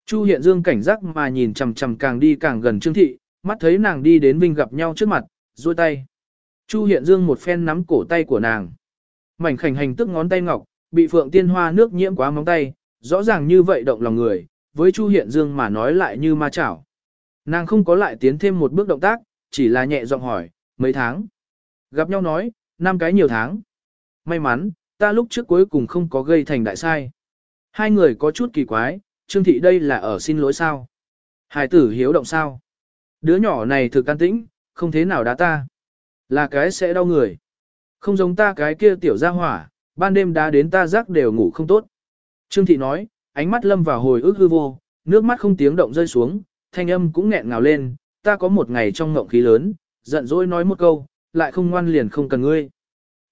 Chu hiện dương cảnh giác mà nhìn chằm chằm càng đi càng gần trương thị, mắt thấy nàng đi đến vinh gặp nhau trước mặt, duỗi tay. Chu hiện dương một phen nắm cổ tay của nàng. Mảnh khảnh hành tức ngón tay ngọc, bị phượng tiên hoa nước nhiễm quá móng tay, rõ ràng như vậy động lòng người, với Chu hiện dương mà nói lại như ma chảo. Nàng không có lại tiến thêm một bước động tác, chỉ là nhẹ giọng hỏi, mấy tháng. Gặp nhau nói, năm cái nhiều tháng. May mắn, ta lúc trước cuối cùng không có gây thành đại sai. Hai người có chút kỳ quái, Trương Thị đây là ở xin lỗi sao? Hải tử hiếu động sao? Đứa nhỏ này thực can tĩnh, không thế nào đá ta. Là cái sẽ đau người. Không giống ta cái kia tiểu ra hỏa, ban đêm đá đến ta rắc đều ngủ không tốt. Trương Thị nói, ánh mắt lâm vào hồi ức hư vô, nước mắt không tiếng động rơi xuống, thanh âm cũng nghẹn ngào lên, ta có một ngày trong ngộng khí lớn, giận dỗi nói một câu, lại không ngoan liền không cần ngươi.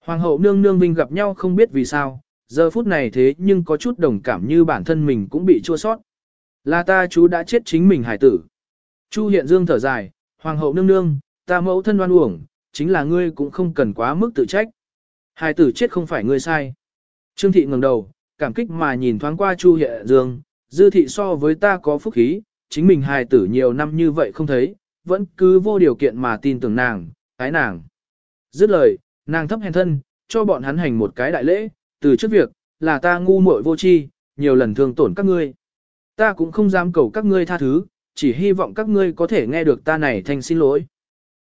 Hoàng hậu nương nương vinh gặp nhau không biết vì sao, giờ phút này thế nhưng có chút đồng cảm như bản thân mình cũng bị chua sót. Là ta chú đã chết chính mình hải tử. Chu hiện dương thở dài, hoàng hậu nương nương, ta mẫu thân oan uổng, chính là ngươi cũng không cần quá mức tự trách. Hai tử chết không phải ngươi sai. Trương thị ngẩng đầu, cảm kích mà nhìn thoáng qua Chu hiện dương, dư thị so với ta có phúc khí, chính mình hài tử nhiều năm như vậy không thấy, vẫn cứ vô điều kiện mà tin tưởng nàng, ái nàng. Dứt lời, nàng thấp hèn thân, cho bọn hắn hành một cái đại lễ, từ trước việc, là ta ngu muội vô tri, nhiều lần thương tổn các ngươi. Ta cũng không dám cầu các ngươi tha thứ, chỉ hy vọng các ngươi có thể nghe được ta này thành xin lỗi.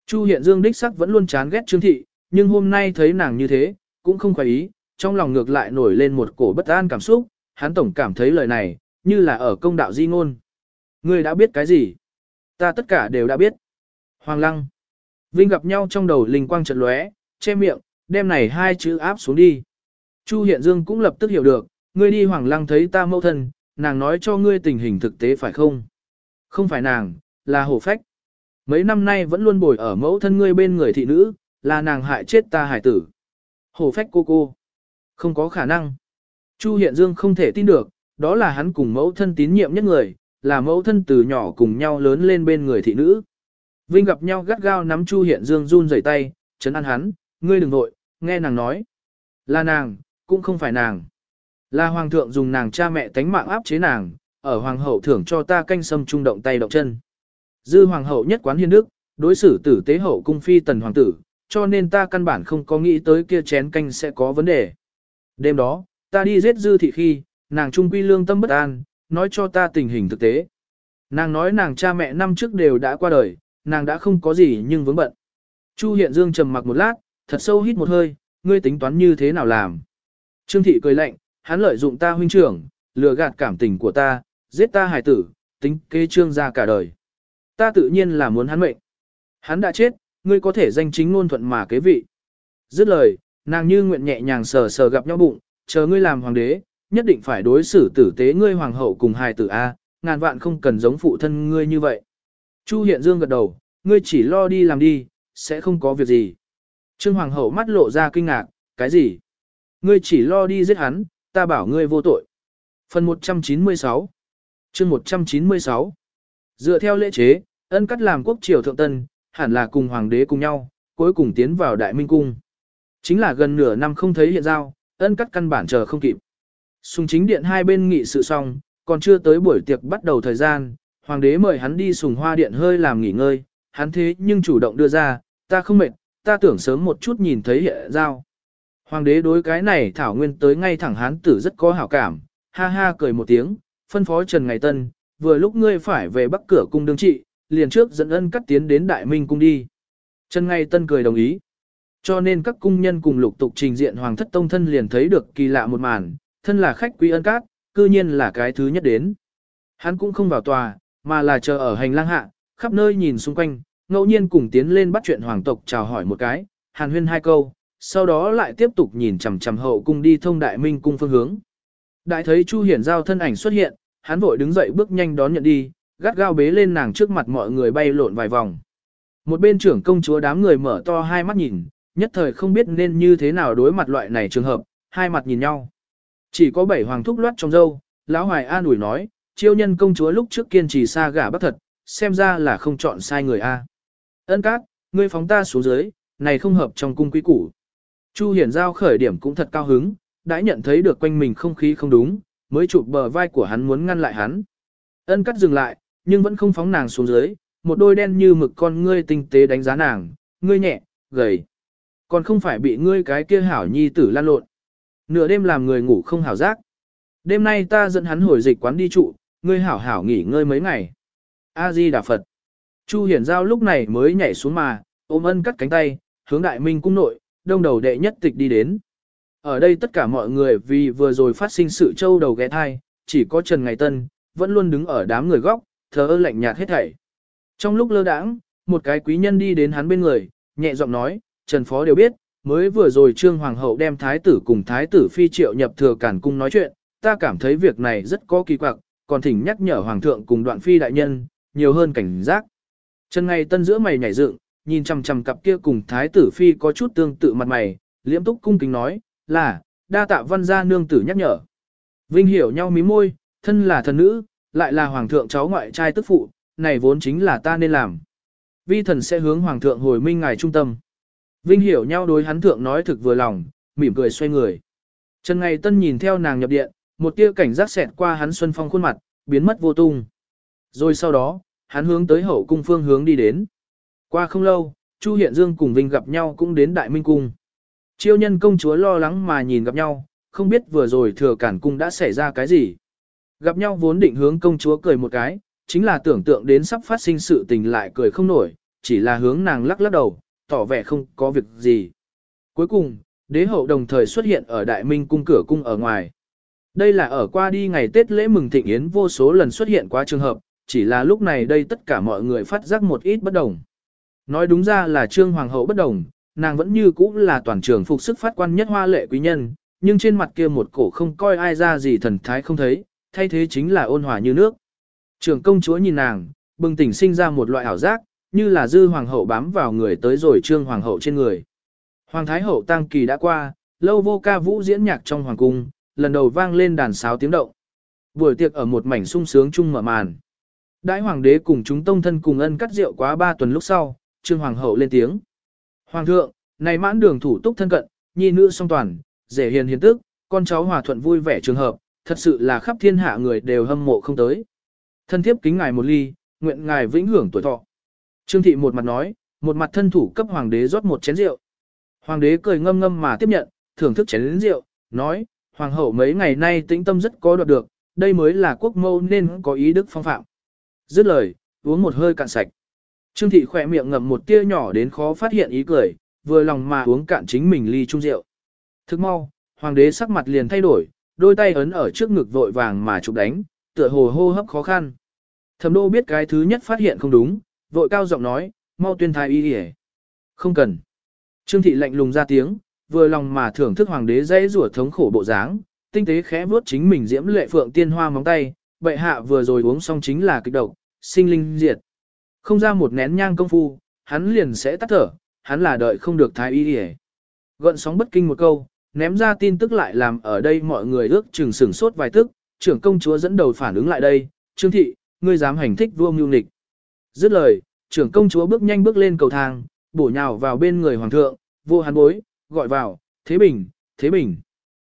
Chu Hiện Dương đích sắc vẫn luôn chán ghét Trương Thị, nhưng hôm nay thấy nàng như thế, cũng không khoái ý, trong lòng ngược lại nổi lên một cổ bất an cảm xúc, hắn tổng cảm thấy lời này, như là ở công đạo di ngôn. Ngươi đã biết cái gì? Ta tất cả đều đã biết. Hoàng Lăng. Vinh gặp nhau trong đầu linh quang chợt lóe, che miệng, đem này hai chữ áp xuống đi. Chu Hiện Dương cũng lập tức hiểu được, ngươi đi Hoàng Lăng thấy ta mẫu thân, nàng nói cho ngươi tình hình thực tế phải không? Không phải nàng, là hổ phách. Mấy năm nay vẫn luôn bồi ở mẫu thân ngươi bên người thị nữ, là nàng hại chết ta hải tử. Hổ phách cô cô. Không có khả năng. Chu Hiện Dương không thể tin được, đó là hắn cùng mẫu thân tín nhiệm nhất người, là mẫu thân từ nhỏ cùng nhau lớn lên bên người thị nữ. Vinh gặp nhau gắt gao nắm Chu Hiện Dương run rẩy tay, chấn an hắn, ngươi đừng nội, nghe nàng nói. Là nàng, cũng không phải nàng. Là hoàng thượng dùng nàng cha mẹ tánh mạng áp chế nàng, ở hoàng hậu thưởng cho ta canh sâm trung động tay động chân. Dư hoàng hậu nhất quán hiên đức, đối xử tử tế hậu cung phi tần hoàng tử, cho nên ta căn bản không có nghĩ tới kia chén canh sẽ có vấn đề. Đêm đó, ta đi giết dư thị khi, nàng trung quy lương tâm bất an, nói cho ta tình hình thực tế. Nàng nói nàng cha mẹ năm trước đều đã qua đời, nàng đã không có gì nhưng vướng bận. Chu Hiện Dương trầm mặc một lát, thật sâu hít một hơi, ngươi tính toán như thế nào làm. Trương Thị cười lạnh, hắn lợi dụng ta huynh trưởng, lừa gạt cảm tình của ta, giết ta hải tử, tính kế trương ra cả đời. Ta tự nhiên là muốn hắn mệnh. Hắn đã chết, ngươi có thể danh chính ngôn thuận mà kế vị. Dứt lời, nàng như nguyện nhẹ nhàng sờ sờ gặp nhau bụng, chờ ngươi làm hoàng đế, nhất định phải đối xử tử tế ngươi hoàng hậu cùng hài tử A, ngàn vạn không cần giống phụ thân ngươi như vậy. Chu Hiện Dương gật đầu, ngươi chỉ lo đi làm đi, sẽ không có việc gì. Trương Hoàng hậu mắt lộ ra kinh ngạc, cái gì? Ngươi chỉ lo đi giết hắn, ta bảo ngươi vô tội. Phần 196 chương 196 Dựa theo lễ chế, ân cắt làm quốc triều thượng tân, hẳn là cùng hoàng đế cùng nhau, cuối cùng tiến vào đại minh cung. Chính là gần nửa năm không thấy hiện giao, ân cắt căn bản chờ không kịp. Sùng chính điện hai bên nghị sự xong, còn chưa tới buổi tiệc bắt đầu thời gian, hoàng đế mời hắn đi sùng hoa điện hơi làm nghỉ ngơi, hắn thế nhưng chủ động đưa ra, ta không mệt, ta tưởng sớm một chút nhìn thấy hiện giao. Hoàng đế đối cái này thảo nguyên tới ngay thẳng hán tử rất có hảo cảm, ha ha cười một tiếng, phân phó Trần Ngày Tân, vừa lúc ngươi phải về bắc cửa cung đương trị, liền trước dẫn ân cắt tiến đến đại minh cung đi. Trần Ngày Tân cười đồng ý. Cho nên các cung nhân cùng lục tục trình diện hoàng thất tông thân liền thấy được kỳ lạ một màn, thân là khách quý ân cát, cư nhiên là cái thứ nhất đến. Hắn cũng không vào tòa, mà là chờ ở hành lang hạ, khắp nơi nhìn xung quanh, ngẫu nhiên cùng tiến lên bắt chuyện hoàng tộc chào hỏi một cái, hàn huyên hai câu, sau đó lại tiếp tục nhìn chằm chằm hậu cung đi thông đại minh cung phương hướng. Đại thấy Chu Hiển Giao thân ảnh xuất hiện, hắn vội đứng dậy bước nhanh đón nhận đi, gắt gao bế lên nàng trước mặt mọi người bay lộn vài vòng. Một bên trưởng công chúa đám người mở to hai mắt nhìn, nhất thời không biết nên như thế nào đối mặt loại này trường hợp, hai mặt nhìn nhau. Chỉ có bảy hoàng thúc loát trong dâu, lão hoài an ủi nói, chiêu nhân công chúa lúc trước kiên trì xa gả bắc thật, xem ra là không chọn sai người a. Ân cát, ngươi phóng ta xuống dưới, này không hợp trong cung quý củ. Chu Hiển Giao khởi điểm cũng thật cao hứng, đã nhận thấy được quanh mình không khí không đúng, mới chụp bờ vai của hắn muốn ngăn lại hắn. Ân cắt dừng lại, nhưng vẫn không phóng nàng xuống dưới, một đôi đen như mực con ngươi tinh tế đánh giá nàng, ngươi nhẹ, gầy. Còn không phải bị ngươi cái kia hảo nhi tử lan lộn. Nửa đêm làm người ngủ không hảo giác. Đêm nay ta dẫn hắn hồi dịch quán đi trụ, ngươi hảo hảo nghỉ ngơi mấy ngày. A-di Đà Phật. Chu Hiển Giao lúc này mới nhảy xuống mà, ôm ân cắt cánh tay, hướng đại minh cung nội, đông đầu đệ nhất tịch đi đến. Ở đây tất cả mọi người vì vừa rồi phát sinh sự châu đầu ghé thai, chỉ có Trần Ngày Tân, vẫn luôn đứng ở đám người góc, thờ ơ lạnh nhạt hết thảy. Trong lúc lơ đãng, một cái quý nhân đi đến hắn bên người, nhẹ giọng nói, Trần Phó đều biết, mới vừa rồi Trương Hoàng hậu đem thái tử cùng thái tử phi triệu nhập thừa cản cung nói chuyện, ta cảm thấy việc này rất có kỳ quặc, còn thỉnh nhắc nhở Hoàng thượng cùng đoạn phi đại nhân, nhiều hơn cảnh giác. Trần Ngày Tân giữa mày nhảy dựng, nhìn chằm chằm cặp kia cùng thái tử phi có chút tương tự mặt mày, liễm túc cung kính nói, là, đa tạ văn gia nương tử nhắc nhở. Vinh hiểu nhau mí môi, thân là thần nữ, lại là hoàng thượng cháu ngoại trai tức phụ, này vốn chính là ta nên làm. Vi thần sẽ hướng hoàng thượng hồi minh ngài trung tâm. Vinh hiểu nhau đối hắn thượng nói thực vừa lòng, mỉm cười xoay người. Trần Ngày Tân nhìn theo nàng nhập điện, một tia cảnh giác xẹt qua hắn xuân phong khuôn mặt, biến mất vô tung. Rồi sau đó, hắn hướng tới hậu cung phương hướng đi đến. Qua không lâu, Chu Hiện Dương cùng Vinh gặp nhau cũng đến Đại Minh Cung. Chiêu nhân công chúa lo lắng mà nhìn gặp nhau, không biết vừa rồi thừa cản cung đã xảy ra cái gì. Gặp nhau vốn định hướng công chúa cười một cái, chính là tưởng tượng đến sắp phát sinh sự tình lại cười không nổi, chỉ là hướng nàng lắc lắc đầu, tỏ vẻ không có việc gì. Cuối cùng, đế hậu đồng thời xuất hiện ở Đại Minh Cung cửa cung ở ngoài. Đây là ở qua đi ngày Tết lễ mừng thịnh yến vô số lần xuất hiện qua trường hợp, chỉ là lúc này đây tất cả mọi người phát giác một ít bất đồng. Nói đúng ra là trương hoàng hậu bất đồng, nàng vẫn như cũ là toàn trường phục sức phát quan nhất hoa lệ quý nhân, nhưng trên mặt kia một cổ không coi ai ra gì thần thái không thấy, thay thế chính là ôn hòa như nước. Trường công chúa nhìn nàng, bừng tỉnh sinh ra một loại ảo giác, như là dư hoàng hậu bám vào người tới rồi trương hoàng hậu trên người. Hoàng thái hậu tăng kỳ đã qua, lâu vô ca vũ diễn nhạc trong hoàng cung, lần đầu vang lên đàn sáo tiếng động. Buổi tiệc ở một mảnh sung sướng chung mở màn. Đại hoàng đế cùng chúng tông thân cùng ân cắt rượu quá ba tuần lúc sau, trương hoàng hậu lên tiếng. Hoàng thượng, này mãn đường thủ túc thân cận, nhi nữ song toàn, rể hiền hiền tức, con cháu hòa thuận vui vẻ trường hợp, thật sự là khắp thiên hạ người đều hâm mộ không tới. Thân thiếp kính ngài một ly, nguyện ngài vĩnh hưởng tuổi thọ. Trương thị một mặt nói, một mặt thân thủ cấp hoàng đế rót một chén rượu. Hoàng đế cười ngâm ngâm mà tiếp nhận, thưởng thức chén rượu, nói, hoàng hậu mấy ngày nay tĩnh tâm rất có đoạt được, đây mới là quốc mâu nên có ý đức phong phạm. Dứt lời, uống một hơi cạn sạch. Trương thị khỏe miệng ngậm một tia nhỏ đến khó phát hiện ý cười, vừa lòng mà uống cạn chính mình ly chung rượu. Thức mau, hoàng đế sắc mặt liền thay đổi, đôi tay ấn ở trước ngực vội vàng mà chụp đánh, tựa hồ hô hấp khó khăn. Thẩm đô biết cái thứ nhất phát hiện không đúng, vội cao giọng nói, mau tuyên thái y đi Không cần. Trương thị lạnh lùng ra tiếng, vừa lòng mà thưởng thức hoàng đế dãy rủa thống khổ bộ dáng, tinh tế khẽ vuốt chính mình diễm lệ phượng tiên hoa móng tay, bệ hạ vừa rồi uống xong chính là kịch độc, sinh linh diệt. Không ra một nén nhang công phu, hắn liền sẽ tắt thở, hắn là đợi không được thái y hề. Gợn sóng bất kinh một câu, ném ra tin tức lại làm ở đây mọi người ước chừng sửng sốt vài tức, trưởng công chúa dẫn đầu phản ứng lại đây, trương thị, ngươi dám hành thích vua mưu nịch. Dứt lời, trưởng công chúa bước nhanh bước lên cầu thang, bổ nhào vào bên người hoàng thượng, vô hắn bối, gọi vào, thế bình, thế bình.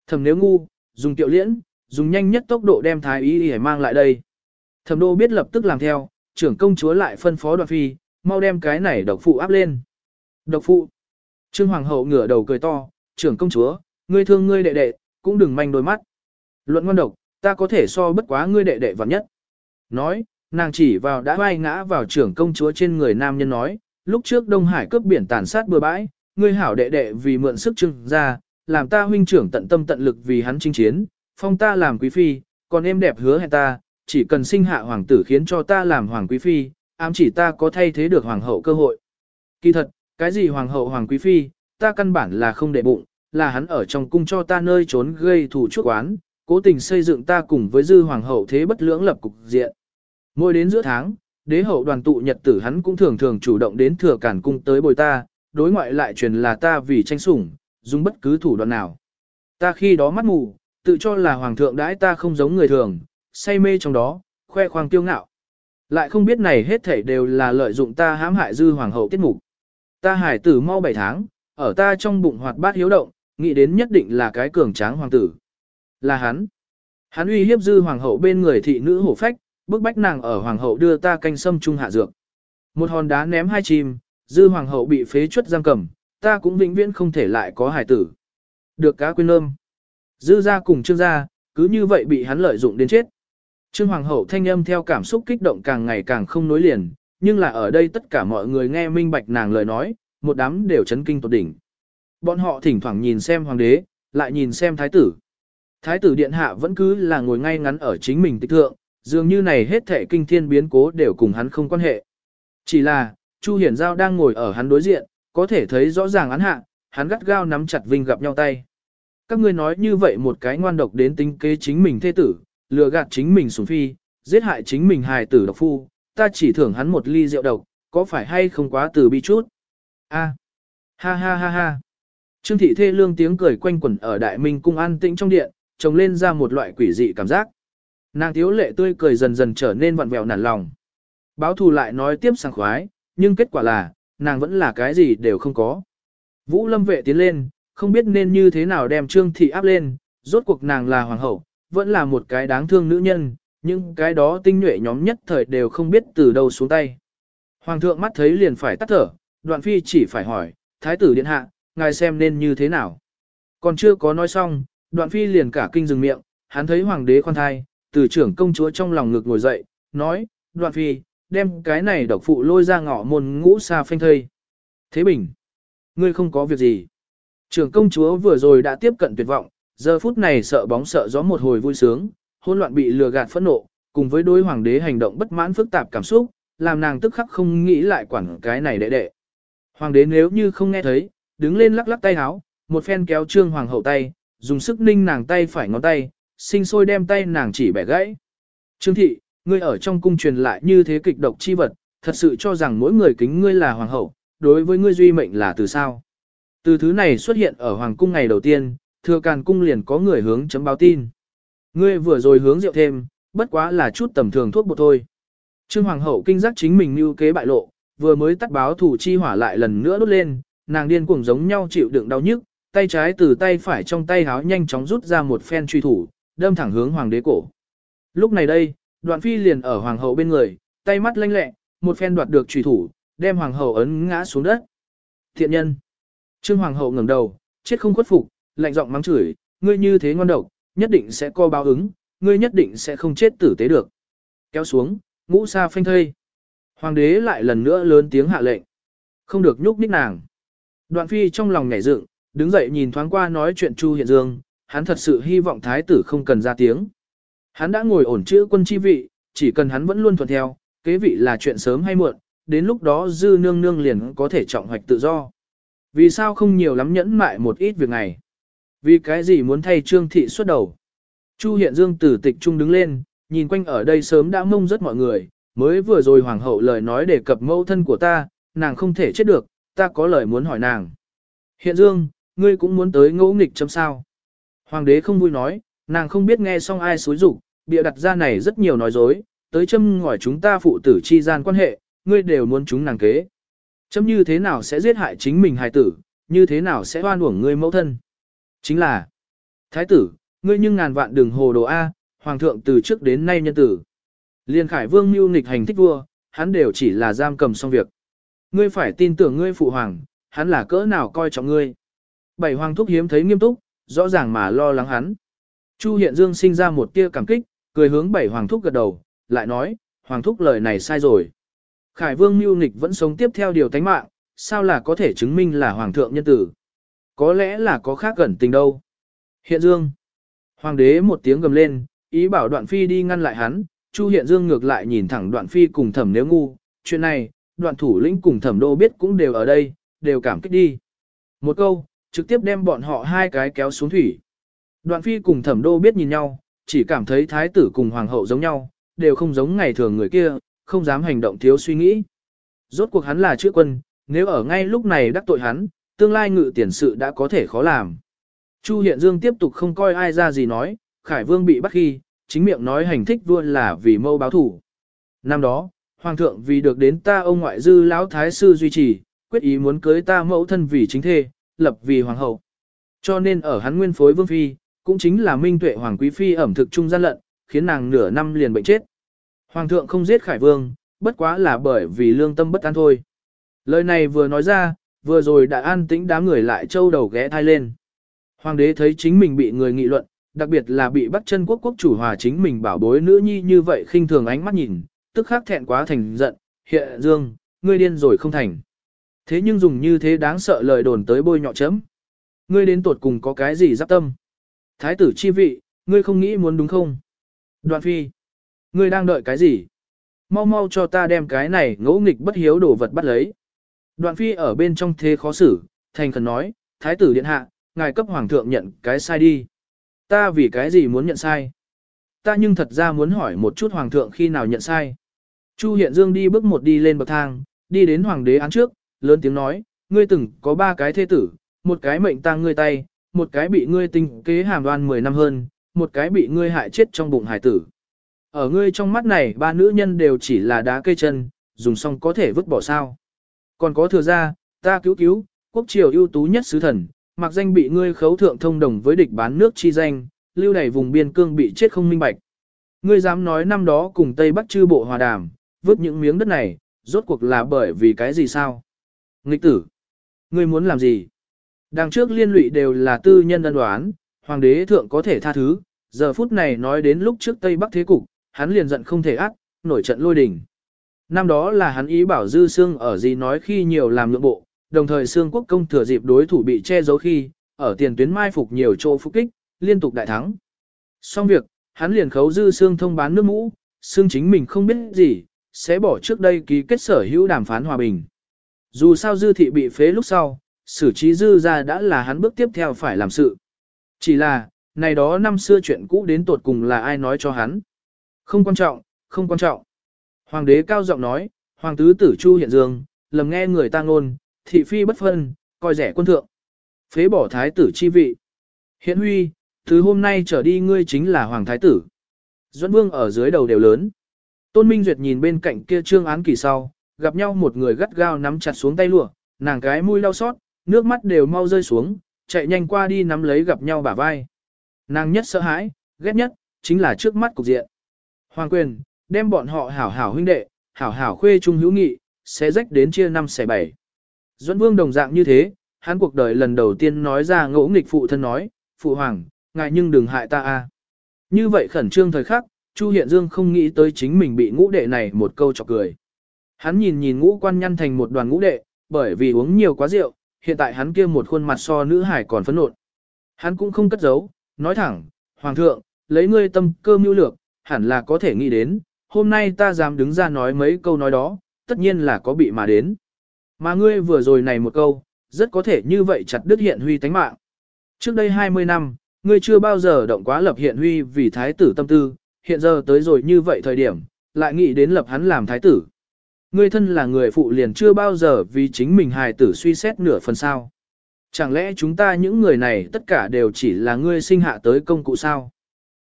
Thầm nếu ngu, dùng tiệu liễn, dùng nhanh nhất tốc độ đem thái y để mang lại đây. Thẩm đô biết lập tức làm theo, trưởng công chúa lại phân phó đoạn phi, mau đem cái này độc phụ áp lên. Độc phụ. Trương Hoàng hậu ngửa đầu cười to, trưởng công chúa, ngươi thương ngươi đệ đệ, cũng đừng manh đôi mắt. Luận ngon độc, ta có thể so bất quá ngươi đệ đệ vạn nhất. Nói, nàng chỉ vào đã vai ngã vào trưởng công chúa trên người nam nhân nói, lúc trước Đông Hải cướp biển tàn sát bừa bãi, ngươi hảo đệ đệ vì mượn sức trưng ra, làm ta huynh trưởng tận tâm tận lực vì hắn chinh chiến, phong ta làm quý phi, còn em đẹp hứa hẹn ta, chỉ cần sinh hạ hoàng tử khiến cho ta làm hoàng quý phi, ám chỉ ta có thay thế được hoàng hậu cơ hội. Kỳ thật, cái gì hoàng hậu hoàng quý phi, ta căn bản là không để bụng, là hắn ở trong cung cho ta nơi trốn gây thủ chuốc oán, cố tình xây dựng ta cùng với dư hoàng hậu thế bất lưỡng lập cục diện. Mỗi đến giữa tháng, đế hậu đoàn tụ nhật tử hắn cũng thường thường chủ động đến thừa cản cung tới bồi ta, đối ngoại lại truyền là ta vì tranh sủng, dùng bất cứ thủ đoạn nào. Ta khi đó mắt mù, tự cho là hoàng thượng đãi ta không giống người thường, say mê trong đó, khoe khoang kiêu ngạo. Lại không biết này hết thảy đều là lợi dụng ta hãm hại dư hoàng hậu tiết mục. Ta hải tử mau 7 tháng, ở ta trong bụng hoạt bát hiếu động, nghĩ đến nhất định là cái cường tráng hoàng tử. Là hắn. Hắn uy hiếp dư hoàng hậu bên người thị nữ hổ phách, bức bách nàng ở hoàng hậu đưa ta canh sâm trung hạ dược. Một hòn đá ném hai chim, dư hoàng hậu bị phế chuất giam cầm, ta cũng vĩnh viễn không thể lại có hải tử. Được cá quên ôm. Dư ra cùng trương gia, cứ như vậy bị hắn lợi dụng đến chết. Trương hoàng hậu thanh âm theo cảm xúc kích động càng ngày càng không nối liền, nhưng là ở đây tất cả mọi người nghe minh bạch nàng lời nói, một đám đều chấn kinh tột đỉnh. Bọn họ thỉnh thoảng nhìn xem hoàng đế, lại nhìn xem thái tử. Thái tử điện hạ vẫn cứ là ngồi ngay ngắn ở chính mình tịch thượng, dường như này hết thể kinh thiên biến cố đều cùng hắn không quan hệ. Chỉ là, Chu Hiển Giao đang ngồi ở hắn đối diện, có thể thấy rõ ràng án hạ, hắn gắt gao nắm chặt Vinh gặp nhau tay. Các ngươi nói như vậy một cái ngoan độc đến tính kế chính mình thê tử, lừa gạt chính mình sủng phi, giết hại chính mình hài tử độc phu, ta chỉ thưởng hắn một ly rượu độc, có phải hay không quá từ bi chút? A, ha ha ha ha. Trương thị thê lương tiếng cười quanh quẩn ở đại minh cung an tĩnh trong điện, trồng lên ra một loại quỷ dị cảm giác. Nàng thiếu lệ tươi cười dần dần trở nên vặn vẹo nản lòng. Báo thù lại nói tiếp sảng khoái, nhưng kết quả là, nàng vẫn là cái gì đều không có. Vũ lâm vệ tiến lên, không biết nên như thế nào đem trương thị áp lên, rốt cuộc nàng là hoàng hậu, vẫn là một cái đáng thương nữ nhân, nhưng cái đó tinh nhuệ nhóm nhất thời đều không biết từ đâu xuống tay. Hoàng thượng mắt thấy liền phải tắt thở, đoạn phi chỉ phải hỏi, thái tử điện hạ, ngài xem nên như thế nào. Còn chưa có nói xong, đoạn phi liền cả kinh dừng miệng, hắn thấy hoàng đế khoan thai, từ trưởng công chúa trong lòng ngực ngồi dậy, nói, đoạn phi, đem cái này độc phụ lôi ra ngõ môn ngũ xa phanh thây. Thế bình, ngươi không có việc gì. Trưởng công chúa vừa rồi đã tiếp cận tuyệt vọng, giờ phút này sợ bóng sợ gió một hồi vui sướng, hỗn loạn bị lừa gạt phẫn nộ, cùng với đối hoàng đế hành động bất mãn phức tạp cảm xúc, làm nàng tức khắc không nghĩ lại quản cái này đệ đệ. Hoàng đế nếu như không nghe thấy, đứng lên lắc lắc tay háo, một phen kéo trương hoàng hậu tay, dùng sức ninh nàng tay phải ngón tay, sinh sôi đem tay nàng chỉ bẻ gãy. Trương thị, ngươi ở trong cung truyền lại như thế kịch độc chi vật, thật sự cho rằng mỗi người kính ngươi là hoàng hậu, đối với ngươi duy mệnh là từ sao. Từ thứ này xuất hiện ở hoàng cung ngày đầu tiên, thừa càn cung liền có người hướng chấm báo tin. Ngươi vừa rồi hướng rượu thêm, bất quá là chút tầm thường thuốc bột thôi. Trương hoàng hậu kinh giác chính mình như kế bại lộ, vừa mới tắt báo thủ chi hỏa lại lần nữa đốt lên, nàng điên cuồng giống nhau chịu đựng đau nhức, tay trái từ tay phải trong tay háo nhanh chóng rút ra một phen truy thủ, đâm thẳng hướng hoàng đế cổ. Lúc này đây, đoạn phi liền ở hoàng hậu bên người, tay mắt lanh lẹ, một phen đoạt được truy thủ, đem hoàng hậu ấn ngã xuống đất. Thiện nhân. Trương hoàng hậu ngẩng đầu, chết không khuất phục, lạnh giọng mắng chửi, ngươi như thế ngon độc, nhất định sẽ co báo ứng, ngươi nhất định sẽ không chết tử tế được. Kéo xuống, ngũ sa phanh thây. Hoàng đế lại lần nữa lớn tiếng hạ lệnh. Không được nhúc nhích nàng. Đoạn phi trong lòng nhảy dựng, đứng dậy nhìn thoáng qua nói chuyện Chu Hiện Dương, hắn thật sự hy vọng thái tử không cần ra tiếng. Hắn đã ngồi ổn chữ quân chi vị, chỉ cần hắn vẫn luôn thuận theo, kế vị là chuyện sớm hay muộn, đến lúc đó dư nương nương liền có thể trọng hoạch tự do. Vì sao không nhiều lắm nhẫn mại một ít việc này? Vì cái gì muốn thay trương thị xuất đầu? Chu Hiện Dương từ tịch trung đứng lên, nhìn quanh ở đây sớm đã mông rất mọi người, mới vừa rồi hoàng hậu lời nói đề cập mẫu thân của ta, nàng không thể chết được, ta có lời muốn hỏi nàng. Hiện Dương, ngươi cũng muốn tới ngỗ nghịch chấm sao? Hoàng đế không vui nói, nàng không biết nghe xong ai xối rủ. bịa đặt ra này rất nhiều nói dối, tới châm ngỏi chúng ta phụ tử chi gian quan hệ, ngươi đều muốn chúng nàng kế. Chấm như thế nào sẽ giết hại chính mình hài tử, như thế nào sẽ oan uổng ngươi mẫu thân? Chính là, thái tử, ngươi nhưng ngàn vạn đường hồ đồ A, hoàng thượng từ trước đến nay nhân tử. Liên khải vương mưu nghịch hành thích vua, hắn đều chỉ là giam cầm xong việc. Ngươi phải tin tưởng ngươi phụ hoàng, hắn là cỡ nào coi trọng ngươi. Bảy hoàng thúc hiếm thấy nghiêm túc, rõ ràng mà lo lắng hắn. Chu Hiện Dương sinh ra một tia cảm kích, cười hướng bảy hoàng thúc gật đầu, lại nói, hoàng thúc lời này sai rồi. Khải vương mưu nghịch vẫn sống tiếp theo điều tánh mạng, sao là có thể chứng minh là hoàng thượng nhân tử. Có lẽ là có khác gần tình đâu. Hiện Dương. Hoàng đế một tiếng gầm lên, ý bảo đoạn phi đi ngăn lại hắn, Chu Hiện Dương ngược lại nhìn thẳng đoạn phi cùng thẩm nếu ngu, chuyện này, đoạn thủ lĩnh cùng thẩm đô biết cũng đều ở đây, đều cảm kích đi. Một câu, trực tiếp đem bọn họ hai cái kéo xuống thủy. Đoạn phi cùng thẩm đô biết nhìn nhau, chỉ cảm thấy thái tử cùng hoàng hậu giống nhau, đều không giống ngày thường người kia, không dám hành động thiếu suy nghĩ. Rốt cuộc hắn là chữ quân, nếu ở ngay lúc này đắc tội hắn, tương lai ngự tiền sự đã có thể khó làm. Chu Hiện Dương tiếp tục không coi ai ra gì nói, Khải Vương bị bắt khi, chính miệng nói hành thích vua là vì mâu báo thủ. Năm đó, Hoàng thượng vì được đến ta ông ngoại dư lão thái sư duy trì, quyết ý muốn cưới ta mẫu thân vì chính thê, lập vì hoàng hậu. Cho nên ở hắn nguyên phối vương phi, cũng chính là minh tuệ hoàng quý phi ẩm thực trung gian lận, khiến nàng nửa năm liền bệnh chết. Hoàng thượng không giết Khải Vương, bất quá là bởi vì lương tâm bất an thôi. Lời này vừa nói ra, vừa rồi đã an tĩnh đám người lại châu đầu ghé thai lên. Hoàng đế thấy chính mình bị người nghị luận, đặc biệt là bị bắt chân quốc quốc chủ hòa chính mình bảo bối nữ nhi như vậy khinh thường ánh mắt nhìn, tức khắc thẹn quá thành giận, hiện dương, ngươi điên rồi không thành. Thế nhưng dùng như thế đáng sợ lời đồn tới bôi nhọ chấm. Ngươi đến tuột cùng có cái gì giáp tâm? Thái tử chi vị, ngươi không nghĩ muốn đúng không? Đoạn phi, ngươi đang đợi cái gì? Mau mau cho ta đem cái này ngỗ nghịch bất hiếu đồ vật bắt lấy. Đoạn phi ở bên trong thế khó xử, thành khẩn nói, thái tử điện hạ, ngài cấp hoàng thượng nhận cái sai đi. Ta vì cái gì muốn nhận sai? Ta nhưng thật ra muốn hỏi một chút hoàng thượng khi nào nhận sai. Chu Hiện Dương đi bước một đi lên bậc thang, đi đến hoàng đế án trước, lớn tiếng nói, ngươi từng có ba cái thế tử, một cái mệnh tang ngươi tay, một cái bị ngươi tinh kế hàm đoan 10 năm hơn, một cái bị ngươi hại chết trong bụng hải tử. Ở ngươi trong mắt này ba nữ nhân đều chỉ là đá cây chân, dùng xong có thể vứt bỏ sao. Còn có thừa ra, ta cứu cứu, quốc triều ưu tú nhất sứ thần, mặc danh bị ngươi khấu thượng thông đồng với địch bán nước chi danh, lưu đày vùng biên cương bị chết không minh bạch. Ngươi dám nói năm đó cùng Tây Bắc chư bộ hòa đàm, vứt những miếng đất này, rốt cuộc là bởi vì cái gì sao? Nghịch tử, ngươi muốn làm gì? Đằng trước liên lụy đều là tư nhân đơn đoán, hoàng đế thượng có thể tha thứ, giờ phút này nói đến lúc trước Tây Bắc thế cục, hắn liền giận không thể ác, nổi trận lôi đình. Năm đó là hắn ý bảo Dư Sương ở gì nói khi nhiều làm lượng bộ, đồng thời Sương quốc công thừa dịp đối thủ bị che giấu khi, ở tiền tuyến mai phục nhiều chỗ phục kích, liên tục đại thắng. Xong việc, hắn liền khấu Dư xương thông bán nước mũ, xương chính mình không biết gì, sẽ bỏ trước đây ký kết sở hữu đàm phán hòa bình. Dù sao Dư thị bị phế lúc sau, xử trí Dư ra đã là hắn bước tiếp theo phải làm sự. Chỉ là, này đó năm xưa chuyện cũ đến tột cùng là ai nói cho hắn. Không quan trọng, không quan trọng. Hoàng đế cao giọng nói, Hoàng tứ tử Chu Hiện Dương, lầm nghe người ta ngôn, thị phi bất phân, coi rẻ quân thượng. Phế bỏ thái tử chi vị. Hiện huy, từ hôm nay trở đi ngươi chính là Hoàng thái tử. Duẫn Vương ở dưới đầu đều lớn. Tôn Minh Duyệt nhìn bên cạnh kia trương án kỳ sau, gặp nhau một người gắt gao nắm chặt xuống tay lụa, nàng cái mũi đau xót, nước mắt đều mau rơi xuống, chạy nhanh qua đi nắm lấy gặp nhau bả vai. Nàng nhất sợ hãi, ghét nhất, chính là trước mắt cục diện. Hoàng quyền, đem bọn họ hảo hảo huynh đệ, hảo hảo khuê trung hữu nghị, sẽ rách đến chia năm xẻ bảy. Duẫn Vương đồng dạng như thế, hắn cuộc đời lần đầu tiên nói ra ngỗ nghịch phụ thân nói, phụ hoàng, ngài nhưng đừng hại ta a. Như vậy khẩn trương thời khắc, Chu Hiện Dương không nghĩ tới chính mình bị ngũ đệ này một câu chọc cười. Hắn nhìn nhìn ngũ quan nhăn thành một đoàn ngũ đệ, bởi vì uống nhiều quá rượu, hiện tại hắn kia một khuôn mặt so nữ hải còn phấn nộn. Hắn cũng không cất giấu, nói thẳng, Hoàng thượng, lấy ngươi tâm cơ mưu lược, hẳn là có thể nghĩ đến, hôm nay ta dám đứng ra nói mấy câu nói đó, tất nhiên là có bị mà đến. Mà ngươi vừa rồi này một câu, rất có thể như vậy chặt đứt hiện huy tánh mạng. Trước đây 20 năm, ngươi chưa bao giờ động quá lập hiện huy vì thái tử tâm tư, hiện giờ tới rồi như vậy thời điểm, lại nghĩ đến lập hắn làm thái tử. Ngươi thân là người phụ liền chưa bao giờ vì chính mình hài tử suy xét nửa phần sao. Chẳng lẽ chúng ta những người này tất cả đều chỉ là ngươi sinh hạ tới công cụ sao?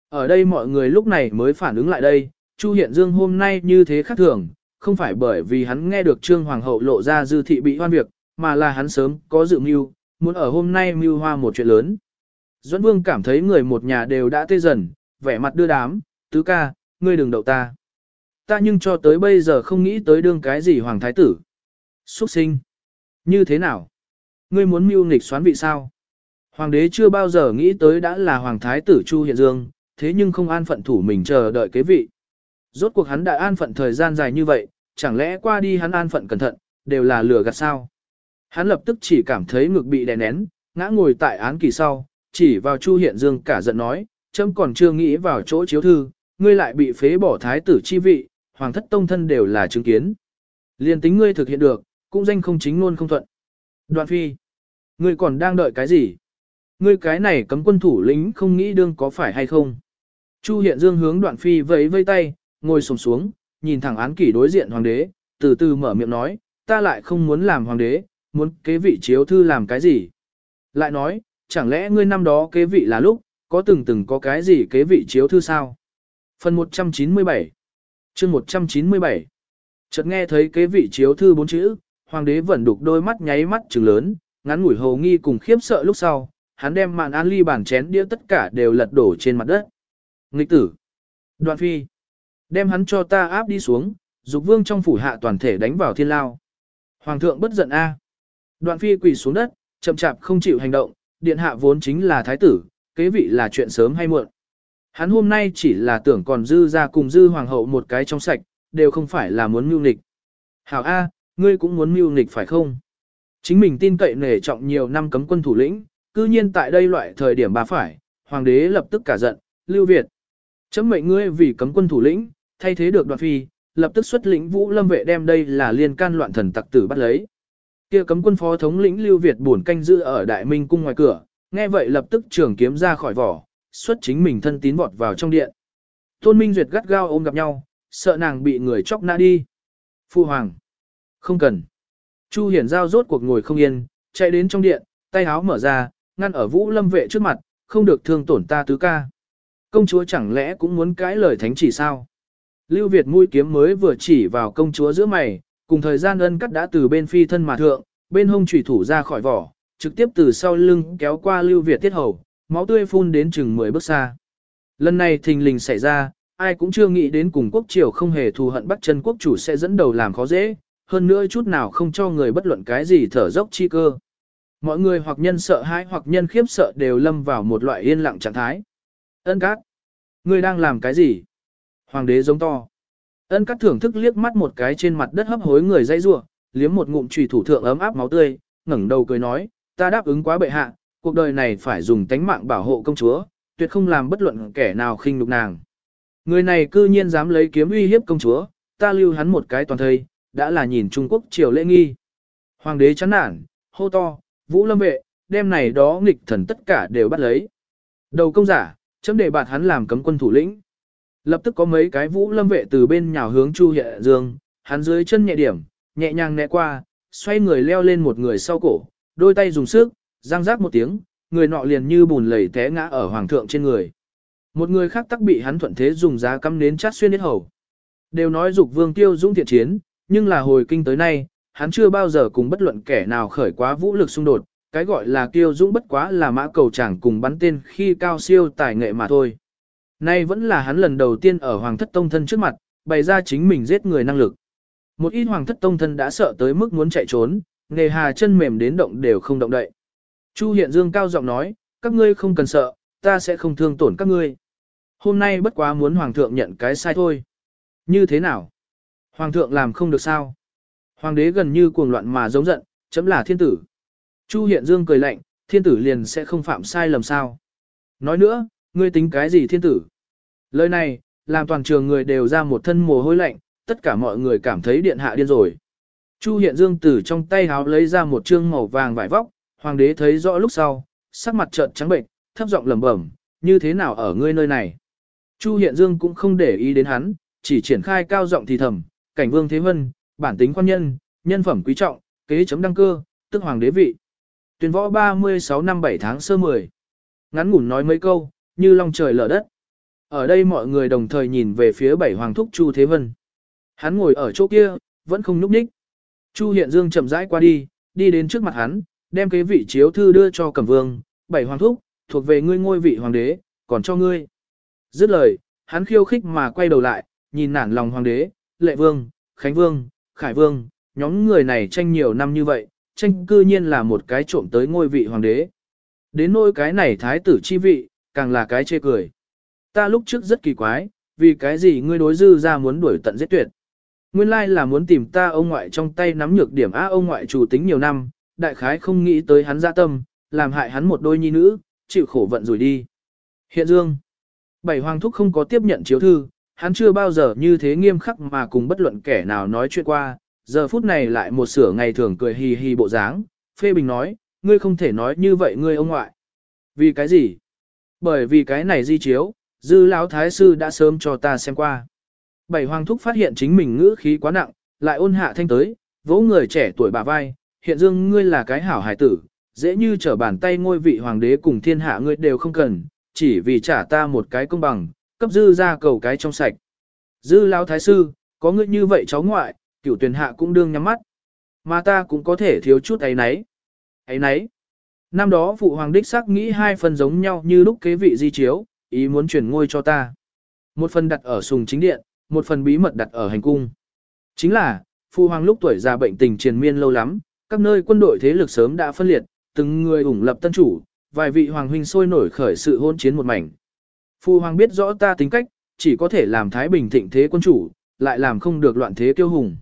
Ở đây mọi người lúc này mới phản ứng lại đây, Chu Hiện Dương hôm nay như thế khác thường, không phải bởi vì hắn nghe được Trương Hoàng hậu lộ ra dư thị bị hoan việc, mà là hắn sớm có dự mưu, muốn ở hôm nay mưu hoa một chuyện lớn. Duẫn Vương cảm thấy người một nhà đều đã tê dần, vẻ mặt đưa đám, tứ ca, ngươi đừng đậu ta. Ta nhưng cho tới bây giờ không nghĩ tới đương cái gì Hoàng Thái tử. Xuất sinh. Như thế nào? Ngươi muốn mưu nghịch xoán vị sao? Hoàng đế chưa bao giờ nghĩ tới đã là Hoàng Thái tử Chu Hiện Dương, thế nhưng không an phận thủ mình chờ đợi kế vị. Rốt cuộc hắn đã an phận thời gian dài như vậy, chẳng lẽ qua đi hắn an phận cẩn thận, đều là lừa gạt sao? Hắn lập tức chỉ cảm thấy ngực bị đè nén, ngã ngồi tại án kỳ sau, chỉ vào Chu Hiện Dương cả giận nói, chấm còn chưa nghĩ vào chỗ chiếu thư, ngươi lại bị phế bỏ thái tử chi vị, hoàng thất tông thân đều là chứng kiến. Liên tính ngươi thực hiện được, cũng danh không chính luôn không thuận. Đoạn phi, Ngươi còn đang đợi cái gì? Ngươi cái này cấm quân thủ lĩnh không nghĩ đương có phải hay không? Chu Hiện Dương hướng đoạn phi vẫy vây tay, ngồi sồm xuống, nhìn thẳng án kỷ đối diện hoàng đế, từ từ mở miệng nói, ta lại không muốn làm hoàng đế, muốn kế vị chiếu thư làm cái gì? Lại nói, chẳng lẽ ngươi năm đó kế vị là lúc, có từng từng có cái gì kế vị chiếu thư sao? Phần 197 chương 197 Chợt nghe thấy kế vị chiếu thư bốn chữ, hoàng đế vẫn đục đôi mắt nháy mắt trừng lớn, ngắn ngủi hồ nghi cùng khiếp sợ lúc sau, hắn đem màn an ly bản chén đĩa tất cả đều lật đổ trên mặt đất. Nghịch tử! Đoạn phi! Đem hắn cho ta áp đi xuống, dục vương trong phủ hạ toàn thể đánh vào thiên lao. Hoàng thượng bất giận a. Đoạn phi quỳ xuống đất, chậm chạp không chịu hành động, điện hạ vốn chính là thái tử, kế vị là chuyện sớm hay muộn. Hắn hôm nay chỉ là tưởng còn dư ra cùng dư hoàng hậu một cái trong sạch, đều không phải là muốn mưu nịch. Hảo A, ngươi cũng muốn mưu nịch phải không? Chính mình tin cậy nể trọng nhiều năm cấm quân thủ lĩnh, cư nhiên tại đây loại thời điểm bà phải, hoàng đế lập tức cả giận, lưu Việt. Chấm mệnh ngươi vì cấm quân thủ lĩnh, thay thế được đoạn phi, lập tức xuất lĩnh vũ lâm vệ đem đây là liên can loạn thần tặc tử bắt lấy. Kia cấm quân phó thống lĩnh lưu Việt buồn canh giữ ở đại minh cung ngoài cửa, nghe vậy lập tức trường kiếm ra khỏi vỏ, xuất chính mình thân tín vọt vào trong điện. Tôn Minh Duyệt gắt gao ôm gặp nhau, sợ nàng bị người chóc nã đi. Phu hoàng. Không cần. Chu Hiển Giao rốt cuộc ngồi không yên, chạy đến trong điện, tay áo mở ra, ngăn ở Vũ Lâm vệ trước mặt, không được thương tổn ta tứ ca. Công chúa chẳng lẽ cũng muốn cãi lời thánh chỉ sao? Lưu Việt mũi kiếm mới vừa chỉ vào công chúa giữa mày, cùng thời gian ân cắt đã từ bên phi thân mà thượng, bên hông chủy thủ ra khỏi vỏ, trực tiếp từ sau lưng kéo qua Lưu Việt tiết hầu, máu tươi phun đến chừng 10 bước xa. Lần này thình lình xảy ra, ai cũng chưa nghĩ đến cùng quốc triều không hề thù hận Bắc chân quốc chủ sẽ dẫn đầu làm khó dễ, hơn nữa chút nào không cho người bất luận cái gì thở dốc chi cơ. Mọi người hoặc nhân sợ hãi hoặc nhân khiếp sợ đều lâm vào một loại yên lặng trạng thái. Ân cát, ngươi đang làm cái gì? Hoàng đế giống to. Ân cát thưởng thức liếc mắt một cái trên mặt đất hấp hối người dây rua, liếm một ngụm trùy thủ thượng ấm áp máu tươi, ngẩng đầu cười nói, ta đáp ứng quá bệ hạ, cuộc đời này phải dùng tánh mạng bảo hộ công chúa, tuyệt không làm bất luận kẻ nào khinh nhục nàng. Người này cư nhiên dám lấy kiếm uy hiếp công chúa, ta lưu hắn một cái toàn thây, đã là nhìn Trung Quốc triều lễ nghi. Hoàng đế chán nản, hô to, vũ lâm vệ, đêm này đó nghịch thần tất cả đều bắt lấy. Đầu công giả, chấm để bạt hắn làm cấm quân thủ lĩnh. Lập tức có mấy cái vũ lâm vệ từ bên nhào hướng Chu Hiện Dương, hắn dưới chân nhẹ điểm, nhẹ nhàng né qua, xoay người leo lên một người sau cổ, đôi tay dùng sức, răng rác một tiếng, người nọ liền như bùn lầy té ngã ở hoàng thượng trên người. Một người khác tắc bị hắn thuận thế dùng giá cắm nến chát xuyên hết hầu. Đều nói dục vương tiêu dũng thiện chiến, nhưng là hồi kinh tới nay, hắn chưa bao giờ cùng bất luận kẻ nào khởi quá vũ lực xung đột, cái gọi là tiêu dũng bất quá là mã cầu chẳng cùng bắn tên khi cao siêu tài nghệ mà thôi. Nay vẫn là hắn lần đầu tiên ở Hoàng thất tông thân trước mặt, bày ra chính mình giết người năng lực. Một ít Hoàng thất tông thân đã sợ tới mức muốn chạy trốn, nghề hà chân mềm đến động đều không động đậy. Chu Hiện Dương cao giọng nói, các ngươi không cần sợ, ta sẽ không thương tổn các ngươi. Hôm nay bất quá muốn Hoàng thượng nhận cái sai thôi. Như thế nào? Hoàng thượng làm không được sao? Hoàng đế gần như cuồng loạn mà giống giận, chấm là thiên tử. Chu Hiện Dương cười lạnh, thiên tử liền sẽ không phạm sai lầm sao. Nói nữa, ngươi tính cái gì thiên tử? Lời này, làm toàn trường người đều ra một thân mồ hôi lạnh, tất cả mọi người cảm thấy điện hạ điên rồi. Chu Hiện Dương từ trong tay háo lấy ra một trương màu vàng vải vóc, hoàng đế thấy rõ lúc sau, sắc mặt trợn trắng bệnh, thấp giọng lẩm bẩm, như thế nào ở ngươi nơi này? Chu Hiện Dương cũng không để ý đến hắn, chỉ triển khai cao giọng thì thầm, cảnh vương thế vân, bản tính quan nhân, nhân phẩm quý trọng, kế chấm đăng cơ, tức hoàng đế vị. Tuyên võ 36 năm 7 tháng sơ 10. Ngắn ngủn nói mấy câu, như long trời lở đất. Ở đây mọi người đồng thời nhìn về phía bảy hoàng thúc Chu Thế Vân. Hắn ngồi ở chỗ kia, vẫn không nhúc nhích. Chu Hiện Dương chậm rãi qua đi, đi đến trước mặt hắn, đem cái vị chiếu thư đưa cho Cẩm Vương, bảy hoàng thúc, thuộc về ngươi ngôi vị hoàng đế, còn cho ngươi. Dứt lời, hắn khiêu khích mà quay đầu lại, nhìn nản lòng hoàng đế, lệ vương, khánh vương, khải vương, nhóm người này tranh nhiều năm như vậy, tranh cư nhiên là một cái trộm tới ngôi vị hoàng đế. Đến nỗi cái này thái tử chi vị, càng là cái chê cười. Ta lúc trước rất kỳ quái, vì cái gì ngươi đối dư ra muốn đuổi tận giết tuyệt. Nguyên lai là muốn tìm ta ông ngoại trong tay nắm nhược điểm á ông ngoại chủ tính nhiều năm, đại khái không nghĩ tới hắn ra tâm, làm hại hắn một đôi nhi nữ, chịu khổ vận rồi đi. Hiện dương, bảy hoàng thúc không có tiếp nhận chiếu thư, hắn chưa bao giờ như thế nghiêm khắc mà cùng bất luận kẻ nào nói chuyện qua, giờ phút này lại một sửa ngày thường cười hì hì bộ dáng, phê bình nói, ngươi không thể nói như vậy ngươi ông ngoại. Vì cái gì? Bởi vì cái này di chiếu, dư lão thái sư đã sớm cho ta xem qua. Bảy hoàng thúc phát hiện chính mình ngữ khí quá nặng, lại ôn hạ thanh tới, vỗ người trẻ tuổi bà vai, hiện dương ngươi là cái hảo hải tử, dễ như trở bàn tay ngôi vị hoàng đế cùng thiên hạ ngươi đều không cần, chỉ vì trả ta một cái công bằng, cấp dư ra cầu cái trong sạch. Dư lão thái sư, có ngươi như vậy cháu ngoại, cửu tuyển hạ cũng đương nhắm mắt. Mà ta cũng có thể thiếu chút ấy nấy. Ấy nấy. Năm đó phụ hoàng đích xác nghĩ hai phần giống nhau như lúc kế vị di chiếu, ý muốn chuyển ngôi cho ta. Một phần đặt ở sùng chính điện, một phần bí mật đặt ở hành cung. Chính là, phụ hoàng lúc tuổi già bệnh tình triền miên lâu lắm, các nơi quân đội thế lực sớm đã phân liệt, từng người ủng lập tân chủ, vài vị hoàng huynh sôi nổi khởi sự hôn chiến một mảnh. Phụ hoàng biết rõ ta tính cách, chỉ có thể làm thái bình thịnh thế quân chủ, lại làm không được loạn thế kiêu hùng.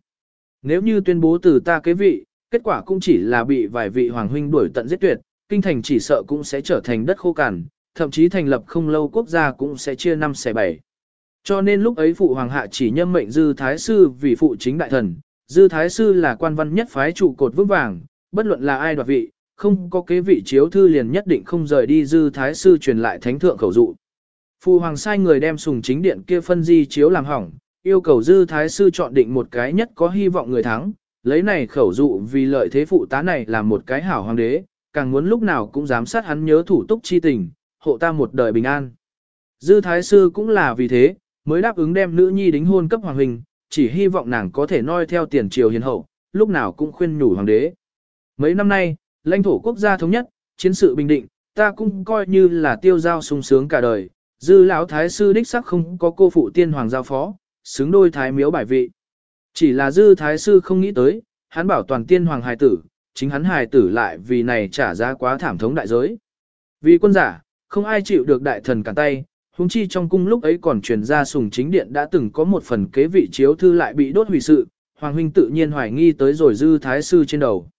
Nếu như tuyên bố từ ta kế vị, kết quả cũng chỉ là bị vài vị hoàng huynh đuổi tận giết tuyệt, kinh thành chỉ sợ cũng sẽ trở thành đất khô cằn, thậm chí thành lập không lâu quốc gia cũng sẽ chia năm xẻ bảy. Cho nên lúc ấy phụ hoàng hạ chỉ nhâm mệnh dư thái sư vì phụ chính đại thần, dư thái sư là quan văn nhất phái trụ cột vững vàng, bất luận là ai đoạt vị, không có kế vị chiếu thư liền nhất định không rời đi dư thái sư truyền lại thánh thượng khẩu dụ. Phụ hoàng sai người đem sùng chính điện kia phân di chiếu làm hỏng, yêu cầu dư thái sư chọn định một cái nhất có hy vọng người thắng, lấy này khẩu dụ vì lợi thế phụ tá này là một cái hảo hoàng đế, càng muốn lúc nào cũng giám sát hắn nhớ thủ túc chi tình, hộ ta một đời bình an. Dư thái sư cũng là vì thế, mới đáp ứng đem nữ nhi đính hôn cấp hoàng huynh, chỉ hy vọng nàng có thể noi theo tiền triều hiền hậu, lúc nào cũng khuyên nhủ hoàng đế. Mấy năm nay, lãnh thổ quốc gia thống nhất, chiến sự bình định, ta cũng coi như là tiêu giao sung sướng cả đời. Dư lão thái sư đích sắc không có cô phụ tiên hoàng giao phó, xứng đôi thái miếu bài vị. Chỉ là dư thái sư không nghĩ tới, hắn bảo toàn tiên hoàng hài tử, chính hắn hài tử lại vì này trả giá quá thảm thống đại giới. Vì quân giả, không ai chịu được đại thần cản tay, huống chi trong cung lúc ấy còn truyền ra sùng chính điện đã từng có một phần kế vị chiếu thư lại bị đốt hủy sự, hoàng huynh tự nhiên hoài nghi tới rồi dư thái sư trên đầu.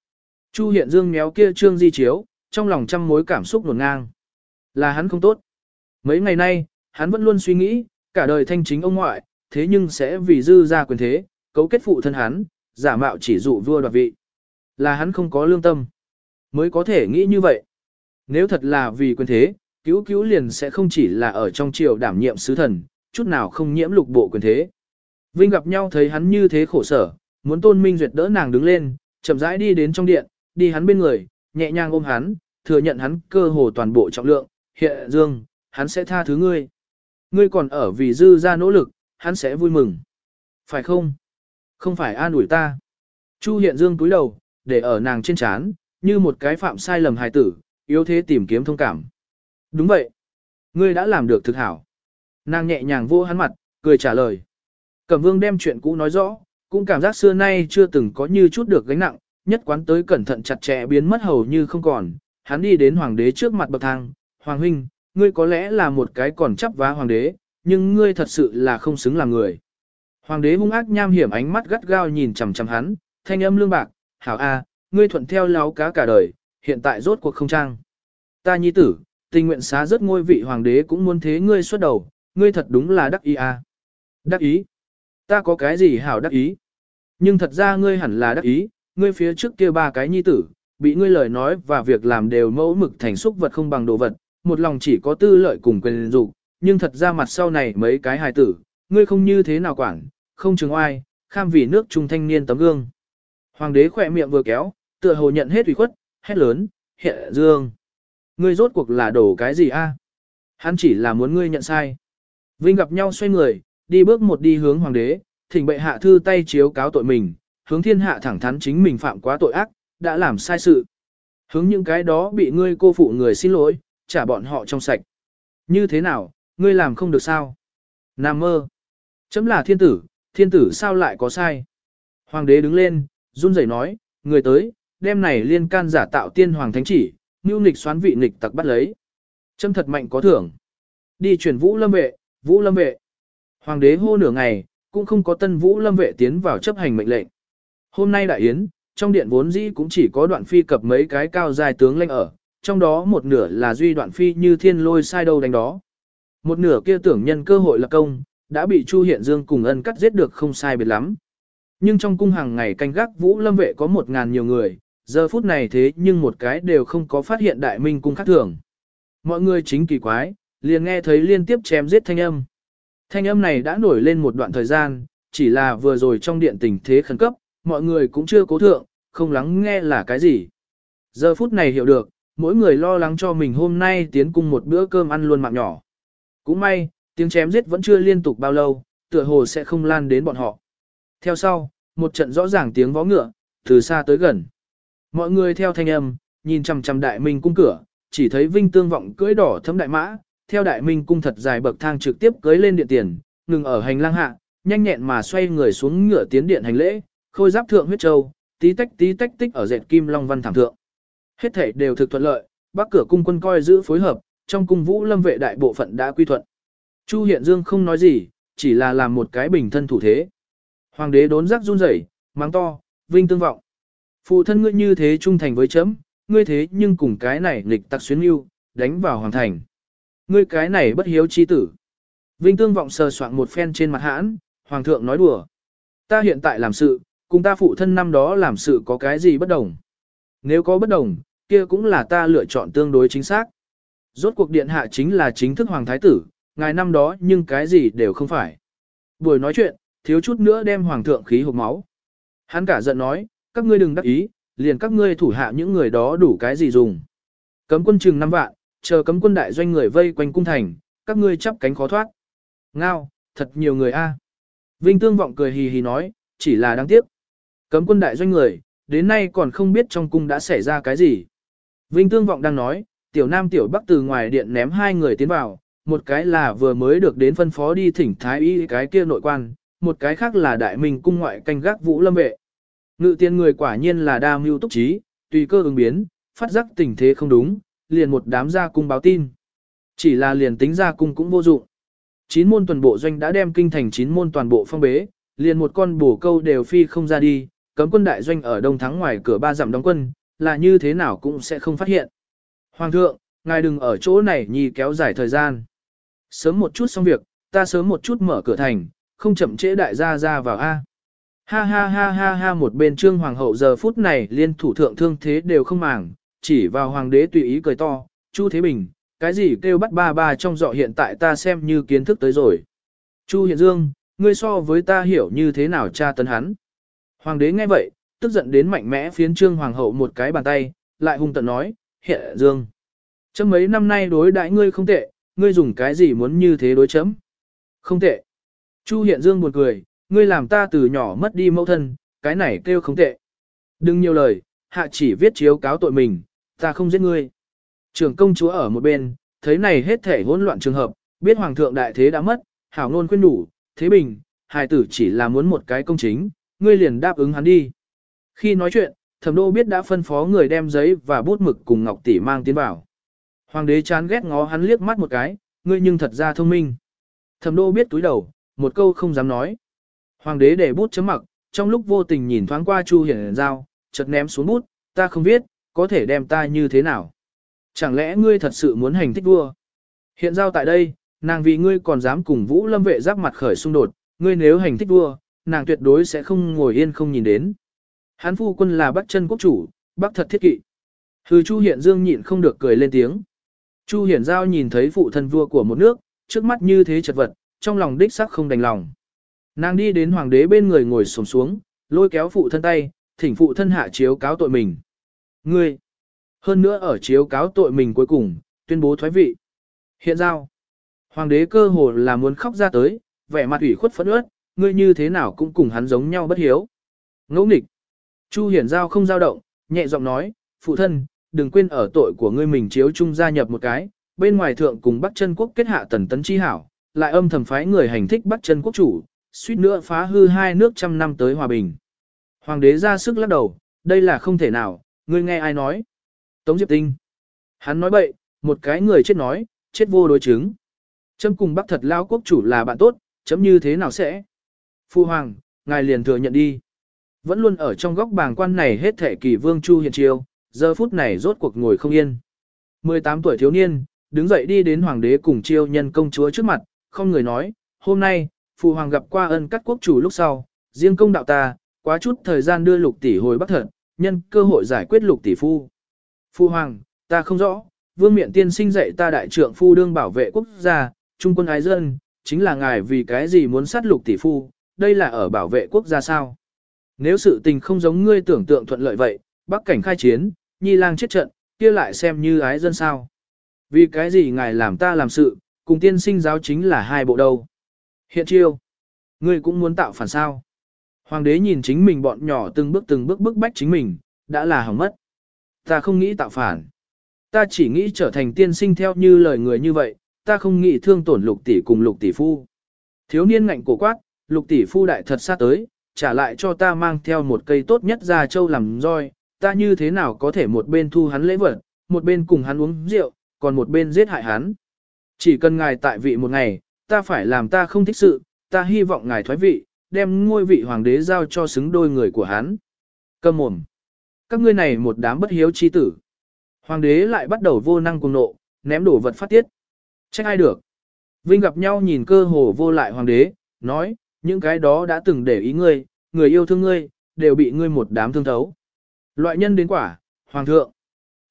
Chu hiện dương méo kia trương di chiếu, trong lòng trăm mối cảm xúc nổn ngang. Là hắn không tốt. Mấy ngày nay, hắn vẫn luôn suy nghĩ, cả đời thanh chính ông ngoại, thế nhưng sẽ vì dư ra quyền thế, cấu kết phụ thân hắn, giả mạo chỉ dụ vua đoạt vị. Là hắn không có lương tâm, mới có thể nghĩ như vậy. Nếu thật là vì quyền thế, cứu cứu liền sẽ không chỉ là ở trong triều đảm nhiệm sứ thần, chút nào không nhiễm lục bộ quyền thế. Vinh gặp nhau thấy hắn như thế khổ sở, muốn tôn minh duyệt đỡ nàng đứng lên, chậm rãi đi đến trong điện, đi hắn bên người, nhẹ nhàng ôm hắn, thừa nhận hắn cơ hồ toàn bộ trọng lượng, hiện dương, hắn sẽ tha thứ ngươi. Ngươi còn ở vì dư ra nỗ lực, hắn sẽ vui mừng. Phải không? Không phải an ủi ta. Chu hiện dương túi đầu, để ở nàng trên chán, như một cái phạm sai lầm hài tử, yếu thế tìm kiếm thông cảm. Đúng vậy. Ngươi đã làm được thực hảo. Nàng nhẹ nhàng vô hắn mặt, cười trả lời. Cẩm vương đem chuyện cũ nói rõ, cũng cảm giác xưa nay chưa từng có như chút được gánh nặng, nhất quán tới cẩn thận chặt chẽ biến mất hầu như không còn. Hắn đi đến hoàng đế trước mặt bậc thang, hoàng huynh, ngươi có lẽ là một cái còn chấp vá hoàng đế, nhưng ngươi thật sự là không xứng làm người. Hoàng đế hung ác nham hiểm ánh mắt gắt gao nhìn chằm chằm hắn, thanh âm lương bạc, hảo a, ngươi thuận theo láo cá cả đời, hiện tại rốt cuộc không trang. Ta nhi tử, tình nguyện xá rất ngôi vị hoàng đế cũng muốn thế ngươi xuất đầu, ngươi thật đúng là đắc ý a. Đắc ý? Ta có cái gì hảo đắc ý? Nhưng thật ra ngươi hẳn là đắc ý, ngươi phía trước kia ba cái nhi tử, bị ngươi lời nói và việc làm đều mẫu mực thành xúc vật không bằng đồ vật, một lòng chỉ có tư lợi cùng quyền dục, nhưng thật ra mặt sau này mấy cái hài tử, ngươi không như thế nào quản, không chừng oai, kham vì nước trung thanh niên tấm gương. Hoàng đế khỏe miệng vừa kéo, tựa hồ nhận hết ủy khuất, hét lớn, hiện dương. Ngươi rốt cuộc là đổ cái gì a? Hắn chỉ là muốn ngươi nhận sai. Vinh gặp nhau xoay người, đi bước một đi hướng hoàng đế, thỉnh bệ hạ thư tay chiếu cáo tội mình, hướng thiên hạ thẳng thắn chính mình phạm quá tội ác, đã làm sai sự. Hướng những cái đó bị ngươi cô phụ người xin lỗi, trả bọn họ trong sạch. Như thế nào, ngươi làm không được sao? Nam mơ. Chấm là thiên tử, thiên tử sao lại có sai? Hoàng đế đứng lên, run rẩy nói, người tới, đêm này liên can giả tạo tiên hoàng thánh chỉ, nưu nịch xoán vị nịch tặc bắt lấy. Châm thật mạnh có thưởng. Đi chuyển vũ lâm vệ, vũ lâm vệ. Hoàng đế hô nửa ngày, cũng không có tân vũ lâm vệ tiến vào chấp hành mệnh lệnh. Hôm nay đại yến, trong điện vốn dĩ cũng chỉ có đoạn phi cập mấy cái cao dài tướng lệnh ở, trong đó một nửa là duy đoạn phi như thiên lôi sai đâu đánh đó. Một nửa kia tưởng nhân cơ hội lập công, đã bị Chu Hiện Dương cùng ân cắt giết được không sai biệt lắm. Nhưng trong cung hàng ngày canh gác Vũ Lâm vệ có một ngàn nhiều người, giờ phút này thế nhưng một cái đều không có phát hiện đại minh cung khác thường. Mọi người chính kỳ quái, liền nghe thấy liên tiếp chém giết thanh âm. Thanh âm này đã nổi lên một đoạn thời gian, chỉ là vừa rồi trong điện tình thế khẩn cấp, mọi người cũng chưa cố thượng, không lắng nghe là cái gì. Giờ phút này hiểu được, mỗi người lo lắng cho mình hôm nay tiến cung một bữa cơm ăn luôn mạng nhỏ. Cũng may, tiếng chém giết vẫn chưa liên tục bao lâu, tựa hồ sẽ không lan đến bọn họ. Theo sau, một trận rõ ràng tiếng vó ngựa, từ xa tới gần. Mọi người theo thanh âm, nhìn chằm chằm đại minh cung cửa, chỉ thấy vinh tương vọng cưỡi đỏ thấm đại mã, theo đại minh cung thật dài bậc thang trực tiếp cưới lên điện tiền, ngừng ở hành lang hạ, nhanh nhẹn mà xoay người xuống ngựa tiến điện hành lễ, khôi giáp thượng huyết châu, tí tách tí tách tích ở dệt kim long văn thảm thượng. Hết thể đều thực thuận lợi, bắc cửa cung quân coi giữ phối hợp, trong cung vũ lâm vệ đại bộ phận đã quy thuận. Chu Hiện Dương không nói gì, chỉ là làm một cái bình thân thủ thế. Hoàng đế đốn giác run rẩy, mắng to, vinh tương vọng. Phụ thân ngươi như thế trung thành với chấm, ngươi thế nhưng cùng cái này nghịch tặc xuyến yêu, đánh vào hoàng thành. Ngươi cái này bất hiếu chi tử. Vinh tương vọng sờ soạn một phen trên mặt hãn, hoàng thượng nói đùa. Ta hiện tại làm sự, cùng ta phụ thân năm đó làm sự có cái gì bất đồng. Nếu có bất đồng, kia cũng là ta lựa chọn tương đối chính xác. Rốt cuộc điện hạ chính là chính thức hoàng thái tử, ngài năm đó nhưng cái gì đều không phải. Buổi nói chuyện, thiếu chút nữa đem hoàng thượng khí hộp máu. Hắn cả giận nói, các ngươi đừng đắc ý, liền các ngươi thủ hạ những người đó đủ cái gì dùng. Cấm quân chừng 5 vạn, chờ cấm quân đại doanh người vây quanh cung thành, các ngươi chắp cánh khó thoát. Ngao, thật nhiều người a. Vinh Tương vọng cười hì hì nói, chỉ là đáng tiếc. Cấm quân đại doanh người, đến nay còn không biết trong cung đã xảy ra cái gì. Vinh Tương vọng đang nói, tiểu nam tiểu bắc từ ngoài điện ném hai người tiến vào, một cái là vừa mới được đến phân phó đi thỉnh thái y cái kia nội quan, một cái khác là đại minh cung ngoại canh gác vũ lâm vệ. Ngự tiên người quả nhiên là đa mưu túc trí, tùy cơ ứng biến, phát giác tình thế không đúng, liền một đám ra cung báo tin. Chỉ là liền tính ra cung cũng vô dụng. Chín môn toàn bộ doanh đã đem kinh thành chín môn toàn bộ phong bế, liền một con bổ câu đều phi không ra đi, cấm quân đại doanh ở đông thắng ngoài cửa ba dặm đóng quân, là như thế nào cũng sẽ không phát hiện. Hoàng thượng, ngài đừng ở chỗ này nhì kéo dài thời gian. Sớm một chút xong việc, ta sớm một chút mở cửa thành, không chậm trễ đại gia ra vào A. Ha ha ha ha ha một bên trương hoàng hậu giờ phút này liên thủ thượng thương thế đều không màng, chỉ vào hoàng đế tùy ý cười to, Chu Thế Bình, cái gì kêu bắt ba ba trong dọ hiện tại ta xem như kiến thức tới rồi. Chu Hiện Dương, ngươi so với ta hiểu như thế nào cha tấn hắn. Hoàng đế nghe vậy, tức giận đến mạnh mẽ phiến trương hoàng hậu một cái bàn tay, lại hung tận nói, Hiện Dương. Chấm mấy năm nay đối đãi ngươi không tệ, ngươi dùng cái gì muốn như thế đối chấm. Không tệ. Chu Hiện Dương buồn cười, ngươi làm ta từ nhỏ mất đi mẫu thân, cái này kêu không tệ. Đừng nhiều lời, hạ chỉ viết chiếu cáo tội mình, ta không giết ngươi. Trưởng công chúa ở một bên, thấy này hết thể hỗn loạn trường hợp, biết hoàng thượng đại thế đã mất, hảo nôn khuyên đủ, thế bình, hài tử chỉ là muốn một cái công chính, ngươi liền đáp ứng hắn đi. Khi nói chuyện, thẩm đô biết đã phân phó người đem giấy và bút mực cùng ngọc tỷ mang tiến vào. Hoàng đế chán ghét ngó hắn liếc mắt một cái, ngươi nhưng thật ra thông minh. Thẩm đô biết túi đầu, một câu không dám nói. Hoàng đế để bút chấm mặc, trong lúc vô tình nhìn thoáng qua Chu Hiển Giao, chợt ném xuống bút, ta không biết, có thể đem ta như thế nào. Chẳng lẽ ngươi thật sự muốn hành thích vua? Hiện giao tại đây, nàng vì ngươi còn dám cùng Vũ Lâm vệ giáp mặt khởi xung đột, ngươi nếu hành thích vua, nàng tuyệt đối sẽ không ngồi yên không nhìn đến. Hán phu quân là Bắc chân quốc chủ, Bắc thật thiết kỵ. Hừ Chu Hiện Dương nhịn không được cười lên tiếng. Chu Hiển Giao nhìn thấy phụ thân vua của một nước, trước mắt như thế chật vật, trong lòng đích sắc không đành lòng. Nàng đi đến hoàng đế bên người ngồi xổm xuống, lôi kéo phụ thân tay, thỉnh phụ thân hạ chiếu cáo tội mình. Ngươi, hơn nữa ở chiếu cáo tội mình cuối cùng, tuyên bố thoái vị. Hiện giao, hoàng đế cơ hồ là muốn khóc ra tới, vẻ mặt ủy khuất phẫn ướt, ngươi như thế nào cũng cùng hắn giống nhau bất hiếu. Ngẫu nghịch, Chu Hiển Giao không giao động, nhẹ giọng nói, phụ thân, đừng quên ở tội của ngươi mình chiếu chung gia nhập một cái, bên ngoài thượng cùng Bắc chân quốc kết hạ tần tấn chi hảo, lại âm thầm phái người hành thích bắt chân quốc chủ, suýt nữa phá hư hai nước trăm năm tới hòa bình. Hoàng đế ra sức lắc đầu, đây là không thể nào, ngươi nghe ai nói. Tống Diệp Tinh. Hắn nói bậy, một cái người chết nói, chết vô đối chứng. Chấm cùng bác thật lao quốc chủ là bạn tốt, chấm như thế nào sẽ? Phu Hoàng, ngài liền thừa nhận đi. Vẫn luôn ở trong góc bàng quan này hết thể kỳ vương chu Hiền chiêu, giờ phút này rốt cuộc ngồi không yên. 18 tuổi thiếu niên, đứng dậy đi đến hoàng đế cùng chiêu nhân công chúa trước mặt, không người nói, hôm nay, phụ hoàng gặp qua ân cắt quốc chủ lúc sau, riêng công đạo ta, quá chút thời gian đưa lục tỷ hồi bắc thật, nhân cơ hội giải quyết lục tỷ phu. Phu hoàng, ta không rõ, vương miện tiên sinh dạy ta đại trượng phu đương bảo vệ quốc gia, trung quân ái dân, chính là ngài vì cái gì muốn sát lục tỷ phu, đây là ở bảo vệ quốc gia sao. Nếu sự tình không giống ngươi tưởng tượng thuận lợi vậy, bắc cảnh khai chiến, nhi lang chết trận, kia lại xem như ái dân sao. Vì cái gì ngài làm ta làm sự, cùng tiên sinh giáo chính là hai bộ đâu. Hiện chiêu, ngươi cũng muốn tạo phản sao. Hoàng đế nhìn chính mình bọn nhỏ từng bước từng bước bức bách chính mình, đã là hỏng mất. Ta không nghĩ tạo phản. Ta chỉ nghĩ trở thành tiên sinh theo như lời người như vậy, ta không nghĩ thương tổn lục tỷ cùng lục tỷ phu. Thiếu niên ngạnh cổ quát, lục tỷ phu đại thật xa tới, trả lại cho ta mang theo một cây tốt nhất ra châu làm roi, ta như thế nào có thể một bên thu hắn lễ vật, một bên cùng hắn uống rượu, còn một bên giết hại hắn. Chỉ cần ngài tại vị một ngày, ta phải làm ta không thích sự, ta hy vọng ngài thoái vị, đem ngôi vị hoàng đế giao cho xứng đôi người của hắn. Cầm mồm. Các ngươi này một đám bất hiếu chi tử. Hoàng đế lại bắt đầu vô năng cùng nộ, ném đổ vật phát tiết. Trách ai được. Vinh gặp nhau nhìn cơ hồ vô lại hoàng đế, nói, những cái đó đã từng để ý ngươi, người yêu thương ngươi, đều bị ngươi một đám thương thấu. Loại nhân đến quả, hoàng thượng.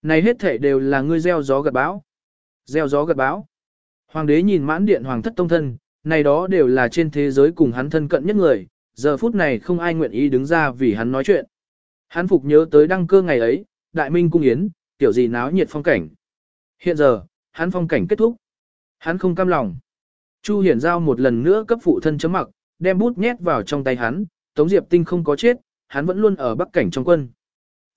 Này hết thể đều là ngươi gieo gió gặt bão. Gieo gió gặt bão. Hoàng đế nhìn mãn điện hoàng thất tông thân, này đó đều là trên thế giới cùng hắn thân cận nhất người, giờ phút này không ai nguyện ý đứng ra vì hắn nói chuyện. Hắn phục nhớ tới đăng cơ ngày ấy, đại minh cung yến, tiểu gì náo nhiệt phong cảnh. Hiện giờ, hắn phong cảnh kết thúc. Hắn không cam lòng. Chu Hiển Giao một lần nữa cấp phụ thân chấm mặc, đem bút nhét vào trong tay hắn, Tống Diệp Tinh không có chết, hắn vẫn luôn ở bắc cảnh trong quân.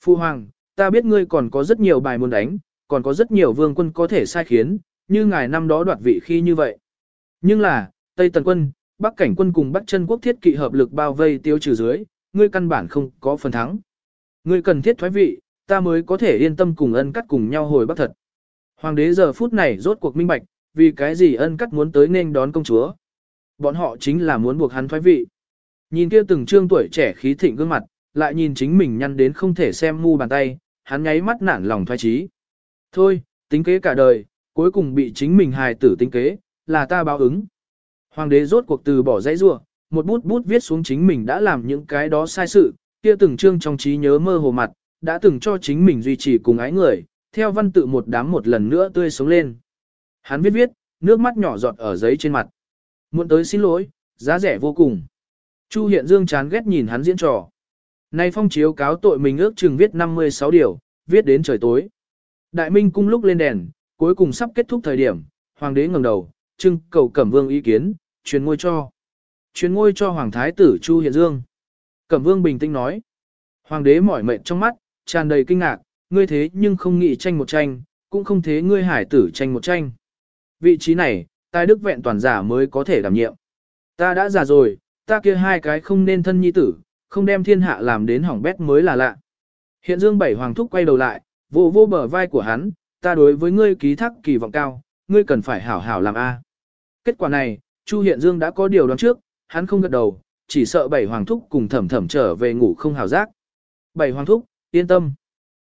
Phu Hoàng, ta biết ngươi còn có rất nhiều bài muốn đánh, còn có rất nhiều vương quân có thể sai khiến, như ngài năm đó đoạt vị khi như vậy. Nhưng là, Tây Tần quân, Bắc cảnh quân cùng Bắc chân quốc thiết kỵ hợp lực bao vây tiêu trừ dưới, ngươi căn bản không có phần thắng. Ngươi cần thiết thoái vị, ta mới có thể yên tâm cùng ân cắt cùng nhau hồi Bắc thật. Hoàng đế giờ phút này rốt cuộc minh bạch, vì cái gì ân cắt muốn tới nên đón công chúa. Bọn họ chính là muốn buộc hắn thoái vị. Nhìn kia từng trương tuổi trẻ khí thịnh gương mặt, lại nhìn chính mình nhăn đến không thể xem mu bàn tay, hắn nháy mắt nản lòng thoái trí. Thôi, tính kế cả đời, cuối cùng bị chính mình hài tử tinh kế, là ta báo ứng. Hoàng đế rốt cuộc từ bỏ dãy rua, một bút bút viết xuống chính mình đã làm những cái đó sai sự, kia từng trương trong trí nhớ mơ hồ mặt, đã từng cho chính mình duy trì cùng ái người, theo văn tự một đám một lần nữa tươi sống lên. Hắn viết viết, nước mắt nhỏ giọt ở giấy trên mặt. Muốn tới xin lỗi, giá rẻ vô cùng. Chu Hiện Dương chán ghét nhìn hắn diễn trò. Nay phong chiếu cáo tội mình ước chừng viết 56 điều, viết đến trời tối. Đại Minh cung lúc lên đèn, cuối cùng sắp kết thúc thời điểm, hoàng đế ngẩng đầu, trưng cầu Cẩm Vương ý kiến, truyền ngôi cho. Truyền ngôi cho hoàng thái tử Chu Hiện Dương. Cẩm Vương bình tĩnh nói. Hoàng đế mỏi mệt trong mắt, tràn đầy kinh ngạc, ngươi thế nhưng không nghĩ tranh một tranh, cũng không thế ngươi hải tử tranh một tranh. Vị trí này, tài đức vẹn toàn giả mới có thể đảm nhiệm. Ta đã già rồi, ta kia hai cái không nên thân nhi tử, không đem thiên hạ làm đến hỏng bét mới là lạ. Hiện Dương Bảy Hoàng Thúc quay đầu lại, vô vô bờ vai của hắn, ta đối với ngươi ký thác kỳ vọng cao, ngươi cần phải hảo hảo làm A. Kết quả này, Chu Hiện Dương đã có điều đoán trước, hắn không gật đầu, chỉ sợ Bảy Hoàng Thúc cùng thẩm thẩm trở về ngủ không hảo giác. Bảy Hoàng Thúc, yên tâm.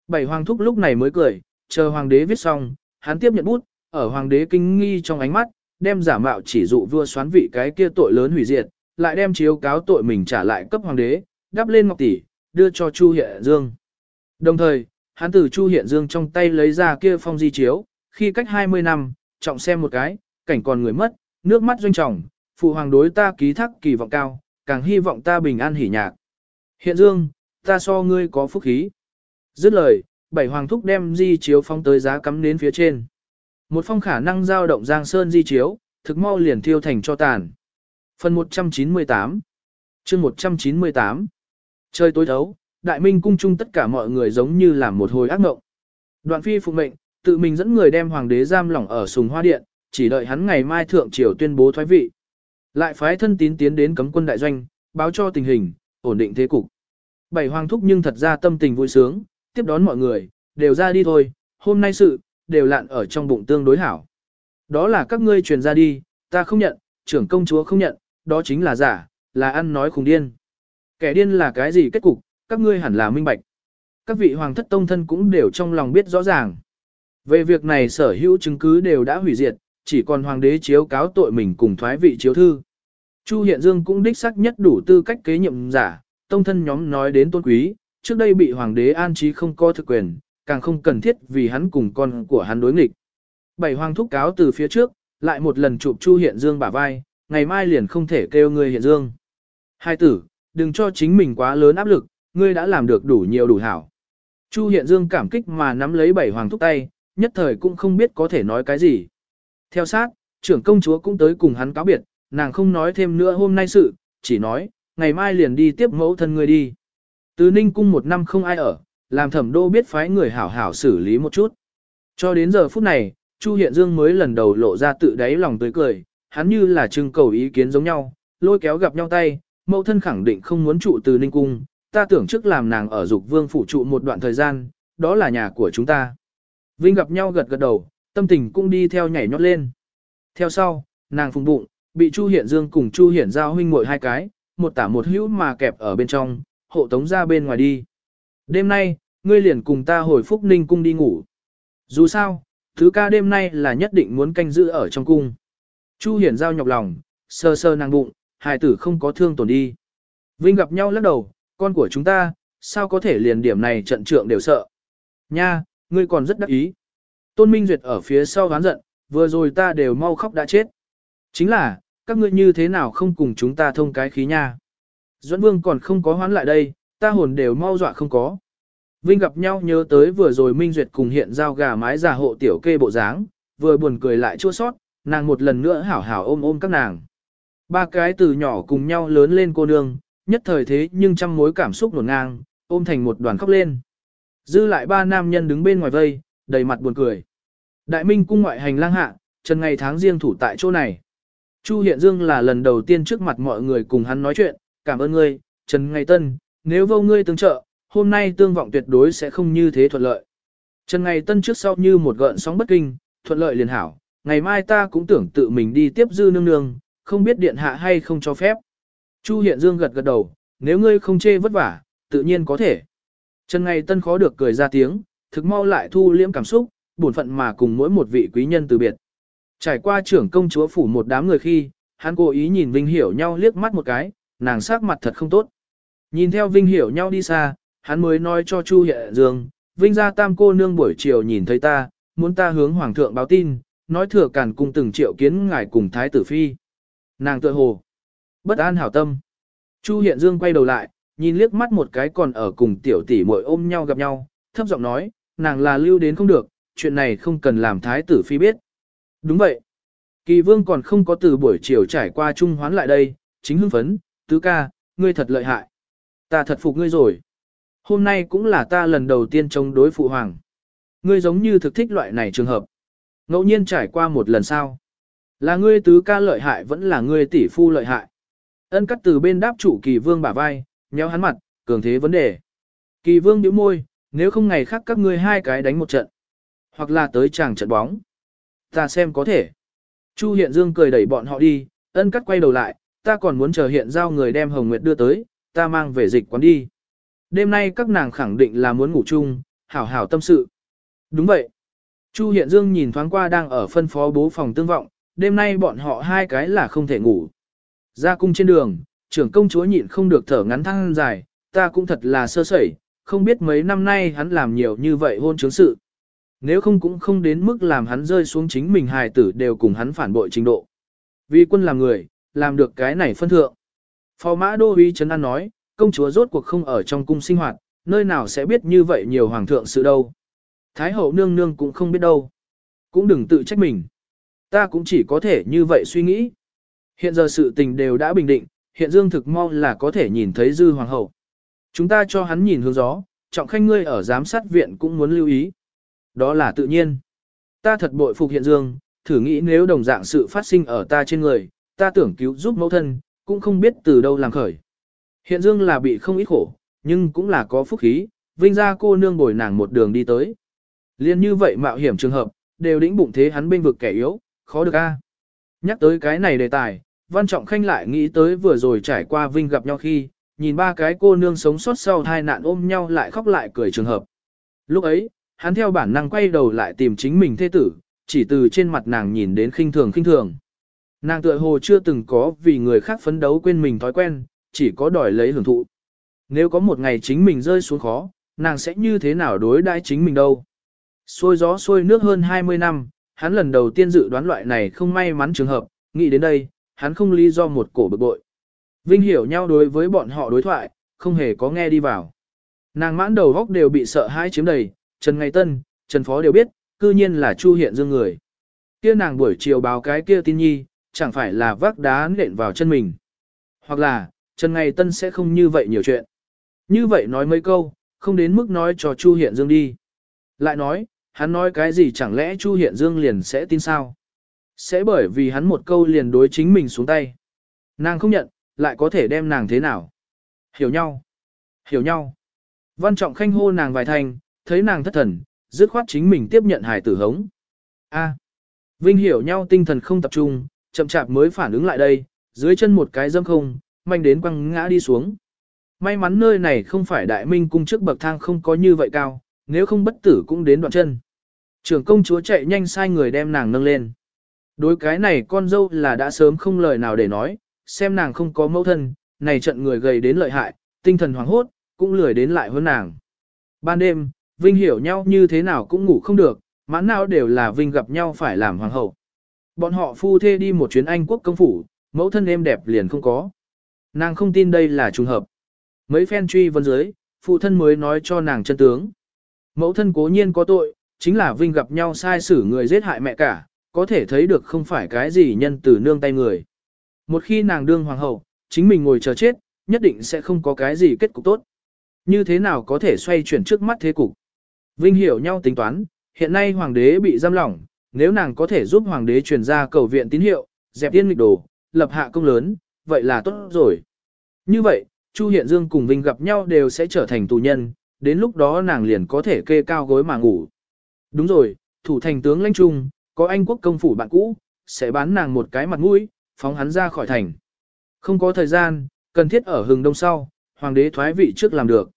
Bảy Hoàng Thúc lúc này mới cười, chờ Hoàng đế viết xong, hắn tiếp nhận bút, ở Hoàng đế kinh nghi trong ánh mắt, đem giả mạo chỉ dụ vua xoán vị cái kia tội lớn hủy diệt, lại đem chiếu cáo tội mình trả lại cấp Hoàng đế, đắp lên ngọc tỷ, đưa cho Chu Hiện Dương. Đồng thời, hắn từ Chu Hiện Dương trong tay lấy ra kia phong di chiếu, khi cách 20 năm, trọng xem một cái, cảnh còn người mất, nước mắt doanh trọng, phụ hoàng đối ta ký thác kỳ vọng cao, càng hy vọng ta bình an hỉ nhạc. Hiện Dương, ta so ngươi có phúc khí. Dứt lời, bảy hoàng thúc đem di chiếu phong tới giá cắm đến phía trên. Một phong khả năng giao động giang sơn di chiếu, thực mau liền thiêu thành cho tàn. Phần 198 chương 198 Trời tối thấu, đại minh cung chung tất cả mọi người giống như là một hồi ác mộng. Đoạn phi phụ mệnh, tự mình dẫn người đem hoàng đế giam lỏng ở sùng hoa điện, chỉ đợi hắn ngày mai thượng triều tuyên bố thoái vị. Lại phái thân tín tiến đến cấm quân đại doanh, báo cho tình hình, ổn định thế cục. Bảy hoàng thúc nhưng thật ra tâm tình vui sướng, tiếp đón mọi người, đều ra đi thôi, hôm nay sự, đều lạn ở trong bụng tương đối hảo. Đó là các ngươi truyền ra đi, ta không nhận, trưởng công chúa không nhận, đó chính là giả, là ăn nói khùng điên. Kẻ điên là cái gì kết cục, các ngươi hẳn là minh bạch. Các vị hoàng thất tông thân cũng đều trong lòng biết rõ ràng. Về việc này sở hữu chứng cứ đều đã hủy diệt, chỉ còn hoàng đế chiếu cáo tội mình cùng thoái vị chiếu thư. Chu Hiện Dương cũng đích xác nhất đủ tư cách kế nhiệm giả, tông thân nhóm nói đến tôn quý, trước đây bị hoàng đế an trí không có thực quyền, càng không cần thiết vì hắn cùng con của hắn đối nghịch. Bảy hoàng thúc cáo từ phía trước, lại một lần chụp Chu Hiện Dương bả vai, ngày mai liền không thể kêu người Hiện Dương. Hai tử, đừng cho chính mình quá lớn áp lực, ngươi đã làm được đủ nhiều đủ hảo. Chu Hiện Dương cảm kích mà nắm lấy bảy hoàng thúc tay, nhất thời cũng không biết có thể nói cái gì. Theo sát, trưởng công chúa cũng tới cùng hắn cáo biệt, nàng không nói thêm nữa hôm nay sự, chỉ nói, ngày mai liền đi tiếp mẫu thân ngươi đi. Từ Ninh cung một năm không ai ở, làm thẩm đô biết phái người hảo hảo xử lý một chút. Cho đến giờ phút này, Chu Hiện Dương mới lần đầu lộ ra tự đáy lòng tươi cười, hắn như là trưng cầu ý kiến giống nhau, lôi kéo gặp nhau tay, mẫu thân khẳng định không muốn trụ từ Ninh cung, ta tưởng trước làm nàng ở dục vương phủ trụ một đoạn thời gian, đó là nhà của chúng ta. Vinh gặp nhau gật gật đầu, tâm tình cũng đi theo nhảy nhót lên. Theo sau, nàng phùng bụng, bị Chu Hiển Dương cùng Chu Hiển giao huynh muội hai cái, một tả một hữu mà kẹp ở bên trong, hộ tống ra bên ngoài đi. Đêm nay, ngươi liền cùng ta hồi Phúc Ninh cung đi ngủ. Dù sao, thứ ca đêm nay là nhất định muốn canh giữ ở trong cung. Chu Hiển giao nhọc lòng, sơ sơ nàng bụng, hài tử không có thương tổn đi. Vinh gặp nhau lắc đầu, con của chúng ta, sao có thể liền điểm này trận trượng đều sợ. Nha, ngươi còn rất đắc ý. Tôn Minh Duyệt ở phía sau gán giận, vừa rồi ta đều mau khóc đã chết. Chính là, các ngươi như thế nào không cùng chúng ta thông cái khí nha. Duẫn Vương còn không có hoán lại đây, ta hồn đều mau dọa không có. Vinh gặp nhau nhớ tới vừa rồi Minh Duyệt cùng hiện giao gà mái già hộ tiểu kê bộ dáng, vừa buồn cười lại chua sót, nàng một lần nữa hảo hảo ôm ôm các nàng. Ba cái từ nhỏ cùng nhau lớn lên cô nương, nhất thời thế nhưng trăm mối cảm xúc nổn ngang, ôm thành một đoàn khóc lên. Dư lại ba nam nhân đứng bên ngoài vây, đầy mặt buồn cười. Đại minh cung ngoại hành lang hạ, trần ngày tháng riêng thủ tại chỗ này. Chu Hiện Dương là lần đầu tiên trước mặt mọi người cùng hắn nói chuyện, cảm ơn ngươi, Trần Ngày Tân, nếu vô ngươi tương trợ, hôm nay tương vọng tuyệt đối sẽ không như thế thuận lợi. Trần Ngày Tân trước sau như một gợn sóng bất kinh, thuận lợi liền hảo, ngày mai ta cũng tưởng tự mình đi tiếp dư nương nương, không biết điện hạ hay không cho phép. Chu Hiện Dương gật gật đầu, nếu ngươi không chê vất vả, tự nhiên có thể. Trần Ngày Tân khó được cười ra tiếng, thực mau lại thu liễm cảm xúc, buồn phận mà cùng mỗi một vị quý nhân từ biệt. Trải qua trưởng công chúa phủ một đám người khi, hắn cố ý nhìn Vinh Hiểu nhau liếc mắt một cái, nàng sắc mặt thật không tốt. Nhìn theo Vinh Hiểu nhau đi xa, hắn mới nói cho Chu Hiện Dương, Vinh gia tam cô nương buổi chiều nhìn thấy ta, muốn ta hướng hoàng thượng báo tin, nói thừa cản cùng từng triệu kiến ngài cùng thái tử phi. Nàng tự hồ, bất an hảo tâm. Chu Hiện Dương quay đầu lại, nhìn liếc mắt một cái còn ở cùng tiểu tỷ muội ôm nhau gặp nhau, thấp giọng nói, nàng là lưu đến không được, chuyện này không cần làm thái tử phi biết. Đúng vậy. Kỳ vương còn không có từ buổi chiều trải qua trung hoán lại đây, chính hưng phấn, tứ ca, ngươi thật lợi hại. Ta thật phục ngươi rồi. Hôm nay cũng là ta lần đầu tiên chống đối phụ hoàng. Ngươi giống như thực thích loại này trường hợp. Ngẫu nhiên trải qua một lần sao? Là ngươi tứ ca lợi hại vẫn là ngươi tỷ phu lợi hại. Ân cắt từ bên đáp chủ kỳ vương bả vai, nhéo hắn mặt, cường thế vấn đề. Kỳ vương nhíu môi, nếu không ngày khác các ngươi hai cái đánh một trận. Hoặc là tới chàng trận bóng. Ta xem có thể. Chu Hiện Dương cười đẩy bọn họ đi, ân cắt quay đầu lại, ta còn muốn chờ hiện giao người đem Hồng Nguyệt đưa tới, ta mang về dịch quán đi. Đêm nay các nàng khẳng định là muốn ngủ chung, hảo hảo tâm sự. Đúng vậy. Chu Hiện Dương nhìn thoáng qua đang ở phân phó bố phòng tương vọng, đêm nay bọn họ hai cái là không thể ngủ. Ra cung trên đường, trưởng công chúa nhịn không được thở ngắn thăng dài, ta cũng thật là sơ sẩy, không biết mấy năm nay hắn làm nhiều như vậy hôn chứng sự. Nếu không cũng không đến mức làm hắn rơi xuống chính mình hài tử đều cùng hắn phản bội trình độ. Vì quân làm người, làm được cái này phân thượng. Phò mã đô uy Trấn An nói, công chúa rốt cuộc không ở trong cung sinh hoạt, nơi nào sẽ biết như vậy nhiều hoàng thượng sự đâu. Thái hậu nương nương cũng không biết đâu. Cũng đừng tự trách mình. Ta cũng chỉ có thể như vậy suy nghĩ. Hiện giờ sự tình đều đã bình định, hiện dương thực mau là có thể nhìn thấy dư hoàng hậu. Chúng ta cho hắn nhìn hướng gió, trọng khanh ngươi ở giám sát viện cũng muốn lưu ý. Đó là tự nhiên. Ta thật bội phục hiện dương, thử nghĩ nếu đồng dạng sự phát sinh ở ta trên người, ta tưởng cứu giúp mẫu thân, cũng không biết từ đâu làm khởi. Hiện dương là bị không ít khổ, nhưng cũng là có phúc khí, vinh ra cô nương bồi nàng một đường đi tới. Liên như vậy mạo hiểm trường hợp, đều đĩnh bụng thế hắn bên vực kẻ yếu, khó được a. Nhắc tới cái này đề tài, Văn Trọng Khanh lại nghĩ tới vừa rồi trải qua Vinh gặp nhau khi, nhìn ba cái cô nương sống sót sau hai nạn ôm nhau lại khóc lại cười trường hợp. Lúc ấy, hắn theo bản năng quay đầu lại tìm chính mình thế tử, chỉ từ trên mặt nàng nhìn đến khinh thường khinh thường. Nàng tựa hồ chưa từng có vì người khác phấn đấu quên mình thói quen, chỉ có đòi lấy hưởng thụ. Nếu có một ngày chính mình rơi xuống khó, nàng sẽ như thế nào đối đãi chính mình đâu. Xôi gió xôi nước hơn 20 năm, hắn lần đầu tiên dự đoán loại này không may mắn trường hợp, nghĩ đến đây, hắn không lý do một cổ bực bội. Vinh hiểu nhau đối với bọn họ đối thoại, không hề có nghe đi vào. Nàng mãn đầu góc đều bị sợ hãi chiếm đầy, Trần Ngày Tân, Trần Phó đều biết, cư nhiên là Chu Hiện Dương người. Kia nàng buổi chiều báo cái kia tin nhi, chẳng phải là vác đá nện vào chân mình. Hoặc là, Trần Ngày Tân sẽ không như vậy nhiều chuyện. Như vậy nói mấy câu, không đến mức nói cho Chu Hiện Dương đi. Lại nói, hắn nói cái gì chẳng lẽ Chu Hiện Dương liền sẽ tin sao? Sẽ bởi vì hắn một câu liền đối chính mình xuống tay. Nàng không nhận, lại có thể đem nàng thế nào? Hiểu nhau. Hiểu nhau. Văn trọng khanh hô nàng vài thành, thấy nàng thất thần, dứt khoát chính mình tiếp nhận hài tử hống. A. Vinh hiểu nhau tinh thần không tập trung, chậm chạp mới phản ứng lại đây, dưới chân một cái dâm không, manh đến quăng ngã đi xuống. May mắn nơi này không phải đại minh cung trước bậc thang không có như vậy cao, nếu không bất tử cũng đến đoạn chân. Trưởng công chúa chạy nhanh sai người đem nàng nâng lên. Đối cái này con dâu là đã sớm không lời nào để nói, xem nàng không có mẫu thân, này trận người gầy đến lợi hại, tinh thần hoảng hốt, cũng lười đến lại hơn nàng. Ban đêm, Vinh hiểu nhau như thế nào cũng ngủ không được, mãn nào đều là Vinh gặp nhau phải làm hoàng hậu. Bọn họ phu thê đi một chuyến Anh quốc công phủ, mẫu thân em đẹp liền không có. Nàng không tin đây là trùng hợp. Mấy phen truy vấn dưới, phụ thân mới nói cho nàng chân tướng. Mẫu thân cố nhiên có tội, chính là Vinh gặp nhau sai xử người giết hại mẹ cả, có thể thấy được không phải cái gì nhân từ nương tay người. Một khi nàng đương hoàng hậu, chính mình ngồi chờ chết, nhất định sẽ không có cái gì kết cục tốt. Như thế nào có thể xoay chuyển trước mắt thế cục? Vinh hiểu nhau tính toán, hiện nay hoàng đế bị giam lỏng, nếu nàng có thể giúp hoàng đế truyền ra cầu viện tín hiệu, dẹp tiên nghịch đồ, lập hạ công lớn, vậy là tốt rồi. Như vậy, Chu Hiện Dương cùng Vinh gặp nhau đều sẽ trở thành tù nhân, đến lúc đó nàng liền có thể kê cao gối mà ngủ. Đúng rồi, thủ thành tướng lãnh trung, có anh quốc công phủ bạn cũ, sẽ bán nàng một cái mặt mũi, phóng hắn ra khỏi thành. Không có thời gian, cần thiết ở hừng đông sau, hoàng đế thoái vị trước làm được.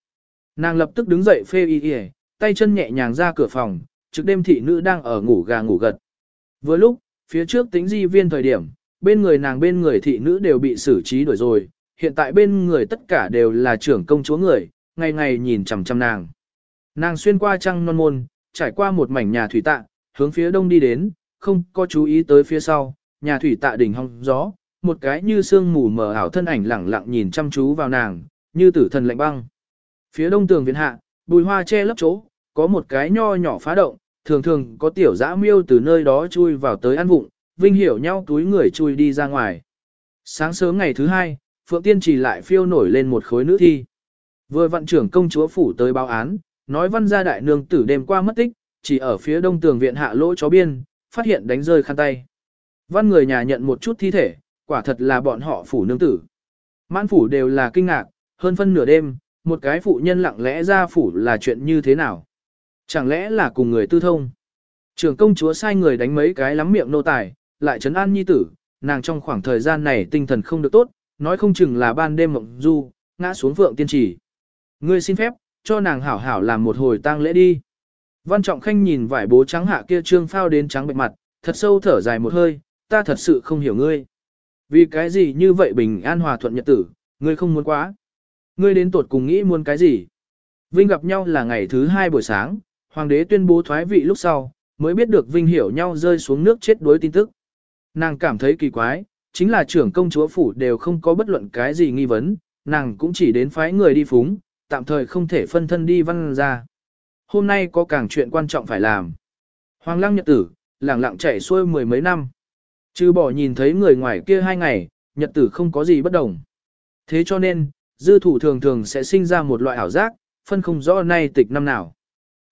Nàng lập tức đứng dậy phê y y, tay chân nhẹ nhàng ra cửa phòng, trực đêm thị nữ đang ở ngủ gà ngủ gật. Vừa lúc, phía trước tính di viên thời điểm, bên người nàng bên người thị nữ đều bị xử trí đuổi rồi, hiện tại bên người tất cả đều là trưởng công chúa người, ngày ngày nhìn chằm chằm nàng. Nàng xuyên qua trăng non môn, trải qua một mảnh nhà thủy tạ, hướng phía đông đi đến, không có chú ý tới phía sau, nhà thủy tạ đỉnh hong gió, một cái như sương mù mờ ảo thân ảnh lẳng lặng nhìn chăm chú vào nàng, như tử thần lạnh băng. Phía đông tường viện hạ, bùi hoa che lấp chỗ, có một cái nho nhỏ phá động, thường thường có tiểu dã miêu từ nơi đó chui vào tới ăn vụng, vinh hiểu nhau túi người chui đi ra ngoài. Sáng sớm ngày thứ hai, Phượng Tiên chỉ lại phiêu nổi lên một khối nữ thi. Vừa vận trưởng công chúa phủ tới báo án, nói văn gia đại nương tử đêm qua mất tích, chỉ ở phía đông tường viện hạ lỗ chó biên, phát hiện đánh rơi khăn tay. Văn người nhà nhận một chút thi thể, quả thật là bọn họ phủ nương tử. Mãn phủ đều là kinh ngạc, hơn phân nửa đêm, một cái phụ nhân lặng lẽ ra phủ là chuyện như thế nào? Chẳng lẽ là cùng người tư thông? trường công chúa sai người đánh mấy cái lắm miệng nô tài, lại trấn an nhi tử, nàng trong khoảng thời gian này tinh thần không được tốt, nói không chừng là ban đêm mộng du, ngã xuống vượng tiên trì. Ngươi xin phép, cho nàng hảo hảo làm một hồi tang lễ đi. Văn Trọng Khanh nhìn vải bố trắng hạ kia trương phao đến trắng bệnh mặt, thật sâu thở dài một hơi, ta thật sự không hiểu ngươi. Vì cái gì như vậy bình an hòa thuận nhật tử, ngươi không muốn quá. Ngươi đến tột cùng nghĩ muốn cái gì? Vinh gặp nhau là ngày thứ hai buổi sáng, hoàng đế tuyên bố thoái vị lúc sau, mới biết được Vinh hiểu nhau rơi xuống nước chết đuối tin tức. Nàng cảm thấy kỳ quái, chính là trưởng công chúa phủ đều không có bất luận cái gì nghi vấn, nàng cũng chỉ đến phái người đi phúng, tạm thời không thể phân thân đi văn ra. Hôm nay có càng chuyện quan trọng phải làm. Hoàng lăng nhật tử, lẳng lặng chạy xuôi mười mấy năm. Chứ bỏ nhìn thấy người ngoài kia hai ngày, nhật tử không có gì bất đồng. Thế cho nên, dư thủ thường thường sẽ sinh ra một loại ảo giác, phân không rõ nay tịch năm nào.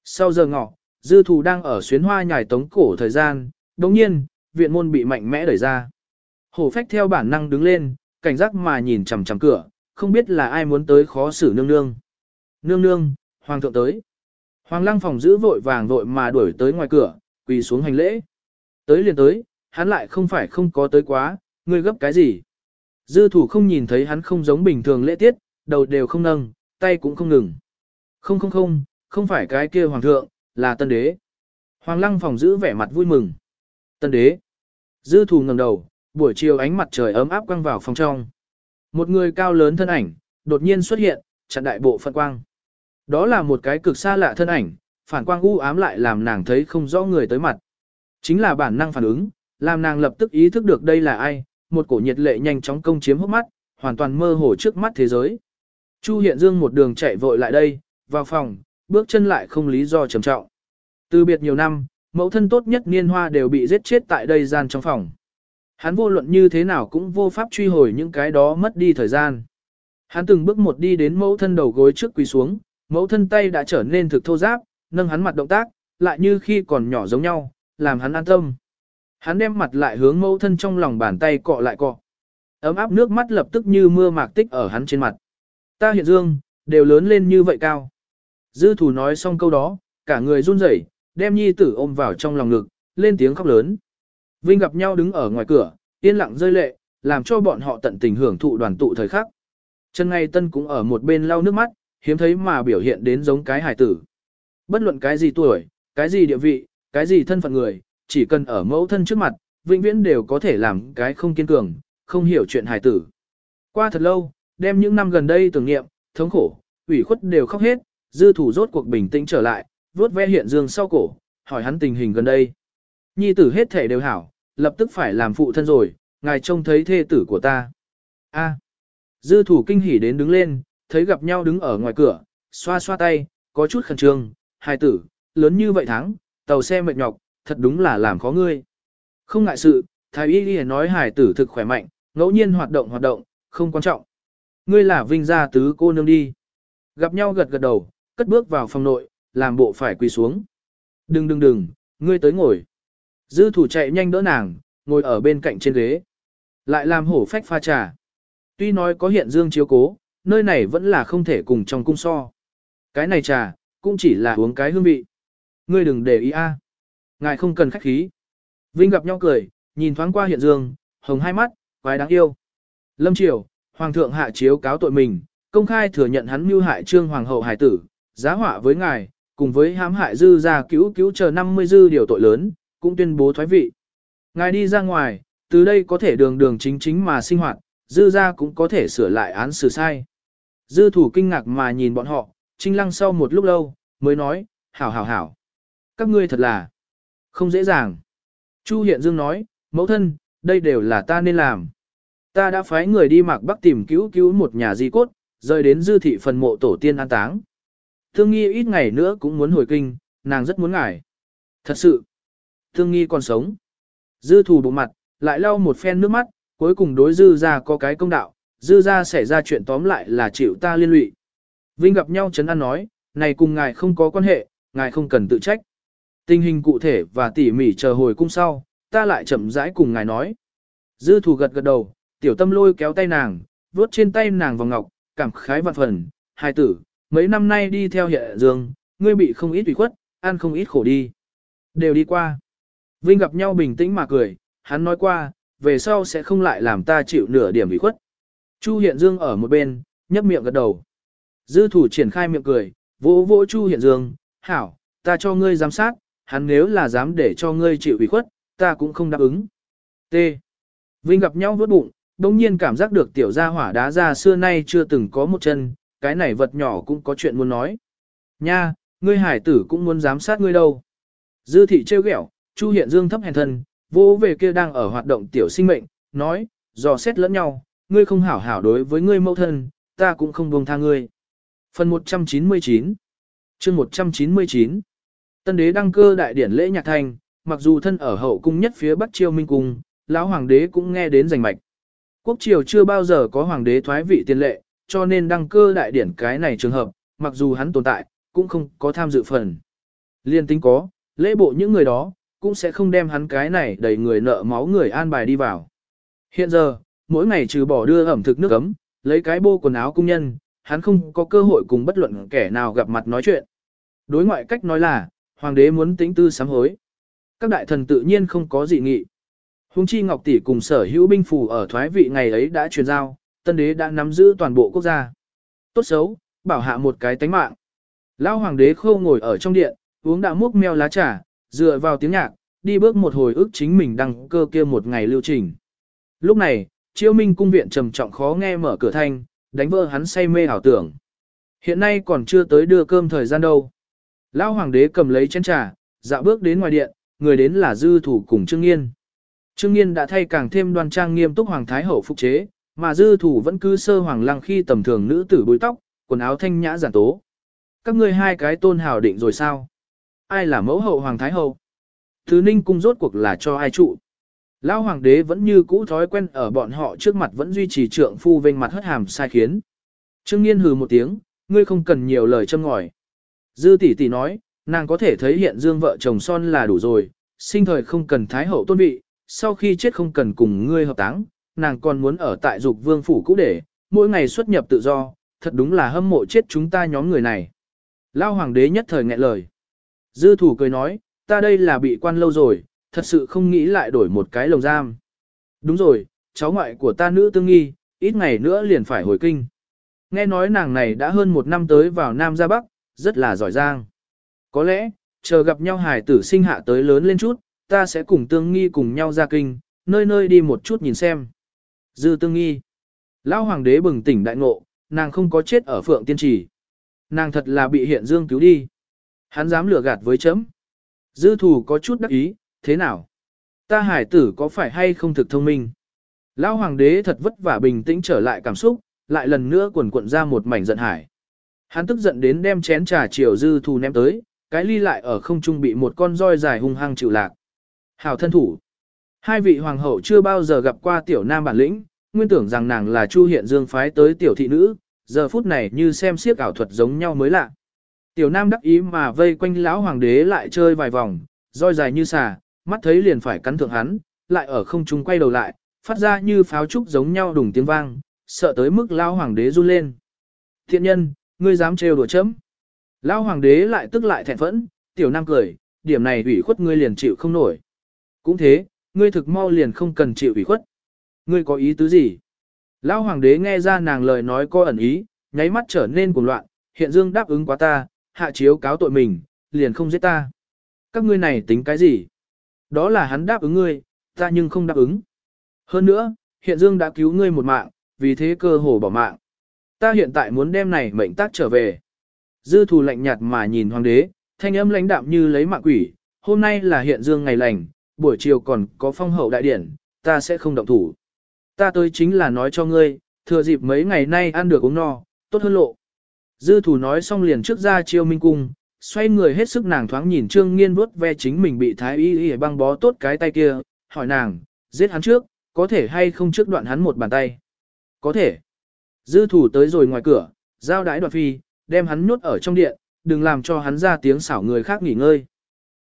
Sau giờ ngọ, dư thủ đang ở xuyến hoa nhài tống cổ thời gian, đồng nhiên, viện môn bị mạnh mẽ đẩy ra. Hổ phách theo bản năng đứng lên, cảnh giác mà nhìn chằm chằm cửa, không biết là ai muốn tới khó xử nương nương. Nương nương, hoàng thượng tới. Hoàng lăng phòng giữ vội vàng vội mà đuổi tới ngoài cửa, quỳ xuống hành lễ. Tới liền tới, hắn lại không phải không có tới quá, ngươi gấp cái gì. Dư thủ không nhìn thấy hắn không giống bình thường lễ tiết, đầu đều không nâng, tay cũng không ngừng. Không không không, không phải cái kia hoàng thượng, là tân đế. Hoàng lăng phòng giữ vẻ mặt vui mừng. Tân đế. Dư thủ ngẩng đầu, buổi chiều ánh mặt trời ấm áp quăng vào phòng trong. Một người cao lớn thân ảnh, đột nhiên xuất hiện, chặn đại bộ phận quang. Đó là một cái cực xa lạ thân ảnh, phản quang u ám lại làm nàng thấy không rõ người tới mặt. Chính là bản năng phản ứng, làm nàng lập tức ý thức được đây là ai, một cổ nhiệt lệ nhanh chóng công chiếm hốc mắt, hoàn toàn mơ hồ trước mắt thế giới. Chu Hiện Dương một đường chạy vội lại đây, vào phòng, bước chân lại không lý do trầm trọng. Từ biệt nhiều năm, mẫu thân tốt nhất niên hoa đều bị giết chết tại đây gian trong phòng. Hắn vô luận như thế nào cũng vô pháp truy hồi những cái đó mất đi thời gian. Hắn từng bước một đi đến mẫu thân đầu gối trước quỳ xuống, mẫu thân tay đã trở nên thực thô giáp, nâng hắn mặt động tác, lại như khi còn nhỏ giống nhau, làm hắn an tâm. Hắn đem mặt lại hướng mẫu thân trong lòng bàn tay cọ lại cọ. Ấm áp nước mắt lập tức như mưa mạc tích ở hắn trên mặt. Ta hiện dương, đều lớn lên như vậy cao. Dư thủ nói xong câu đó, cả người run rẩy, đem nhi tử ôm vào trong lòng ngực, lên tiếng khóc lớn. Vinh gặp nhau đứng ở ngoài cửa, yên lặng rơi lệ, làm cho bọn họ tận tình hưởng thụ đoàn tụ thời khắc. Trần Ngay Tân cũng ở một bên lau nước mắt, hiếm thấy mà biểu hiện đến giống cái hải tử. Bất luận cái gì tuổi, cái gì địa vị, cái gì thân phận người, chỉ cần ở mẫu thân trước mặt, vĩnh viễn đều có thể làm cái không kiên cường, không hiểu chuyện hải tử. Qua thật lâu, đem những năm gần đây tưởng nghiệm, thống khổ, ủy khuất đều khóc hết, dư thủ rốt cuộc bình tĩnh trở lại, vuốt ve hiện dương sau cổ, hỏi hắn tình hình gần đây. Nhi tử hết thể đều hảo, lập tức phải làm phụ thân rồi, ngài trông thấy thê tử của ta. A. Dư thủ kinh hỉ đến đứng lên, thấy gặp nhau đứng ở ngoài cửa, xoa xoa tay, có chút khẩn trương, hai tử, lớn như vậy tháng, tàu xe mệt nhọc, thật đúng là làm khó ngươi. Không ngại sự, thái y y nói hải tử thực khỏe mạnh, ngẫu nhiên hoạt động hoạt động, không quan trọng. Ngươi là vinh gia tứ cô nương đi. Gặp nhau gật gật đầu, cất bước vào phòng nội, làm bộ phải quỳ xuống. Đừng đừng đừng, ngươi tới ngồi. Dư thủ chạy nhanh đỡ nàng, ngồi ở bên cạnh trên ghế. Lại làm hổ phách pha trà. Tuy nói có hiện dương chiếu cố, nơi này vẫn là không thể cùng trong cung so. Cái này trà, cũng chỉ là uống cái hương vị. Ngươi đừng để ý a. Ngài không cần khách khí. Vinh gặp nhau cười, nhìn thoáng qua hiện dương, hồng hai mắt, quái đáng yêu. Lâm Triều, Hoàng thượng hạ chiếu cáo tội mình, công khai thừa nhận hắn mưu hại trương hoàng hậu hải tử, giá họa với ngài, cùng với hãm hại dư ra cứu cứu chờ 50 dư điều tội lớn, cũng tuyên bố thoái vị. Ngài đi ra ngoài, từ đây có thể đường đường chính chính mà sinh hoạt, dư ra cũng có thể sửa lại án xử sai. Dư thủ kinh ngạc mà nhìn bọn họ, trinh lăng sau một lúc lâu, mới nói, hảo hảo hảo. Các ngươi thật là không dễ dàng. Chu Hiện Dương nói, mẫu thân, đây đều là ta nên làm. Ta đã phái người đi mạc bắc tìm cứu cứu một nhà di cốt, rời đến dư thị phần mộ tổ tiên an táng. Thương nghi ít ngày nữa cũng muốn hồi kinh, nàng rất muốn ngải. Thật sự, thương nghi còn sống. Dư Thủ bộ mặt, lại lau một phen nước mắt, cuối cùng đối dư ra có cái công đạo, dư ra xảy ra chuyện tóm lại là chịu ta liên lụy. Vinh gặp nhau chấn an nói, này cùng ngài không có quan hệ, ngài không cần tự trách. Tình hình cụ thể và tỉ mỉ chờ hồi cung sau, ta lại chậm rãi cùng ngài nói. Dư thù gật gật đầu, tiểu tâm lôi kéo tay nàng, vuốt trên tay nàng vào ngọc, cảm khái vạn phần, hai tử, mấy năm nay đi theo hệ dương, ngươi bị không ít ủy khuất, ăn không ít khổ đi. Đều đi qua. Vinh gặp nhau bình tĩnh mà cười, hắn nói qua, về sau sẽ không lại làm ta chịu nửa điểm ủy khuất. Chu Hiện Dương ở một bên, nhấp miệng gật đầu. Dư thủ triển khai miệng cười, vỗ vỗ Chu Hiện Dương, hảo, ta cho ngươi giám sát, hắn nếu là dám để cho ngươi chịu ủy khuất, ta cũng không đáp ứng. T. Vinh gặp nhau vớt bụng, đồng nhiên cảm giác được tiểu gia hỏa đá ra xưa nay chưa từng có một chân, cái này vật nhỏ cũng có chuyện muốn nói. Nha, ngươi hải tử cũng muốn giám sát ngươi đâu. Dư thị trêu ghẹo, Chu Hiện Dương thấp hèn thân, vô về kia đang ở hoạt động tiểu sinh mệnh, nói, dò xét lẫn nhau, ngươi không hảo hảo đối với ngươi mẫu thân, ta cũng không buông tha ngươi. Phần 199 chương 199 Tân đế đăng cơ đại điển lễ nhạc thành, mặc dù thân ở hậu cung nhất phía bắc triều minh cung, lão hoàng đế cũng nghe đến rành mạch. Quốc triều chưa bao giờ có hoàng đế thoái vị tiền lệ, cho nên đăng cơ đại điển cái này trường hợp, mặc dù hắn tồn tại, cũng không có tham dự phần. Liên tính có, lễ bộ những người đó, cũng sẽ không đem hắn cái này đầy người nợ máu người an bài đi vào. Hiện giờ, mỗi ngày trừ bỏ đưa ẩm thực nước ấm, lấy cái bô quần áo cung nhân, hắn không có cơ hội cùng bất luận kẻ nào gặp mặt nói chuyện. Đối ngoại cách nói là, hoàng đế muốn tính tư sám hối. Các đại thần tự nhiên không có dị nghị. Hùng chi Ngọc Tỷ cùng sở hữu binh phù ở thoái vị ngày ấy đã truyền giao, tân đế đã nắm giữ toàn bộ quốc gia. Tốt xấu, bảo hạ một cái tánh mạng. Lão hoàng đế khâu ngồi ở trong điện, uống đã múc meo lá trà, dựa vào tiếng nhạc, đi bước một hồi ức chính mình đăng cơ kia một ngày lưu trình. Lúc này, chiêu minh cung viện trầm trọng khó nghe mở cửa thanh, đánh vỡ hắn say mê ảo tưởng. Hiện nay còn chưa tới đưa cơm thời gian đâu. Lão hoàng đế cầm lấy chén trà, dạo bước đến ngoài điện, người đến là dư thủ cùng Trương Nghiên. Trương Nghiên đã thay càng thêm đoan trang nghiêm túc hoàng thái hậu phục chế, mà dư thủ vẫn cứ sơ hoàng lăng khi tầm thường nữ tử bùi tóc, quần áo thanh nhã giản tố. Các ngươi hai cái tôn hào định rồi sao? Ai là mẫu hậu hoàng thái hậu? Thứ ninh cung rốt cuộc là cho ai trụ? Lão hoàng đế vẫn như cũ thói quen ở bọn họ trước mặt vẫn duy trì trượng phu vênh mặt hất hàm sai khiến. Trương Nghiên hừ một tiếng, ngươi không cần nhiều lời châm ngòi. Dư tỷ tỷ nói, nàng có thể thấy hiện dương vợ chồng son là đủ rồi, sinh thời không cần thái hậu tôn vị, sau khi chết không cần cùng ngươi hợp táng, nàng còn muốn ở tại dục vương phủ cũ để, mỗi ngày xuất nhập tự do, thật đúng là hâm mộ chết chúng ta nhóm người này. Lao hoàng đế nhất thời nghẹn lời. Dư thủ cười nói, ta đây là bị quan lâu rồi, thật sự không nghĩ lại đổi một cái lồng giam. Đúng rồi, cháu ngoại của ta nữ tương nghi, ít ngày nữa liền phải hồi kinh. Nghe nói nàng này đã hơn một năm tới vào Nam ra Bắc, rất là giỏi giang. Có lẽ, chờ gặp nhau hài tử sinh hạ tới lớn lên chút, ta sẽ cùng tương nghi cùng nhau ra kinh, nơi nơi đi một chút nhìn xem. Dư tương nghi. Lão hoàng đế bừng tỉnh đại ngộ, nàng không có chết ở phượng tiên trì. Nàng thật là bị hiện dương cứu đi. Hắn dám lừa gạt với chấm. Dư thủ có chút đắc ý, thế nào? Ta hải tử có phải hay không thực thông minh? Lão hoàng đế thật vất vả bình tĩnh trở lại cảm xúc, lại lần nữa quần cuộn ra một mảnh giận hải. Hắn tức giận đến đem chén trà chiều dư thù ném tới, cái ly lại ở không trung bị một con roi dài hung hăng chịu lạc. Hảo thân thủ. Hai vị hoàng hậu chưa bao giờ gặp qua tiểu nam bản lĩnh, nguyên tưởng rằng nàng là Chu Hiện Dương phái tới tiểu thị nữ, giờ phút này như xem siếc ảo thuật giống nhau mới lạ. Tiểu nam đắc ý mà vây quanh lão hoàng đế lại chơi vài vòng, roi dài như xà, mắt thấy liền phải cắn thượng hắn, lại ở không trung quay đầu lại, phát ra như pháo trúc giống nhau đùng tiếng vang, sợ tới mức lao hoàng đế run lên. Thiện nhân, ngươi dám trêu đùa chấm. Lao hoàng đế lại tức lại thẹn phẫn, tiểu nam cười, điểm này ủy khuất ngươi liền chịu không nổi. Cũng thế, ngươi thực mau liền không cần chịu ủy khuất. Ngươi có ý tứ gì? Lao hoàng đế nghe ra nàng lời nói có ẩn ý, nháy mắt trở nên cuồng loạn, hiện dương đáp ứng quá ta, hạ chiếu cáo tội mình, liền không giết ta. Các ngươi này tính cái gì? Đó là hắn đáp ứng ngươi, ta nhưng không đáp ứng. Hơn nữa, hiện dương đã cứu ngươi một mạng, vì thế cơ hồ bỏ mạng. Ta hiện tại muốn đem này mệnh tác trở về. Dư thù lạnh nhạt mà nhìn hoàng đế, thanh âm lãnh đạm như lấy mạng quỷ, hôm nay là hiện dương ngày lành, buổi chiều còn có phong hậu đại điển, ta sẽ không động thủ. Ta tới chính là nói cho ngươi, thừa dịp mấy ngày nay ăn được uống no, tốt hơn lộ. Dư thủ nói xong liền trước ra chiêu minh cung, xoay người hết sức nàng thoáng nhìn trương nghiên vuốt ve chính mình bị thái y y băng bó tốt cái tay kia, hỏi nàng, giết hắn trước, có thể hay không trước đoạn hắn một bàn tay. Có thể. Dư thủ tới rồi ngoài cửa, giao đái đoạn phi, đem hắn nhốt ở trong điện, đừng làm cho hắn ra tiếng xảo người khác nghỉ ngơi.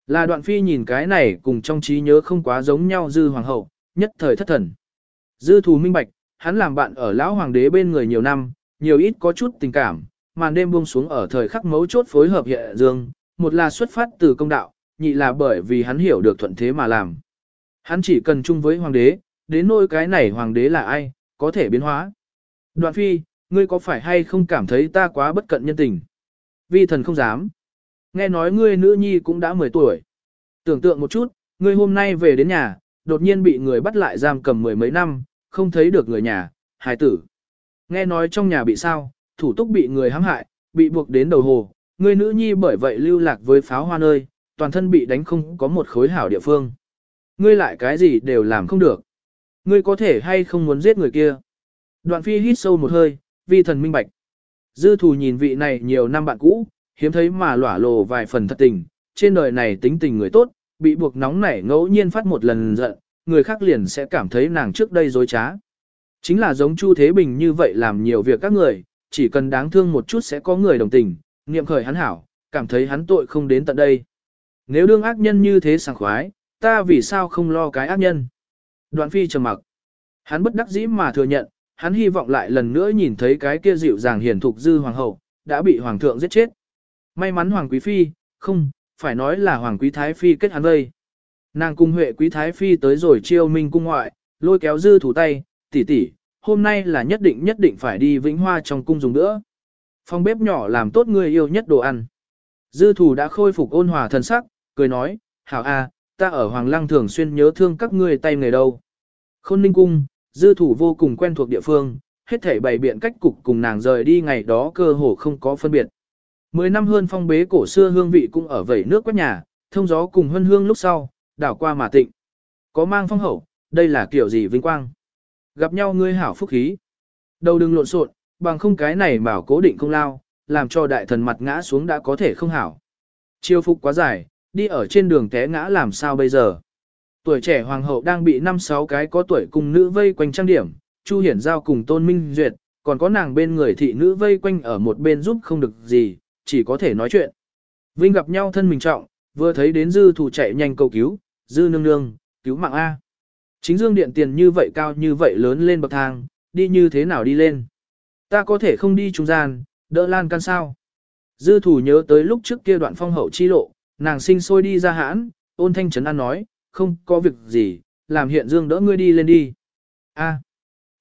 Là đoạn phi nhìn cái này cùng trong trí nhớ không quá giống nhau dư hoàng hậu, nhất thời thất thần. Dư thù minh bạch, hắn làm bạn ở lão hoàng đế bên người nhiều năm, nhiều ít có chút tình cảm, màn đêm buông xuống ở thời khắc mấu chốt phối hợp hiện dương, một là xuất phát từ công đạo, nhị là bởi vì hắn hiểu được thuận thế mà làm. Hắn chỉ cần chung với hoàng đế, đến nỗi cái này hoàng đế là ai, có thể biến hóa. Đoạn phi, ngươi có phải hay không cảm thấy ta quá bất cận nhân tình? Vi thần không dám. Nghe nói ngươi nữ nhi cũng đã 10 tuổi. Tưởng tượng một chút, ngươi hôm nay về đến nhà, đột nhiên bị người bắt lại giam cầm mười mấy năm, không thấy được người nhà, hài tử. Nghe nói trong nhà bị sao, thủ túc bị người hãm hại, bị buộc đến đầu hồ, ngươi nữ nhi bởi vậy lưu lạc với pháo hoa nơi, toàn thân bị đánh không có một khối hảo địa phương. Ngươi lại cái gì đều làm không được. Ngươi có thể hay không muốn giết người kia. Đoạn phi hít sâu một hơi, vi thần minh bạch. Dư thù nhìn vị này nhiều năm bạn cũ, hiếm thấy mà lỏa lồ vài phần thật tình, trên đời này tính tình người tốt, bị buộc nóng nảy ngẫu nhiên phát một lần giận, người khác liền sẽ cảm thấy nàng trước đây dối trá. Chính là giống Chu Thế Bình như vậy làm nhiều việc các người, chỉ cần đáng thương một chút sẽ có người đồng tình, niệm khởi hắn hảo, cảm thấy hắn tội không đến tận đây. Nếu đương ác nhân như thế sảng khoái, ta vì sao không lo cái ác nhân? Đoạn phi trầm mặc. Hắn bất đắc dĩ mà thừa nhận, hắn hy vọng lại lần nữa nhìn thấy cái kia dịu dàng hiền thục dư hoàng hậu, đã bị hoàng thượng giết chết. May mắn hoàng quý phi, không, phải nói là hoàng quý thái phi kết hắn vây. Nàng cung huệ quý thái phi tới rồi chiêu minh cung ngoại, lôi kéo dư thủ tay, tỷ tỷ, hôm nay là nhất định nhất định phải đi vĩnh hoa trong cung dùng nữa. Phòng bếp nhỏ làm tốt người yêu nhất đồ ăn. Dư thủ đã khôi phục ôn hòa thần sắc, cười nói, hảo a, ta ở Hoàng Lăng thường xuyên nhớ thương các ngươi tay người đâu. Khôn ninh cung, dư thủ vô cùng quen thuộc địa phương, hết thể bày biện cách cục cùng nàng rời đi ngày đó cơ hồ không có phân biệt. Mười năm hơn phong bế cổ xưa hương vị cũng ở vẩy nước quét nhà, thông gió cùng hân hương lúc sau, đảo qua mà tịnh. Có mang phong hậu, đây là kiểu gì vinh quang. Gặp nhau ngươi hảo phúc khí. Đầu đừng lộn xộn, bằng không cái này bảo cố định không lao, làm cho đại thần mặt ngã xuống đã có thể không hảo. Chiêu phục quá dài, đi ở trên đường té ngã làm sao bây giờ. Tuổi trẻ hoàng hậu đang bị năm sáu cái có tuổi cùng nữ vây quanh trang điểm, Chu Hiển Giao cùng Tôn Minh Duyệt, còn có nàng bên người thị nữ vây quanh ở một bên giúp không được gì, chỉ có thể nói chuyện. Vinh gặp nhau thân mình trọng, vừa thấy đến dư thủ chạy nhanh cầu cứu, dư nương nương, cứu mạng A. Chính dương điện tiền như vậy cao như vậy lớn lên bậc thang, đi như thế nào đi lên. Ta có thể không đi trung gian, đỡ lan can sao. Dư thủ nhớ tới lúc trước kia đoạn phong hậu chi lộ, nàng sinh sôi đi ra hãn, ôn thanh trấn an nói, không có việc gì, làm hiện dương đỡ ngươi đi lên đi. A. À,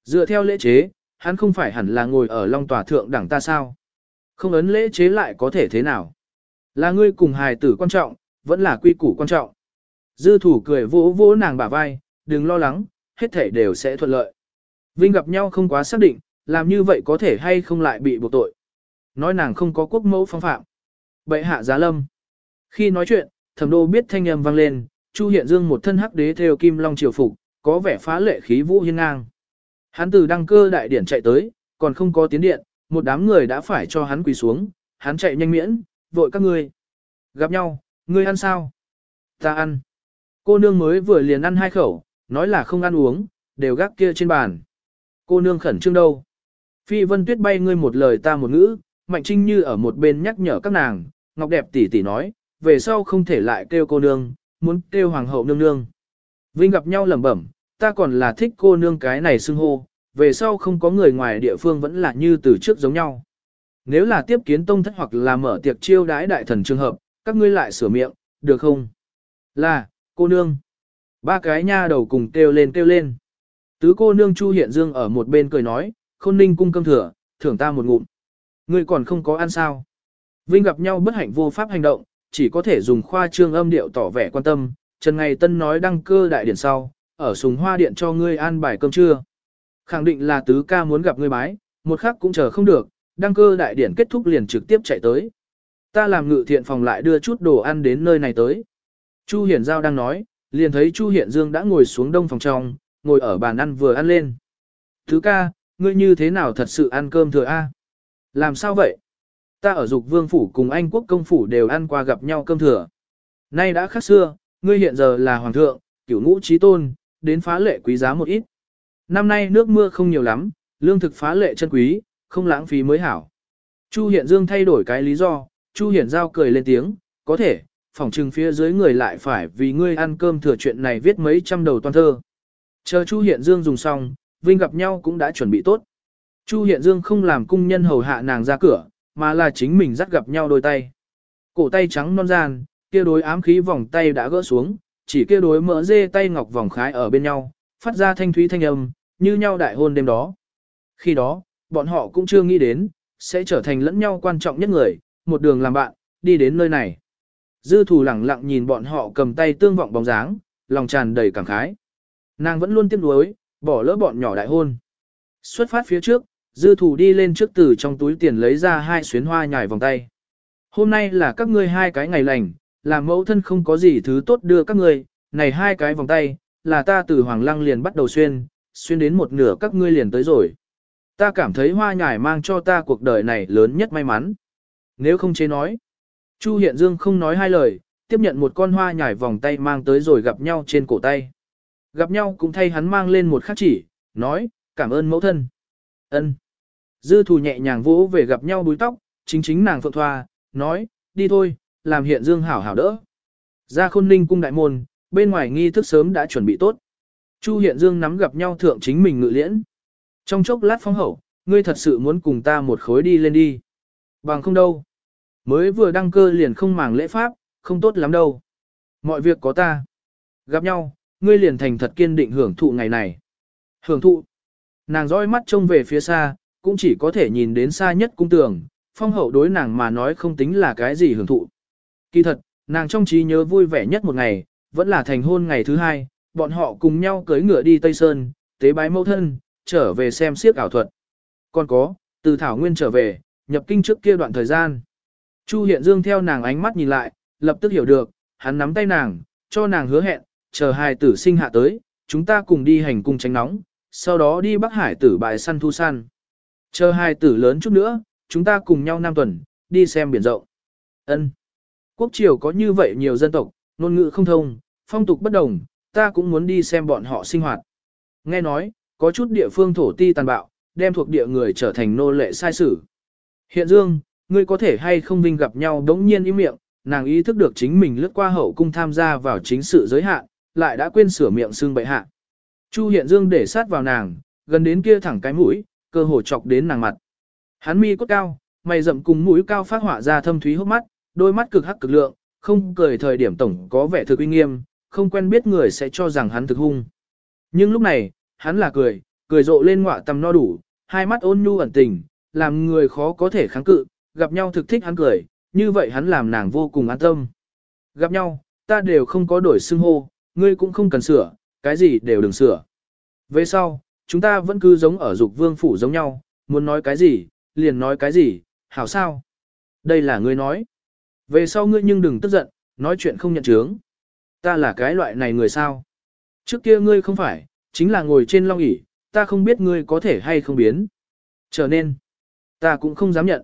dựa theo lễ chế, hắn không phải hẳn là ngồi ở long tòa thượng đẳng ta sao? Không ấn lễ chế lại có thể thế nào? Là ngươi cùng hài tử quan trọng, vẫn là quy củ quan trọng. Dư thủ cười vỗ vỗ nàng bả vai, đừng lo lắng, hết thể đều sẽ thuận lợi. Vinh gặp nhau không quá xác định, làm như vậy có thể hay không lại bị buộc tội. Nói nàng không có quốc mẫu phong phạm. Bệ hạ giá lâm. Khi nói chuyện, thẩm đô biết thanh âm vang lên, Chu Hiện Dương một thân hắc đế theo kim long triều phục, có vẻ phá lệ khí vũ hiên ngang. Hắn từ đăng cơ đại điển chạy tới, còn không có tiến điện, một đám người đã phải cho hắn quỳ xuống, hắn chạy nhanh miễn, vội các ngươi. Gặp nhau, ngươi ăn sao? Ta ăn. Cô nương mới vừa liền ăn hai khẩu, nói là không ăn uống, đều gác kia trên bàn. Cô nương khẩn trương đâu? Phi vân tuyết bay ngươi một lời ta một ngữ, mạnh trinh như ở một bên nhắc nhở các nàng, ngọc đẹp tỷ tỷ nói, về sau không thể lại kêu cô nương, muốn kêu hoàng hậu nương nương. Vinh gặp nhau lẩm bẩm, ta còn là thích cô nương cái này xưng hô, về sau không có người ngoài địa phương vẫn là như từ trước giống nhau. Nếu là tiếp kiến tông thất hoặc là mở tiệc chiêu đãi đại thần trường hợp, các ngươi lại sửa miệng, được không? Là, cô nương. Ba cái nha đầu cùng kêu lên kêu lên. Tứ cô nương Chu Hiện Dương ở một bên cười nói, khôn ninh cung cơm thừa, thưởng ta một ngụm. Ngươi còn không có ăn sao. Vinh gặp nhau bất hạnh vô pháp hành động, chỉ có thể dùng khoa trương âm điệu tỏ vẻ quan tâm. Trần Ngày Tân nói đăng cơ đại điển sau, ở sùng hoa điện cho ngươi ăn bài cơm trưa. Khẳng định là tứ ca muốn gặp ngươi bái, một khắc cũng chờ không được, đăng cơ đại điển kết thúc liền trực tiếp chạy tới. Ta làm ngự thiện phòng lại đưa chút đồ ăn đến nơi này tới. Chu Hiển Giao đang nói, liền thấy Chu hiện Dương đã ngồi xuống đông phòng trong, ngồi ở bàn ăn vừa ăn lên. Thứ ca, ngươi như thế nào thật sự ăn cơm thừa a? Làm sao vậy? Ta ở dục vương phủ cùng anh quốc công phủ đều ăn qua gặp nhau cơm thừa. Nay đã khác xưa, ngươi hiện giờ là hoàng thượng, cửu ngũ trí tôn, đến phá lệ quý giá một ít. Năm nay nước mưa không nhiều lắm, lương thực phá lệ chân quý, không lãng phí mới hảo. Chu Hiện Dương thay đổi cái lý do, Chu Hiển Giao cười lên tiếng, có thể, phỏng trừng phía dưới người lại phải vì ngươi ăn cơm thừa chuyện này viết mấy trăm đầu toàn thơ. Chờ Chu Hiện Dương dùng xong, Vinh gặp nhau cũng đã chuẩn bị tốt. Chu Hiện Dương không làm cung nhân hầu hạ nàng ra cửa, mà là chính mình dắt gặp nhau đôi tay. Cổ tay trắng non gian, kia đối ám khí vòng tay đã gỡ xuống, chỉ kia đối mỡ dê tay ngọc vòng khái ở bên nhau, phát ra thanh thúy thanh âm, như nhau đại hôn đêm đó. Khi đó, bọn họ cũng chưa nghĩ đến, sẽ trở thành lẫn nhau quan trọng nhất người, một đường làm bạn, đi đến nơi này. Dư thủ lẳng lặng nhìn bọn họ cầm tay tương vọng bóng dáng, lòng tràn đầy cảm khái. Nàng vẫn luôn tiếc nuối, bỏ lỡ bọn nhỏ đại hôn. Xuất phát phía trước, dư thủ đi lên trước từ trong túi tiền lấy ra hai xuyến hoa nhài vòng tay. Hôm nay là các ngươi hai cái ngày lành, làm mẫu thân không có gì thứ tốt đưa các ngươi, này hai cái vòng tay, là ta từ Hoàng Lăng liền bắt đầu xuyên, xuyên đến một nửa các ngươi liền tới rồi. Ta cảm thấy hoa nhài mang cho ta cuộc đời này lớn nhất may mắn. Nếu không chế nói, Chu Hiện Dương không nói hai lời, tiếp nhận một con hoa nhải vòng tay mang tới rồi gặp nhau trên cổ tay. Gặp nhau cũng thay hắn mang lên một khắc chỉ, nói, cảm ơn mẫu thân. ân Dư thù nhẹ nhàng vỗ về gặp nhau búi tóc, chính chính nàng phượng thoa, nói, đi thôi, làm hiện dương hảo hảo đỡ. Ra khôn ninh cung đại môn, bên ngoài nghi thức sớm đã chuẩn bị tốt. Chu hiện dương nắm gặp nhau thượng chính mình ngự liễn. Trong chốc lát phong hậu, ngươi thật sự muốn cùng ta một khối đi lên đi. Bằng không đâu. Mới vừa đăng cơ liền không màng lễ pháp, không tốt lắm đâu. Mọi việc có ta. Gặp nhau, ngươi liền thành thật kiên định hưởng thụ ngày này. Hưởng thụ. Nàng dõi mắt trông về phía xa, cũng chỉ có thể nhìn đến xa nhất cung tường, phong hậu đối nàng mà nói không tính là cái gì hưởng thụ. Kỳ thật, nàng trong trí nhớ vui vẻ nhất một ngày, vẫn là thành hôn ngày thứ hai, bọn họ cùng nhau cưới ngựa đi Tây Sơn, tế bái mẫu thân, trở về xem siếc ảo thuật. Còn có, từ Thảo Nguyên trở về, nhập kinh trước kia đoạn thời gian. Chu Hiện Dương theo nàng ánh mắt nhìn lại, lập tức hiểu được, hắn nắm tay nàng, cho nàng hứa hẹn, chờ hài tử sinh hạ tới, chúng ta cùng đi hành cung tránh nóng, sau đó đi Bắc Hải tử bài săn thu săn. Chờ hài tử lớn chút nữa, chúng ta cùng nhau năm tuần, đi xem biển rộng. Ân. Quốc triều có như vậy nhiều dân tộc, ngôn ngữ không thông, phong tục bất đồng, ta cũng muốn đi xem bọn họ sinh hoạt. Nghe nói, có chút địa phương thổ ti tàn bạo, đem thuộc địa người trở thành nô lệ sai sử. Hiện dương, ngươi có thể hay không vinh gặp nhau đống nhiên im miệng, nàng ý thức được chính mình lướt qua hậu cung tham gia vào chính sự giới hạn, lại đã quên sửa miệng xương bậy hạ. Chu Hiện Dương để sát vào nàng, gần đến kia thẳng cái mũi, cơ hồ chọc đến nàng mặt. Hắn mi cốt cao, mày rậm cùng mũi cao phát họa ra thâm thúy hốc mắt, đôi mắt cực hắc cực lượng, không cười thời điểm tổng có vẻ thực uy nghiêm, không quen biết người sẽ cho rằng hắn thực hung. Nhưng lúc này, hắn là cười, cười rộ lên ngọa tầm no đủ, hai mắt ôn nhu ẩn tình, làm người khó có thể kháng cự, gặp nhau thực thích hắn cười, như vậy hắn làm nàng vô cùng an tâm. Gặp nhau, ta đều không có đổi xưng hô, ngươi cũng không cần sửa, cái gì đều đừng sửa. Về sau, chúng ta vẫn cứ giống ở dục vương phủ giống nhau, muốn nói cái gì, liền nói cái gì, hảo sao? Đây là ngươi nói. Về sau ngươi nhưng đừng tức giận, nói chuyện không nhận chướng. Ta là cái loại này người sao? Trước kia ngươi không phải, chính là ngồi trên long ỷ, ta không biết ngươi có thể hay không biến. Trở nên, ta cũng không dám nhận.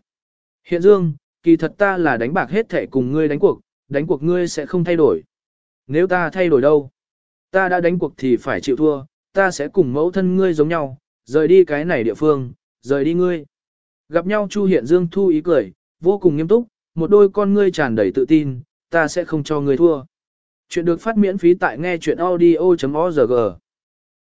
Hiện dương, kỳ thật ta là đánh bạc hết thể cùng ngươi đánh cuộc, đánh cuộc ngươi sẽ không thay đổi. Nếu ta thay đổi đâu? Ta đã đánh cuộc thì phải chịu thua, ta sẽ cùng mẫu thân ngươi giống nhau, rời đi cái này địa phương, rời đi ngươi. Gặp nhau Chu Hiện Dương thu ý cười, vô cùng nghiêm túc, một đôi con ngươi tràn đầy tự tin, ta sẽ không cho ngươi thua. Chuyện được phát miễn phí tại nghe chuyện audio.org